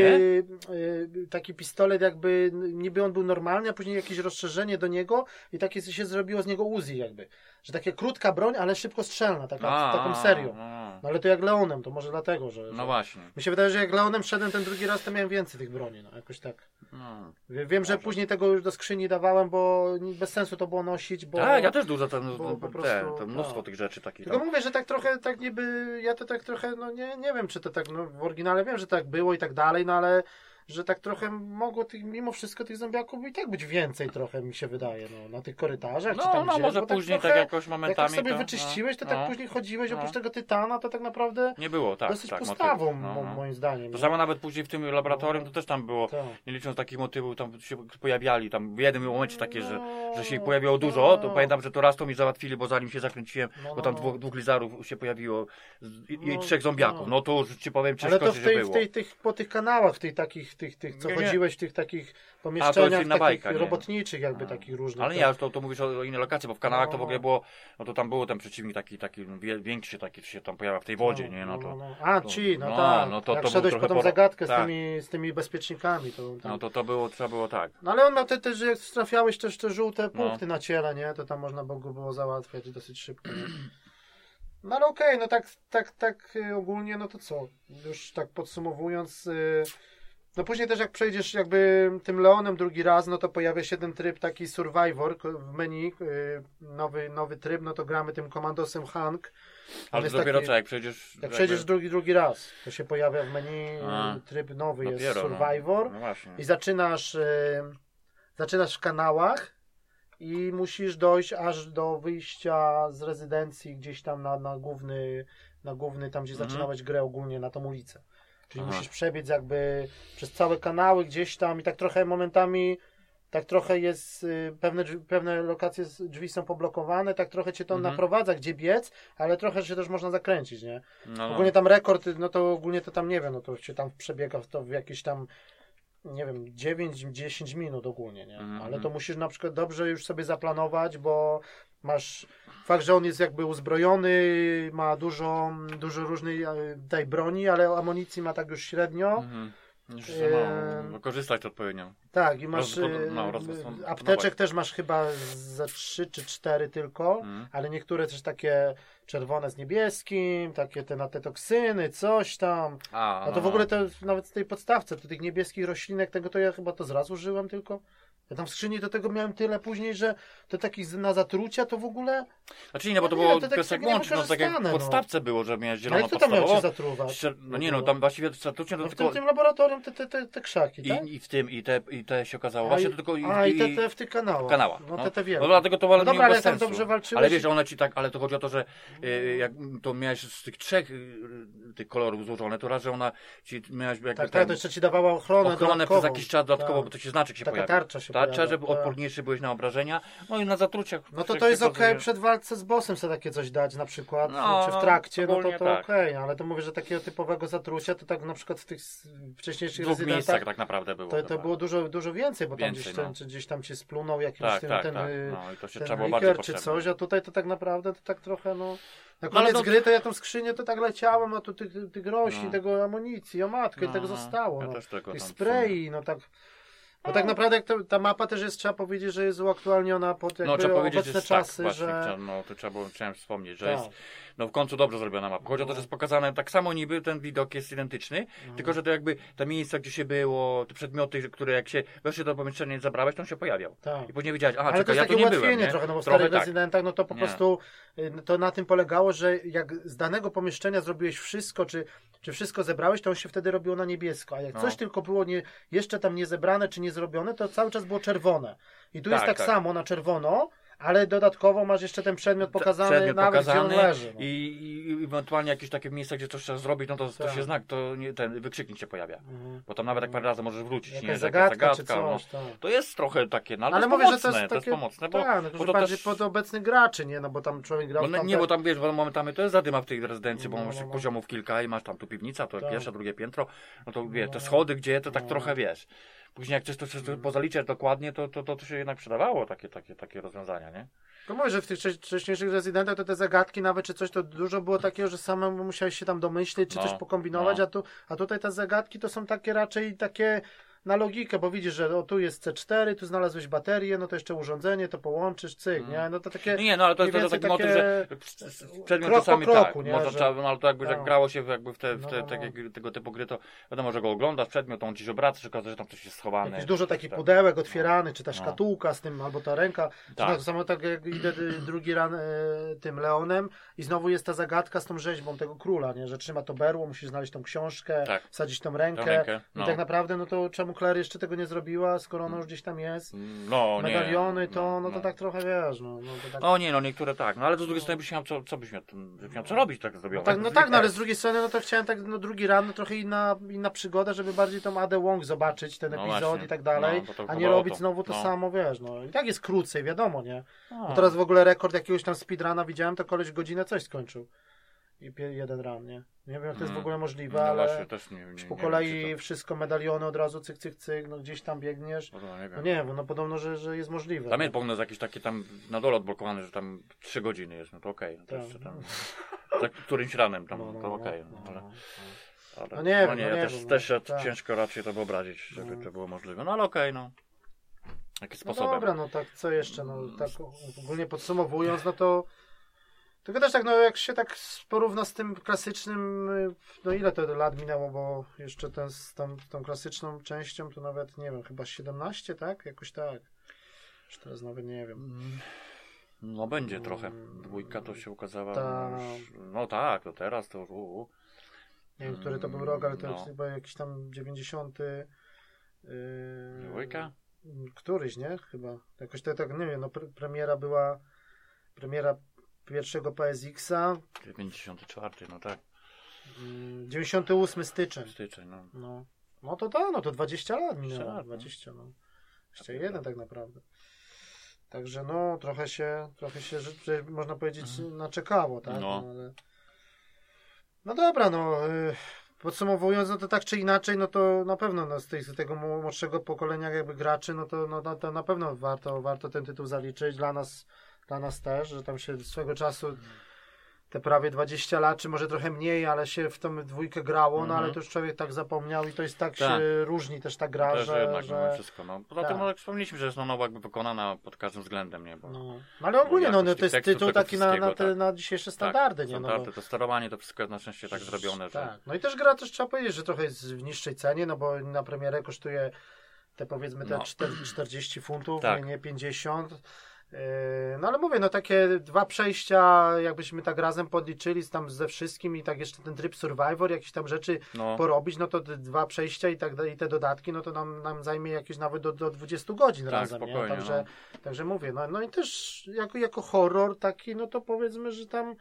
S1: y, taki pistolet jakby, niby on był normalny, a później jakieś rozszerzenie do niego i takie się zrobiło z niego Uzi jakby. Że takie krótka broń, ale szybko strzelna, taka,
S2: A,
S1: taką
S2: a,
S1: serią.
S2: a.
S1: No ale to jak Leonem, to może dlatego, że... że...
S2: No właśnie.
S1: Mi się wydaje, że jak Leonem szedłem ten drugi raz, to miałem więcej tych broni, no jakoś tak.
S2: No.
S1: Wie- Wiem, że
S2: Może.
S1: później tego już do skrzyni dawałem, bo bez sensu to było nosić, bo...
S2: Tak, ja też dużo ten,
S1: bo po
S2: te,
S1: prostu,
S2: to mnóstwo
S1: tak.
S2: tych rzeczy takich.
S1: Tylko
S2: Tam.
S1: mówię, że tak trochę, tak niby, ja to tak trochę, no nie, nie wiem, czy to tak, no w oryginale wiem, że tak było i tak dalej, no ale że tak trochę mogło tych, mimo wszystko tych zombiaków i tak być więcej trochę, mi się wydaje, no, na tych korytarzach, czy
S2: No,
S1: tam
S2: no
S1: gdzieś,
S2: może
S1: bo
S2: później
S1: trochę,
S2: tak jakoś
S1: Jak
S2: momentami.
S1: tak sobie
S2: to,
S1: wyczyściłeś, to
S2: no,
S1: tak
S2: no.
S1: później chodziłeś,
S2: no.
S1: oprócz tego tytana, to tak naprawdę
S2: Nie było, tak.
S1: dosyć
S2: tak,
S1: postawą.
S2: No,
S1: mo- moim zdaniem.
S2: To
S1: no.
S2: samo nawet później w tym laboratorium to też tam było,
S1: Tak.
S2: nie licząc takich motywów, tam się pojawiali, tam w jednym momencie takie, że, że się pojawiło dużo, to pamiętam, że to raz to mi załatwili, bo zanim się zakręciłem,
S1: No,
S2: bo tam
S1: no.
S2: dwóch, dwóch lizarów się pojawiło i,
S1: No,
S2: trzech zombiaków.
S1: no.
S2: No to już ci powiem,
S1: Ale
S2: ciężko
S1: to
S2: się
S1: w tej, w tej, tych, po tych kanałach, w tej takich, tych, tych co
S2: Nie, nie.
S1: chodziłeś, w tych takich pomieszczeniach, takich
S2: bajka,
S1: robotniczych jakby
S2: A.
S1: takich różnych.
S2: Ale nie, to, to mówisz o, o innej lokacji, bo w kanałach to w
S1: No.
S2: ogóle było, no to tam był ten przeciwnik taki, taki większy, taki się tam pojawia w tej wodzie, nie? No to,
S1: A,
S2: to-
S1: ci, no,
S2: no,
S1: tak.
S2: no to-
S1: Jak
S2: to
S1: szedłeś po
S2: trochę
S1: tą
S2: poro-
S1: zagadkę z,
S2: tak.
S1: tymi, z tymi bezpiecznikami, to tam...
S2: no to, to było, trzeba było tak.
S1: No ale on miał te, te że jak trafiałeś też te żółte
S2: No.
S1: punkty na ciele, nie? To tam można było, było załatwiać dosyć szybko. No ale okej, no tak, tak, tak y, ogólnie, no to co? Już tak podsumowując, y, no później też jak przejdziesz jakby tym Leonem drugi raz, no to pojawia się ten tryb taki Survivor w menu, y, nowy, nowy tryb, no to gramy tym komandosem Hank.
S2: Ale to dopiero
S1: taki-
S2: co, jak przejdziesz...
S1: Jak
S2: jakby-
S1: przejdziesz drugi, drugi raz, to się pojawia w menu
S2: A.
S1: y, tryb nowy, jest
S2: dopiero,
S1: Survivor.
S2: No, no.
S1: I zaczynasz, e, zaczynasz w kanałach i musisz dojść aż do wyjścia z rezydencji gdzieś tam na, na główny, na główny, tam gdzie
S2: Mhm.
S1: zaczynałeś grę ogólnie na tą ulicę. Czyli
S2: Aha.
S1: musisz przebiec jakby przez całe kanały gdzieś tam i tak trochę momentami tak trochę jest, y, pewne, pewne lokacje, z- drzwi są poblokowane, tak trochę cię to
S2: Mhm.
S1: naprowadza, gdzie biec, ale trochę się też można zakręcić, nie?
S2: No, no.
S1: Ogólnie tam rekord, no to ogólnie to tam nie wiem, no to się tam przebiega w to w jakieś tam, nie wiem, 9-10 minut ogólnie, nie?
S2: Mhm.
S1: Ale to musisz na przykład dobrze już sobie zaplanować, bo masz fakt, że on jest jakby uzbrojony, ma dużo, dużo różnej e, tej broni, ale amunicji ma tak już średnio,
S2: Mhm. Już, no, wykorzystać to odpowiednio.
S1: Tak, i masz
S2: Roz-
S1: y,
S2: no, roz-
S1: apteczek też masz chyba za trzy czy cztery tylko,
S2: Mm.
S1: ale niektóre też takie czerwone z niebieskim, takie te na te toksyny, coś tam.
S2: A,
S1: A to w ogóle to nawet w tej podstawce, to tych niebieskich roślinek, tego to ja chyba to zraz użyłem tylko. Ja tam w skrzyni do tego miałem tyle później, że to takich na zatrucia to w ogóle.
S2: Znaczy nie, bo to
S1: Nie,
S2: było
S1: to tak
S2: łączy, no tak jak w
S1: no.
S2: podstawce było, że miałeś zieloną
S1: Ale kto tam miał cię zatruwać?
S2: No nie no, tam właściwie to
S1: No w tym,
S2: tylko...
S1: tym laboratorium te, te, te, te krzaki, tak?
S2: I, I w tym, i te, i te się okazało.
S1: A,
S2: Właśnie
S1: i-
S2: to tylko... I,
S1: A i te, te w tych kanałach.
S2: kanałach.
S1: No te te wiele.
S2: No dlatego to
S1: No
S2: ale
S1: dobra,
S2: nie
S1: ale tam dobrze walczyłeś
S2: Ale wiesz, że one ci tak, ale to chodzi o to, że y, jak to miałeś z tych trzech y, tych kolorów złożone, to raz, że ona ci miałaś
S1: Tak, tak, to jeszcze ci dawała ochronę,
S2: ochronę przez jakiś czas dodatkowo,
S1: Tak.
S2: bo to się znaczek się
S1: Taka
S2: pojawia.
S1: tarcza się
S2: Tarcza, żeby
S1: tak.
S2: odporniejszy byłeś na obrażenia, no i na zatruciach.
S1: No to to jest okej przed walce z bossem sobie takie coś dać na przykład,
S2: No,
S1: czy w trakcie, no to to
S2: tak.
S1: okej, ale to mówię, że takiego typowego zatrucia to tak na przykład w tych wcześniejszych
S2: dwóch miejscach
S1: rezydentach
S2: tak naprawdę było.
S1: to, to było dużo, dużo więcej, bo tam
S2: Więcej,
S1: gdzieś, ten,
S2: no.
S1: czy gdzieś tam ci splunął jakiś
S2: Tak,
S1: ten,
S2: tak,
S1: ten,
S2: tak.
S1: y,
S2: No i to się
S1: ten
S2: trzeba
S1: liker czy coś, a tutaj to tak naprawdę to tak trochę no... Na
S2: No,
S1: koniec
S2: no-
S1: gry to ja tą skrzynię to tak leciałem, a tu tych, tych roślin,
S2: No.
S1: tego amunicji, o matkę, i
S2: No,
S1: tego
S2: no.
S1: zostało.
S2: Ja
S1: no.
S2: też tego
S1: Tych spray'i, no tak... Bo tak naprawdę jak to, ta mapa też jest, trzeba powiedzieć, że jest uaktualniona pod jakby
S2: No trzeba powiedzieć,
S1: obecne
S2: że
S1: czasy,
S2: tak, właśnie,
S1: że...
S2: no to trzeba było, chciałem wspomnieć, że
S1: Tak.
S2: jest no w końcu dobrze zrobiona mapa. Chodzi o to, że jest pokazane tak samo niby, ten widok jest identyczny,
S1: Mhm.
S2: tylko że to jakby te miejsca, gdzie się było, te przedmioty, które jak się weszło do pomieszczenia i zabrałeś, to on się pojawiał.
S1: Tak.
S2: I później wiedziałeś, aha,
S1: Ale to
S2: czekaj,
S1: jest
S2: ja
S1: takie ułatwienie
S2: byłem,
S1: trochę, no bo w starych
S2: tak.
S1: rezydentach, no to po
S2: Nie.
S1: prostu y, to na tym polegało, że jak z danego pomieszczenia zrobiłeś wszystko, czy, czy wszystko zebrałeś, to on się wtedy robiło na niebiesko, a jak
S2: No.
S1: coś tylko było nie, jeszcze tam nie zebrane, czy nie zrobione, to cały czas było czerwone. I tu jest
S2: Tak,
S1: tak,
S2: tak.
S1: samo na czerwono, ale dodatkowo masz jeszcze ten przedmiot pokazany
S2: Przedmiot
S1: nawet, gdzie
S2: pokazany
S1: on leży. No.
S2: i, i ewentualnie jakieś takie miejsca, gdzie coś trzeba zrobić, no to, to
S1: Tak.
S2: się znak, to nie, ten wykrzyknik się pojawia.
S1: Mhm.
S2: Bo tam nawet jak parę razy możesz wrócić, nie?
S1: Jakaś
S2: Że jakaś
S1: zagadka, czy
S2: no.
S1: coś, tak.
S2: To jest trochę takie, no ale,
S1: Ale
S2: to jest
S1: mówię, że
S2: pomocne,
S1: to jest takie,
S2: pomocne, bo,
S1: tak, no,
S2: bo
S1: że
S2: to
S1: bardziej
S2: też...
S1: pod obecnych graczy, nie, no bo tam człowiek grał
S2: no,
S1: tamte...
S2: nie, bo tam wiesz, bo momentami to jest zadyma w tej rezydencji, bo
S1: No,
S2: masz
S1: no, no.
S2: poziomów kilka i masz tam tu piwnica, to
S1: Tak.
S2: pierwsze, drugie piętro, no to wiesz, te
S1: No.
S2: schody, gdzie to tak
S1: No.
S2: trochę wiesz. Później jak chcesz to, to, to pozaliczać dokładnie, to, to, to, to się jednak przydawało takie, takie, takie rozwiązania, nie?
S1: No mówię, że w tych wcześ- wcześniejszych rezydentach to te zagadki nawet czy coś, to dużo było takiego, że samemu musiałeś się tam domyślić, czy
S2: No,
S1: coś pokombinować,
S2: no.
S1: a, tu, a tutaj te zagadki to są takie raczej takie na logikę, bo widzisz, że o, tu jest C4, tu znalazłeś baterię, no to jeszcze urządzenie, to połączysz, cyk,
S2: Mm.
S1: nie? No to takie...
S2: No nie, no ale to jest to taki
S1: więcej
S2: motyw, że
S1: takie
S2: przedmiot
S1: krok
S2: czasami
S1: kroku,
S2: tak,
S1: nie?
S2: można,
S1: Że-
S2: trzeba, no ale to jakby
S1: No.
S2: jak grało się w- jakby w te, w
S1: No,
S2: te
S1: no,
S2: takie,
S1: no.
S2: tego typu gry, to wiadomo, że go oglądasz przedmiot, on ci się obraca, się okazuje, że tam coś jest schowane.
S1: Jakieś dużo takich
S2: tam.
S1: pudełek otwieranych, czy ta
S2: No.
S1: szkatułka z tym, albo ta ręka.
S2: Tak.
S1: tak samo tak jak idę drugi ran y, tym Leonem i znowu jest ta zagadka z tą rzeźbą tego króla, nie? że trzyma to berło, musisz znaleźć tą książkę,
S2: Tak.
S1: wsadzić tą rękę.
S2: Tą rękę,
S1: I
S2: no.
S1: tak naprawdę, no to czemu Claire jeszcze tego nie zrobiła, skoro ona już gdzieś tam jest?
S2: No, nie.
S1: Medaliony to, no to tak trochę wiesz, no, no to tak...
S2: O nie, no niektóre tak, no ale z drugiej strony byś miał co, co byś miał, miał co robić tak
S1: No
S2: zrobione.
S1: tak, no tak, no ale z drugiej strony, no to chciałem tak, no drugi ran, no trochę inna, inna przygoda, żeby bardziej tą Adę Wong zobaczyć, ten
S2: No
S1: epizod i tak dalej,
S2: No,
S1: a nie robić znowu to
S2: No.
S1: samo, wiesz, no i tak jest krócej, wiadomo, nie?
S2: No,
S1: Bo teraz w ogóle rekord jakiegoś tam speedruna widziałem, to koleś godzinę coś skończył. I jeden ran, nie? Nie wiem, jak to jest w
S2: Mm.
S1: ogóle możliwe,
S2: no
S1: ale
S2: właśnie, też nie, nie,
S1: po
S2: nie wiem,
S1: kolei wszystko, medaliony od razu, cyk, cyk, cyk, no gdzieś tam biegniesz.
S2: to, no, nie
S1: No
S2: wiem.
S1: nie, bo no podobno, że, że jest możliwe.
S2: Tam jest podobno jakieś takie tam na dole odblokowane, że tam 3 godziny jest, no to okej, no to
S1: Tak.
S2: jeszcze tam, za [LAUGHS] którymś ranem tam,
S1: No, no,
S2: to
S1: no,
S2: okej,
S1: no,
S2: no, ale,
S1: no.
S2: ale,
S1: No nie wiem,
S2: no nie,
S1: no
S2: ja
S1: nie
S2: też,
S1: wiem, no,
S2: też ja
S1: tak.
S2: ciężko raczej to wyobrazić, żeby
S1: No.
S2: to było możliwe, no ale okej, no. Jakim
S1: No
S2: sposobem?
S1: dobra, no tak, co jeszcze, no tak ogólnie podsumowując, no to tylko też tak, no jak się tak porówna z tym klasycznym, y, no ile to lat minęło, bo jeszcze ten, z tą, tą klasyczną częścią to nawet, nie wiem, chyba 17, tak? Jakoś tak. Już teraz nawet nie wiem.
S2: Mm, No będzie trochę.
S1: Mm,
S2: Dwójka to się ukazała.
S1: tak.
S2: no już- No tak, to teraz to. U, u.
S1: Nie wiem, który to był rok, ale to
S2: No.
S1: jest chyba jakiś tam 90. Yy,
S2: Dwójka?
S1: Któryś, nie? Chyba. Jakoś to tak, nie wiem, no pre- premiera była premiera pierwszego PSX-a
S2: 94, no tak.
S1: mm, 98 styczeń.
S2: Styczeń, no.
S1: No. No to tak, no to 20 lat
S2: 20
S1: minęło.
S2: lat, no.
S1: 20, no. Jeszcze jeden tak naprawdę. Także no, trochę się, trochę się, że, można powiedzieć, naczekało, tak?
S2: No.
S1: ale... no dobra, no. y, Podsumowując, no to tak czy inaczej, no to na pewno no, z, tej, z tego młodszego pokolenia jakby graczy, no to, no, no, to na pewno warto, warto ten tytuł zaliczyć. Dla nas, dla nas też, że tam się swego czasu te prawie 20 lat, czy może trochę mniej, ale się w tą dwójkę grało, no ale
S2: Mhm.
S1: to już człowiek tak zapomniał i to jest tak,
S2: Tak.
S1: się różni też ta gra,
S2: Też
S1: że...
S2: jednak
S1: że...
S2: wszystko. No. Poza
S1: tak.
S2: tym, no, jak wspomnieliśmy, że jest no, nowo jakby wykonana pod każdym względem, nie? Bo,
S1: No. no ale ogólnie, no, no, to jest tytuł taki na, na, te,
S2: tak.
S1: na dzisiejsze standardy,
S2: tak,
S1: nie? No,
S2: standardy,
S1: bo-
S2: to sterowanie, to wszystko jest na szczęście tak zrobione, że...
S1: Tak. No i też gra też trzeba powiedzieć, że trochę jest w niższej cenie, no bo na premierę kosztuje te powiedzmy te
S2: No.
S1: 4, 40 funtów,
S2: Tak.
S1: nie 50. Yy, No ale mówię, no takie dwa przejścia, jakbyśmy tak razem podliczyli tam ze wszystkim i tak jeszcze ten tryb Survivor, jakieś tam rzeczy
S2: No,
S1: porobić, no to te dwa przejścia i tak i te dodatki, no to nam, nam zajmie jakieś nawet do, do 20 godzin
S2: Tak,
S1: razem, Także, także mówię, no, no i też jako, jako horror taki, no to powiedzmy, że tam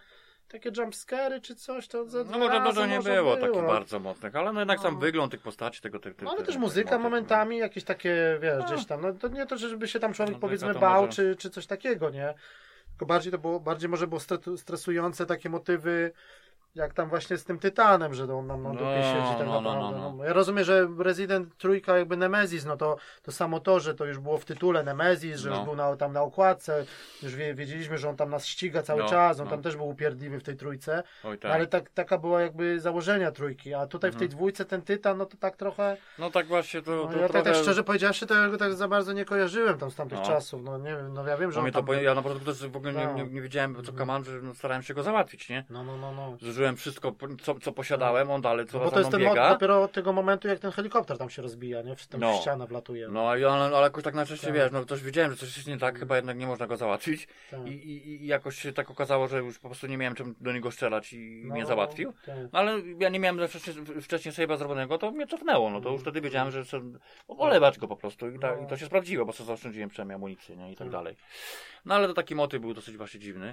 S1: takie jumpscary czy coś, to za
S2: no może
S1: razy
S2: dużo nie
S1: może
S2: było takich bardzo mocnych, ale no jednak sam
S1: No.
S2: wygląd tych postaci, tego... Tych, tych,
S1: No ale też muzyka
S2: no.
S1: momentami, jakieś takie, wiesz,
S2: No.
S1: gdzieś tam, no to nie to, żeby się tam człowiek
S2: No,
S1: powiedzmy bał,
S2: może-
S1: czy, czy coś takiego, nie? Tylko bardziej to było, bardziej może było stre- stresujące takie motywy, jak tam właśnie z tym Tytanem, że on nam na
S2: No,
S1: dupie siedzi tak
S2: no, no,
S1: naprawdę.
S2: no,
S1: No,
S2: no.
S1: Ja rozumiem, że Resident trójka jakby Nemesis, no to, to samo to, że to już było w tytule Nemesis, że
S2: No.
S1: już był na, tam na okładce, już wie, wiedzieliśmy, że on tam nas ściga cały
S2: No,
S1: czas, on
S2: no.
S1: tam też był upierdliwy w tej trójce,
S2: Oj,
S1: no,
S2: tak.
S1: ale tak, taka była jakby założenia trójki, a tutaj w tej
S2: Mhm.
S1: dwójce ten Tytan, no to tak trochę...
S2: No tak właśnie, to,
S1: No,
S2: to
S1: ja tak,
S2: trochę...
S1: tak szczerze powiedziawszy, to ja go tak za bardzo nie kojarzyłem tam z tamtych
S2: No.
S1: czasów. No nie wiem, no ja wiem, że on
S2: mnie to,
S1: tam...
S2: poje- ja na początku też w ogóle nie,
S1: Tak.
S2: nie, nie wiedziałem, co
S1: Mhm.
S2: Kaman, że no, starałem się go załatwić, nie?
S1: No, no, no, no.
S2: Zużyłem wszystko, co, co posiadałem, on dalej
S1: No
S2: co
S1: bo
S2: za
S1: to jest ten mod
S2: biega.
S1: dopiero od tego momentu, jak ten helikopter tam się rozbija, nie? W tym
S2: No.
S1: ściana wlatuje.
S2: No ale, ale jakoś tak najczęściej
S1: Tak.
S2: wiesz, no coś wiedziałem, że coś jest nie tak, chyba jednak nie można go załatwić.
S1: Tak.
S2: I, i, I jakoś się tak okazało, że już po prostu nie miałem czym do niego strzelać i
S1: No,
S2: mnie załatwił.
S1: tak.
S2: No ale ja nie miałem wcześniej, wcześniej save'a zrobionego, to mnie cofnęło, no to już wtedy wiedziałem, że chcę olewać go po prostu i, ta,
S1: No.
S2: i to się sprawdziło, bo sobie zaoszczędziłem przynajmniej amunicję, nie? I tak
S1: Tak.
S2: dalej. No ale to taki motyw był dosyć właśnie dziwny.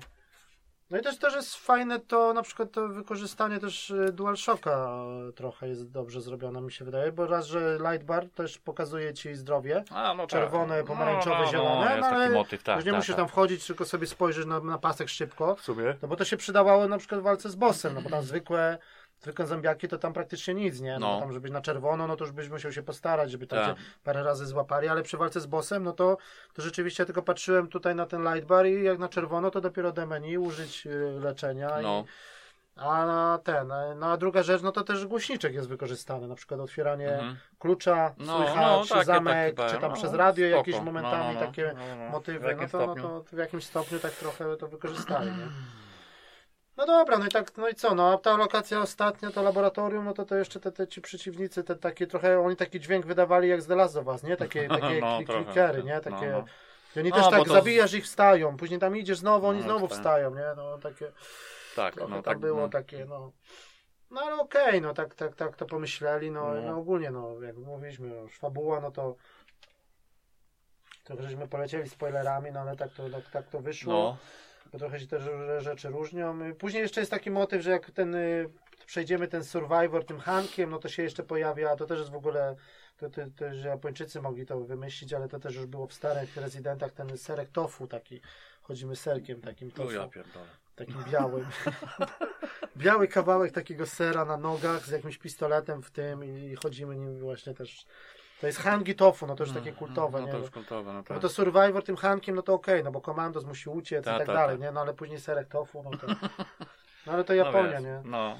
S1: No i też też jest fajne to, na przykład to wykorzystanie też e, DualShocka trochę jest dobrze zrobione, mi się wydaje, bo raz, że light bar też pokazuje ci zdrowie,
S2: A, no
S1: Czerwone,
S2: tak.
S1: pomarańczowe,
S2: no, no,
S1: zielone,
S2: No,
S1: no, ale
S2: taki motyw, tak.
S1: już nie
S2: tak,
S1: musisz
S2: tak.
S1: tam wchodzić, tylko sobie spojrzysz na, na pasek szybko.
S2: W sumie.
S1: No bo to się przydawało na przykład w walce z bossem, no bo tam zwykłe, zwykłe zombiaki to tam praktycznie nic, nie? No,
S2: No.
S1: tam żebyś na czerwono, no to już byś musiał się postarać, żeby tam
S2: Tak.
S1: parę razy złapali, ale przy walce z bossem, no to, to rzeczywiście tylko patrzyłem tutaj na ten light bar i jak na czerwono, to dopiero do menu użyć y, leczenia.
S2: No.
S1: I, a ten, no a druga rzecz, no to też głośniczek jest wykorzystany, na przykład otwieranie
S2: Mhm.
S1: klucza,
S2: No,
S1: słychać,
S2: no,
S1: czy
S2: takie-
S1: zamek,
S2: takie,
S1: czy tam
S2: no,
S1: przez radio
S2: spoko.
S1: jakieś
S2: No,
S1: momentami
S2: no,
S1: takie
S2: no. W
S1: motywy, no to, no to w jakimś stopniu tak trochę to wykorzystali, nie? No dobra, no i tak, no i co, no a ta lokacja ostatnia, to laboratorium, no to to jeszcze te, te ci przeciwnicy, te takie trochę, oni taki dźwięk wydawali jak z The Last of Us, nie? Takie, [LAUGHS] takie
S2: No,
S1: kli-
S2: trochę,
S1: klikery,
S2: tak.
S1: nie?
S2: No,
S1: Takie,
S2: no.
S1: i oni
S2: No,
S1: też tak
S2: to-
S1: zabijasz ich, wstają, później tam idziesz znowu, oni
S2: No,
S1: znowu
S2: wstają.
S1: wstają, nie? No takie,
S2: Tak, no
S1: tak
S2: tak
S1: było,
S2: no.
S1: takie, no. No ale okej, no tak, tak, tak to pomyśleli, no,
S2: No.
S1: no ogólnie, no, jak mówiliśmy, no, już fabuła, no to trochę żeśmy polecieli spoilerami, no ale tak to, tak, tak to wyszło
S2: No,
S1: bo trochę się te rze- rzeczy różnią. Y, Później jeszcze jest taki motyw, że jak ten y, przejdziemy ten Survivor tym Hankiem, no to się jeszcze pojawia, to też jest w ogóle, to, to, to że Japończycy mogli to wymyślić, ale to też już było w starych rezydentach, ten serek tofu taki, chodzimy serkiem takim
S2: ja
S1: tofu,
S2: pierdolę.
S1: takim białym. [LAUGHS] Biały kawałek takiego sera na nogach z jakimś pistoletem w tym i chodzimy nim właśnie też. To jest hangi tofu, no to już takie kultowe,
S2: No
S1: nie?
S2: to już kultowe, no
S1: No
S2: tak.
S1: to Survivor tym Hankiem, no to okej, no bo Komandos musi uciec
S2: Ta,
S1: i tak
S2: ta,
S1: dalej,
S2: ta.
S1: nie? No ale później serek tofu, no to... [LAUGHS] No ale to
S2: No
S1: Japonia,
S2: wiesz,
S1: nie?
S2: No,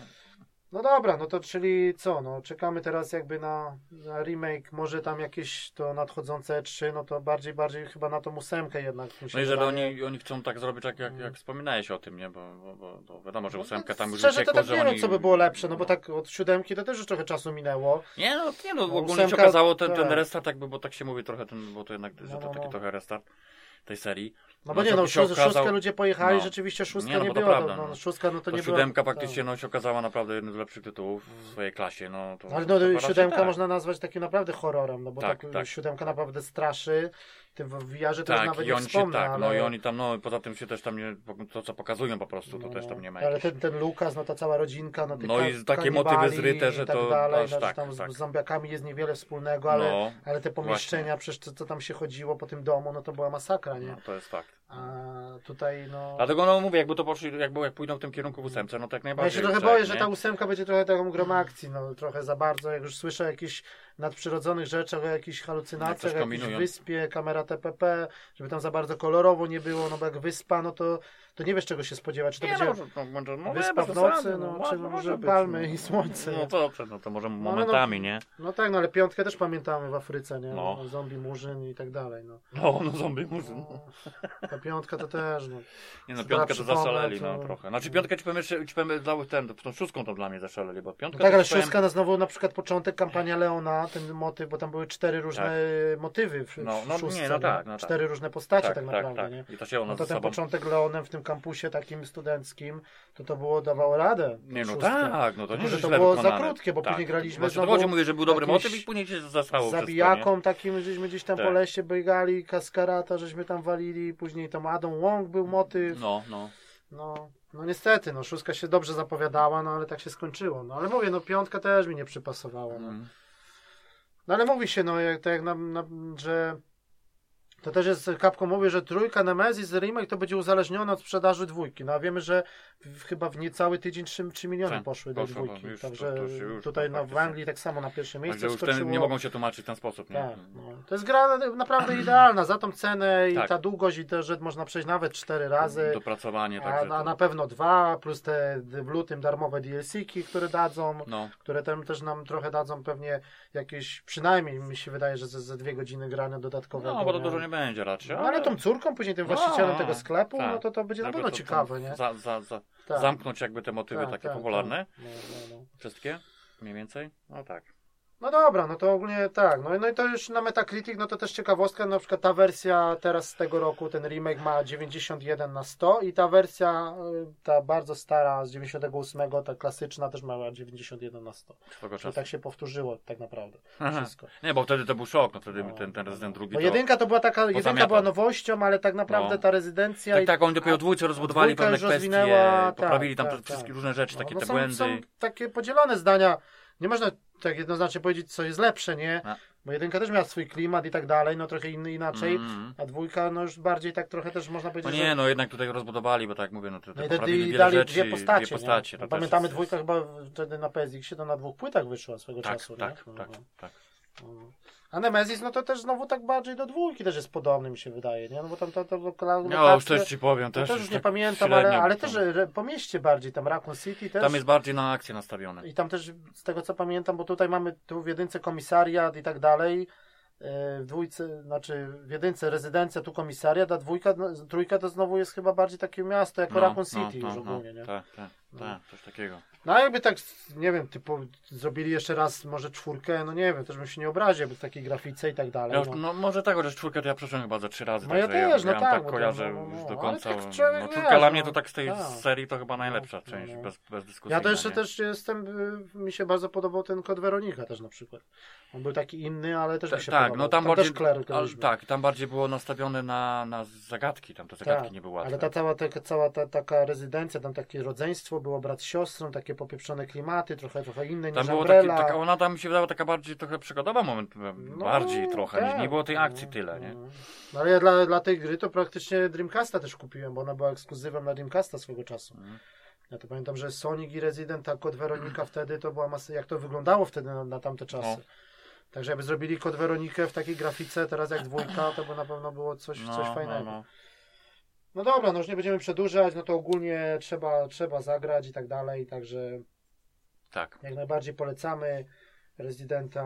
S1: No dobra, no to czyli co, no czekamy teraz jakby na, na remake, może tam jakieś to nadchodzące E3, no to bardziej, bardziej chyba na tą ósemkę jednak. się
S2: no jeżeli oni, oni chcą tak zrobić, jak, jak, jak wspominałeś o tym, nie? Bo, bo, bo, bo wiadomo, że
S1: No,
S2: ósemka
S1: to
S2: tam już
S1: Szczerze to
S2: uciekło,
S1: tak
S2: że
S1: nie
S2: oni...
S1: wiem, co by było lepsze, no bo tak od siódemki to też już trochę czasu minęło.
S2: Nie no, nie no,
S1: No,
S2: ogólnie się
S1: ósemka,
S2: okazało ten, ten
S1: tak.
S2: restart jakby, bo tak się mówi trochę, ten, bo to jednak, że
S1: No,
S2: to
S1: no,
S2: taki trochę restart tej serii.
S1: No bo
S2: No,
S1: nie, no szó-
S2: okazał-
S1: szóstkę ludzie pojechali,
S2: No.
S1: rzeczywiście szóstka
S2: Nie, no
S1: nie,
S2: to
S1: była,
S2: prawda,
S1: no,
S2: no.
S1: szóstka no to
S2: To
S1: nie
S2: siódemka
S1: była...
S2: faktycznie no, się okazała naprawdę jednym z lepszych tytułów w swojej klasie. No, to,
S1: No, ale
S2: to
S1: no,
S2: raczej
S1: siódemka
S2: tak.
S1: można nazwać takim naprawdę horrorem, no bo tak,
S2: Tak, tak.
S1: siódemka naprawdę straszy. Ty w VR-ze to
S2: Tak,
S1: nawet
S2: i
S1: nie
S2: oni się
S1: wspomnę,
S2: tak,
S1: ale...
S2: no i oni tam, no poza tym się też tam nie, to co pokazują po prostu, to
S1: no,
S2: też tam nie ma
S1: Ale
S2: jakichś...
S1: ten, ten Lukas, no ta cała rodzinka, no,
S2: No i takie motywy zryte, że
S1: tak
S2: to
S1: dalej, no, że
S2: tak,
S1: tam z,
S2: tak.
S1: z zombiakami jest niewiele wspólnego, ale,
S2: No,
S1: ale te pomieszczenia, przecież co, co tam się chodziło po tym domu, no to była masakra, nie?
S2: no, to jest fakt.
S1: A tutaj, no...
S2: Dlatego no mówię, jakby to poszli, jakby jak pójdą w tym kierunku w ósemce, no tak
S1: No ja
S2: najbardziej.
S1: się trochę
S2: tak,
S1: boję, że
S2: nie?
S1: ta ósemka będzie trochę taką grą akcji, no trochę za bardzo, jak już słyszę jakieś nadprzyrodzonych rzeczach, o jakichś halucynacjach, o jakiejś
S2: kombinują.
S1: wyspie, kamera TPP, żeby tam za bardzo kolorowo nie było, no bo jak wyspa, no to, to nie wiesz czego się spodziewać, czy to
S2: Nie,
S1: będzie
S2: no, może, no, może, no,
S1: wyspa w nocy,
S2: przesady,
S1: no,
S2: może-
S1: czy
S2: może być,
S1: palmy
S2: no.
S1: i słońce.
S2: No to dobrze, no to może
S1: ale
S2: momentami, nie?
S1: No tak, no ale piątkę też pamiętamy w Afryce, nie?
S2: No.
S1: No. Zombie, murzyn i tak dalej, no.
S2: No, no zombie murzyn.
S1: no. Ta piątka to też, no. [LAUGHS]
S2: Nie no, piątkę to zaszaleli,
S1: to-
S2: no trochę. Znaczy piątkę ci powiem jeszcze, ci powiem, dla ten, tą szóstką to dla mnie zaszaleli, bo
S1: No
S2: piątka
S1: tak,
S2: to
S1: ale
S2: ci powiem-
S1: szóstka na znowu na przykład początek kampania Leona, ten motyw, bo tam były cztery różne motywy w,
S2: No, no,
S1: szóstce,
S2: nie, no tak, no tak.
S1: cztery różne postacie
S2: tak,
S1: tak,
S2: tak,
S1: naprawdę,
S2: tak.
S1: nie?
S2: I to się ono
S1: No to ten początek Leonem w tym kampusie takim studenckim, to to było, dawało radę.
S2: Nie no tak, no to nie, że
S1: to było za
S2: wykonane.
S1: krótkie, bo
S2: tak.
S1: później graliśmy
S2: Właśnie
S1: znowu
S2: to chodzi, mówię, że był dobry motyw i później się zastało
S1: zabijaką takim, żeśmy gdzieś tam
S2: Tak.
S1: po lesie biegali, kaskarata, żeśmy tam walili, później tam Adam Wong był motyw.
S2: No, no.
S1: No, no niestety, no szóstka się dobrze zapowiadała, no ale tak się skończyło. No ale mówię, no piątka też mi nie przypasowała. No,
S2: Mm.
S1: no ale mówi się, no jak, tak jak na, na, że to też jest, Capcom mówi, że trójka Nemesis remake to będzie uzależnione od sprzedaży dwójki. No a wiemy, że w, chyba w niecały tydzień 3, 3 miliony
S2: Tak,
S1: poszły do dwójki.
S2: już to-
S1: Także
S2: to już
S1: tutaj
S2: to
S1: no, w. Anglii tak samo na pierwsze miejsce
S2: już nie mogą się tłumaczyć w ten sposób, nie?
S1: Tak, no. To jest gra naprawdę idealna za tą cenę i
S2: Tak.
S1: ta długość i to, że można przejść nawet cztery razy.
S2: Dopracowanie,
S1: A, a
S2: to-
S1: na pewno dwa, plus te w lutym darmowe DLC-ki, które dadzą,
S2: No,
S1: które tam też nam trochę dadzą pewnie jakieś, przynajmniej mi się wydaje, że ze, ze dwie godziny grania dodatkowego.
S2: no bo to dużo nie będzie raczej.
S1: No, ale tą córką, później tym właścicielem
S2: No,
S1: tego sklepu,
S2: tak.
S1: no to to będzie na pewno ciekawe, nie?
S2: Za, za, za,
S1: Tak.
S2: Zamknąć jakby te motywy
S1: Tak,
S2: takie
S1: tak,
S2: popularne.
S1: tak. No, no, no.
S2: Wszystkie? Mniej więcej? No tak.
S1: No dobra, no to ogólnie tak. No, i- no i to już na Metacritic, no to też ciekawostka, na przykład ta wersja teraz z tego roku, ten remake ma 91 na 100 i ta wersja, y, ta bardzo stara z 98, ta klasyczna też ma 91 na 100.
S2: Swego
S1: Czyli
S2: czasu.
S1: tak się powtórzyło tak naprawdę
S2: Aha.
S1: wszystko.
S2: Nie, bo wtedy to był szok, no wtedy
S1: No,
S2: ten, ten rezydent drugi
S1: Bo
S2: to...
S1: jedynka to była taka, jedynka była nowością, ale tak naprawdę
S2: No.
S1: ta rezydencja
S2: Tak,
S1: i
S2: tak, oni dopiero dwójce rozbudowali pewne kwestie,
S1: rozwinęła,
S2: poprawili
S1: tak,
S2: tam
S1: tak,
S2: wszystkie
S1: tak.
S2: różne rzeczy,
S1: No,
S2: takie
S1: no
S2: te
S1: są,
S2: błędy.
S1: są takie podzielone zdania. Nie można tak jednoznacznie powiedzieć, co jest lepsze, nie?
S2: A.
S1: Bo jedynka też miała swój klimat i tak dalej, no trochę inny inaczej.
S2: Mm.
S1: A dwójka, no już bardziej tak trochę też można
S2: No
S1: powiedzieć,
S2: nie,
S1: że...
S2: no jednak tutaj rozbudowali, bo tak jak mówię, no to,
S1: No
S2: poprawili wiele
S1: dali
S2: rzeczy,
S1: dwie postacie,
S2: dwie postacie.
S1: No, Pamiętamy
S2: jest-
S1: dwójka chyba wtedy na PSX-ie to na dwóch płytach wyszła swego
S2: Tak,
S1: czasu,
S2: tak,
S1: nie? No,
S2: tak,
S1: no.
S2: tak.
S1: No. A Nemesis, no to też znowu tak bardziej do dwójki też jest podobny mi się wydaje, nie? No bo tam to, to, to, to
S2: No, już też ci powiem,
S1: to
S2: też,
S1: też już nie
S2: tak
S1: pamiętam, ale, ale też re- po mieście bardziej, tam Raccoon City też.
S2: Tam jest bardziej na akcję nastawione.
S1: I tam też z tego co pamiętam, bo tutaj mamy tu w jedynce komisariat i tak dalej. e, W dwójce, znaczy w jedynce rezydencja, tu komisariat, a dwójka, no, trójka to znowu jest chyba bardziej takie miasto jako Raccoon City już ogólnie, nie?
S2: Tak, tak,
S1: No.
S2: tak, coś takiego.
S1: No jakby tak, nie wiem, typu zrobili jeszcze raz może czwórkę, no nie wiem, też bym się nie obraził, by w takiej grafice i tak dalej.
S2: Ja,
S1: no.
S2: no może tak, chociaż czwórkę to ja przeszedłem chyba ze trzy razy.
S1: No ja też, no
S2: ja,
S1: tak,
S2: tak
S1: bo to-
S2: kojarzę
S1: no, no,
S2: już
S1: no,
S2: do końca.
S1: tak
S2: no, czwórka dla
S1: no,
S2: mnie to tak z tej
S1: tak.
S2: serii to chyba najlepsza
S1: No,
S2: część,
S1: no.
S2: bez, bez dyskusji.
S1: Ja to jeszcze też jestem, y, mi się bardzo podobał ten kod Weronika też na przykład. On był taki inny, ale też mi się
S2: tak,
S1: podobał.
S2: no tam, bardziej,
S1: też graliśmy.
S2: tak, tam bardziej było nastawione na, na zagadki, tam te zagadki nie były łatwe.
S1: Tak, Ale ta cała, ta, cała ta, taka rezydencja, tam takie rodzeństwo, było brat z siostrą, takie popieprzone klimaty, trochę, trochę inne
S2: Tam
S1: niż
S2: było takie,
S1: Umbrella.
S2: taka, ona tam mi się wydała taka bardziej trochę przygodowa moment,
S1: No,
S2: bardziej trochę, nie,
S1: tak,
S2: nie było tej
S1: no,
S2: akcji tyle, nie?
S1: no. No ale ja dla, dla tej gry to praktycznie Dreamcasta też kupiłem, bo ona była ekskluzywem na Dreamcasta swego czasu.
S2: Mhm.
S1: Ja to pamiętam, że Sonic i Resident, a kod Weronika wtedy to była masa, jak to wyglądało wtedy na, na tamte czasy.
S2: No.
S1: Także jakby zrobili kod Weronikę w takiej grafice, teraz jak dwójka, to by na pewno było coś, coś fajnego.
S2: No, no.
S1: Dobra, no już nie będziemy przedłużać, no to ogólnie trzeba, trzeba zagrać i tak dalej, także
S2: Tak.
S1: jak najbardziej polecamy Residenta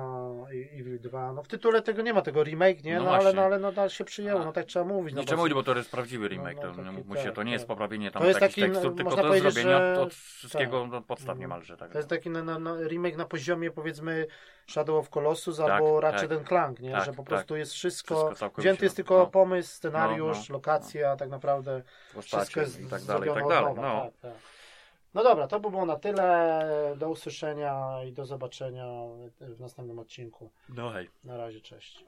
S1: Evil 2. No w tytule tego nie ma, tego remake, nie?
S2: No
S1: No, ale, no ale no dalej się przyjęło, no tak trzeba mówić. No,
S2: Nie trzeba
S1: bo-
S2: bo to jest prawdziwy remake,
S1: no,
S2: to
S1: taki,
S2: nie mówmy
S1: tak,
S2: się, to nie jest
S1: tak.
S2: poprawienie tam
S1: To
S2: jakichś
S1: taki,
S2: tekstur, tylko to jest zrobienia
S1: że-
S2: od wszystkiego od podstaw niemalże. Tak.
S1: To jest taki na, na, na remake na poziomie powiedzmy Shadow of Colossus
S2: Tak,
S1: albo
S2: tak.
S1: Ratchet and Clank, nie?
S2: Tak,
S1: że po
S2: tak.
S1: prostu jest wszystko,
S2: Wszystko
S1: wzięty jest tylko
S2: no.
S1: pomysł, scenariusz,
S2: No, no,
S1: lokacje, a tak naprawdę wszystko
S2: Postacie
S1: jest
S2: i tak dalej, i tak
S1: od
S2: dalej. No.
S1: No dobra, to by było na tyle. Do usłyszenia i do zobaczenia w następnym odcinku.
S2: No hej.
S1: Na razie, cześć.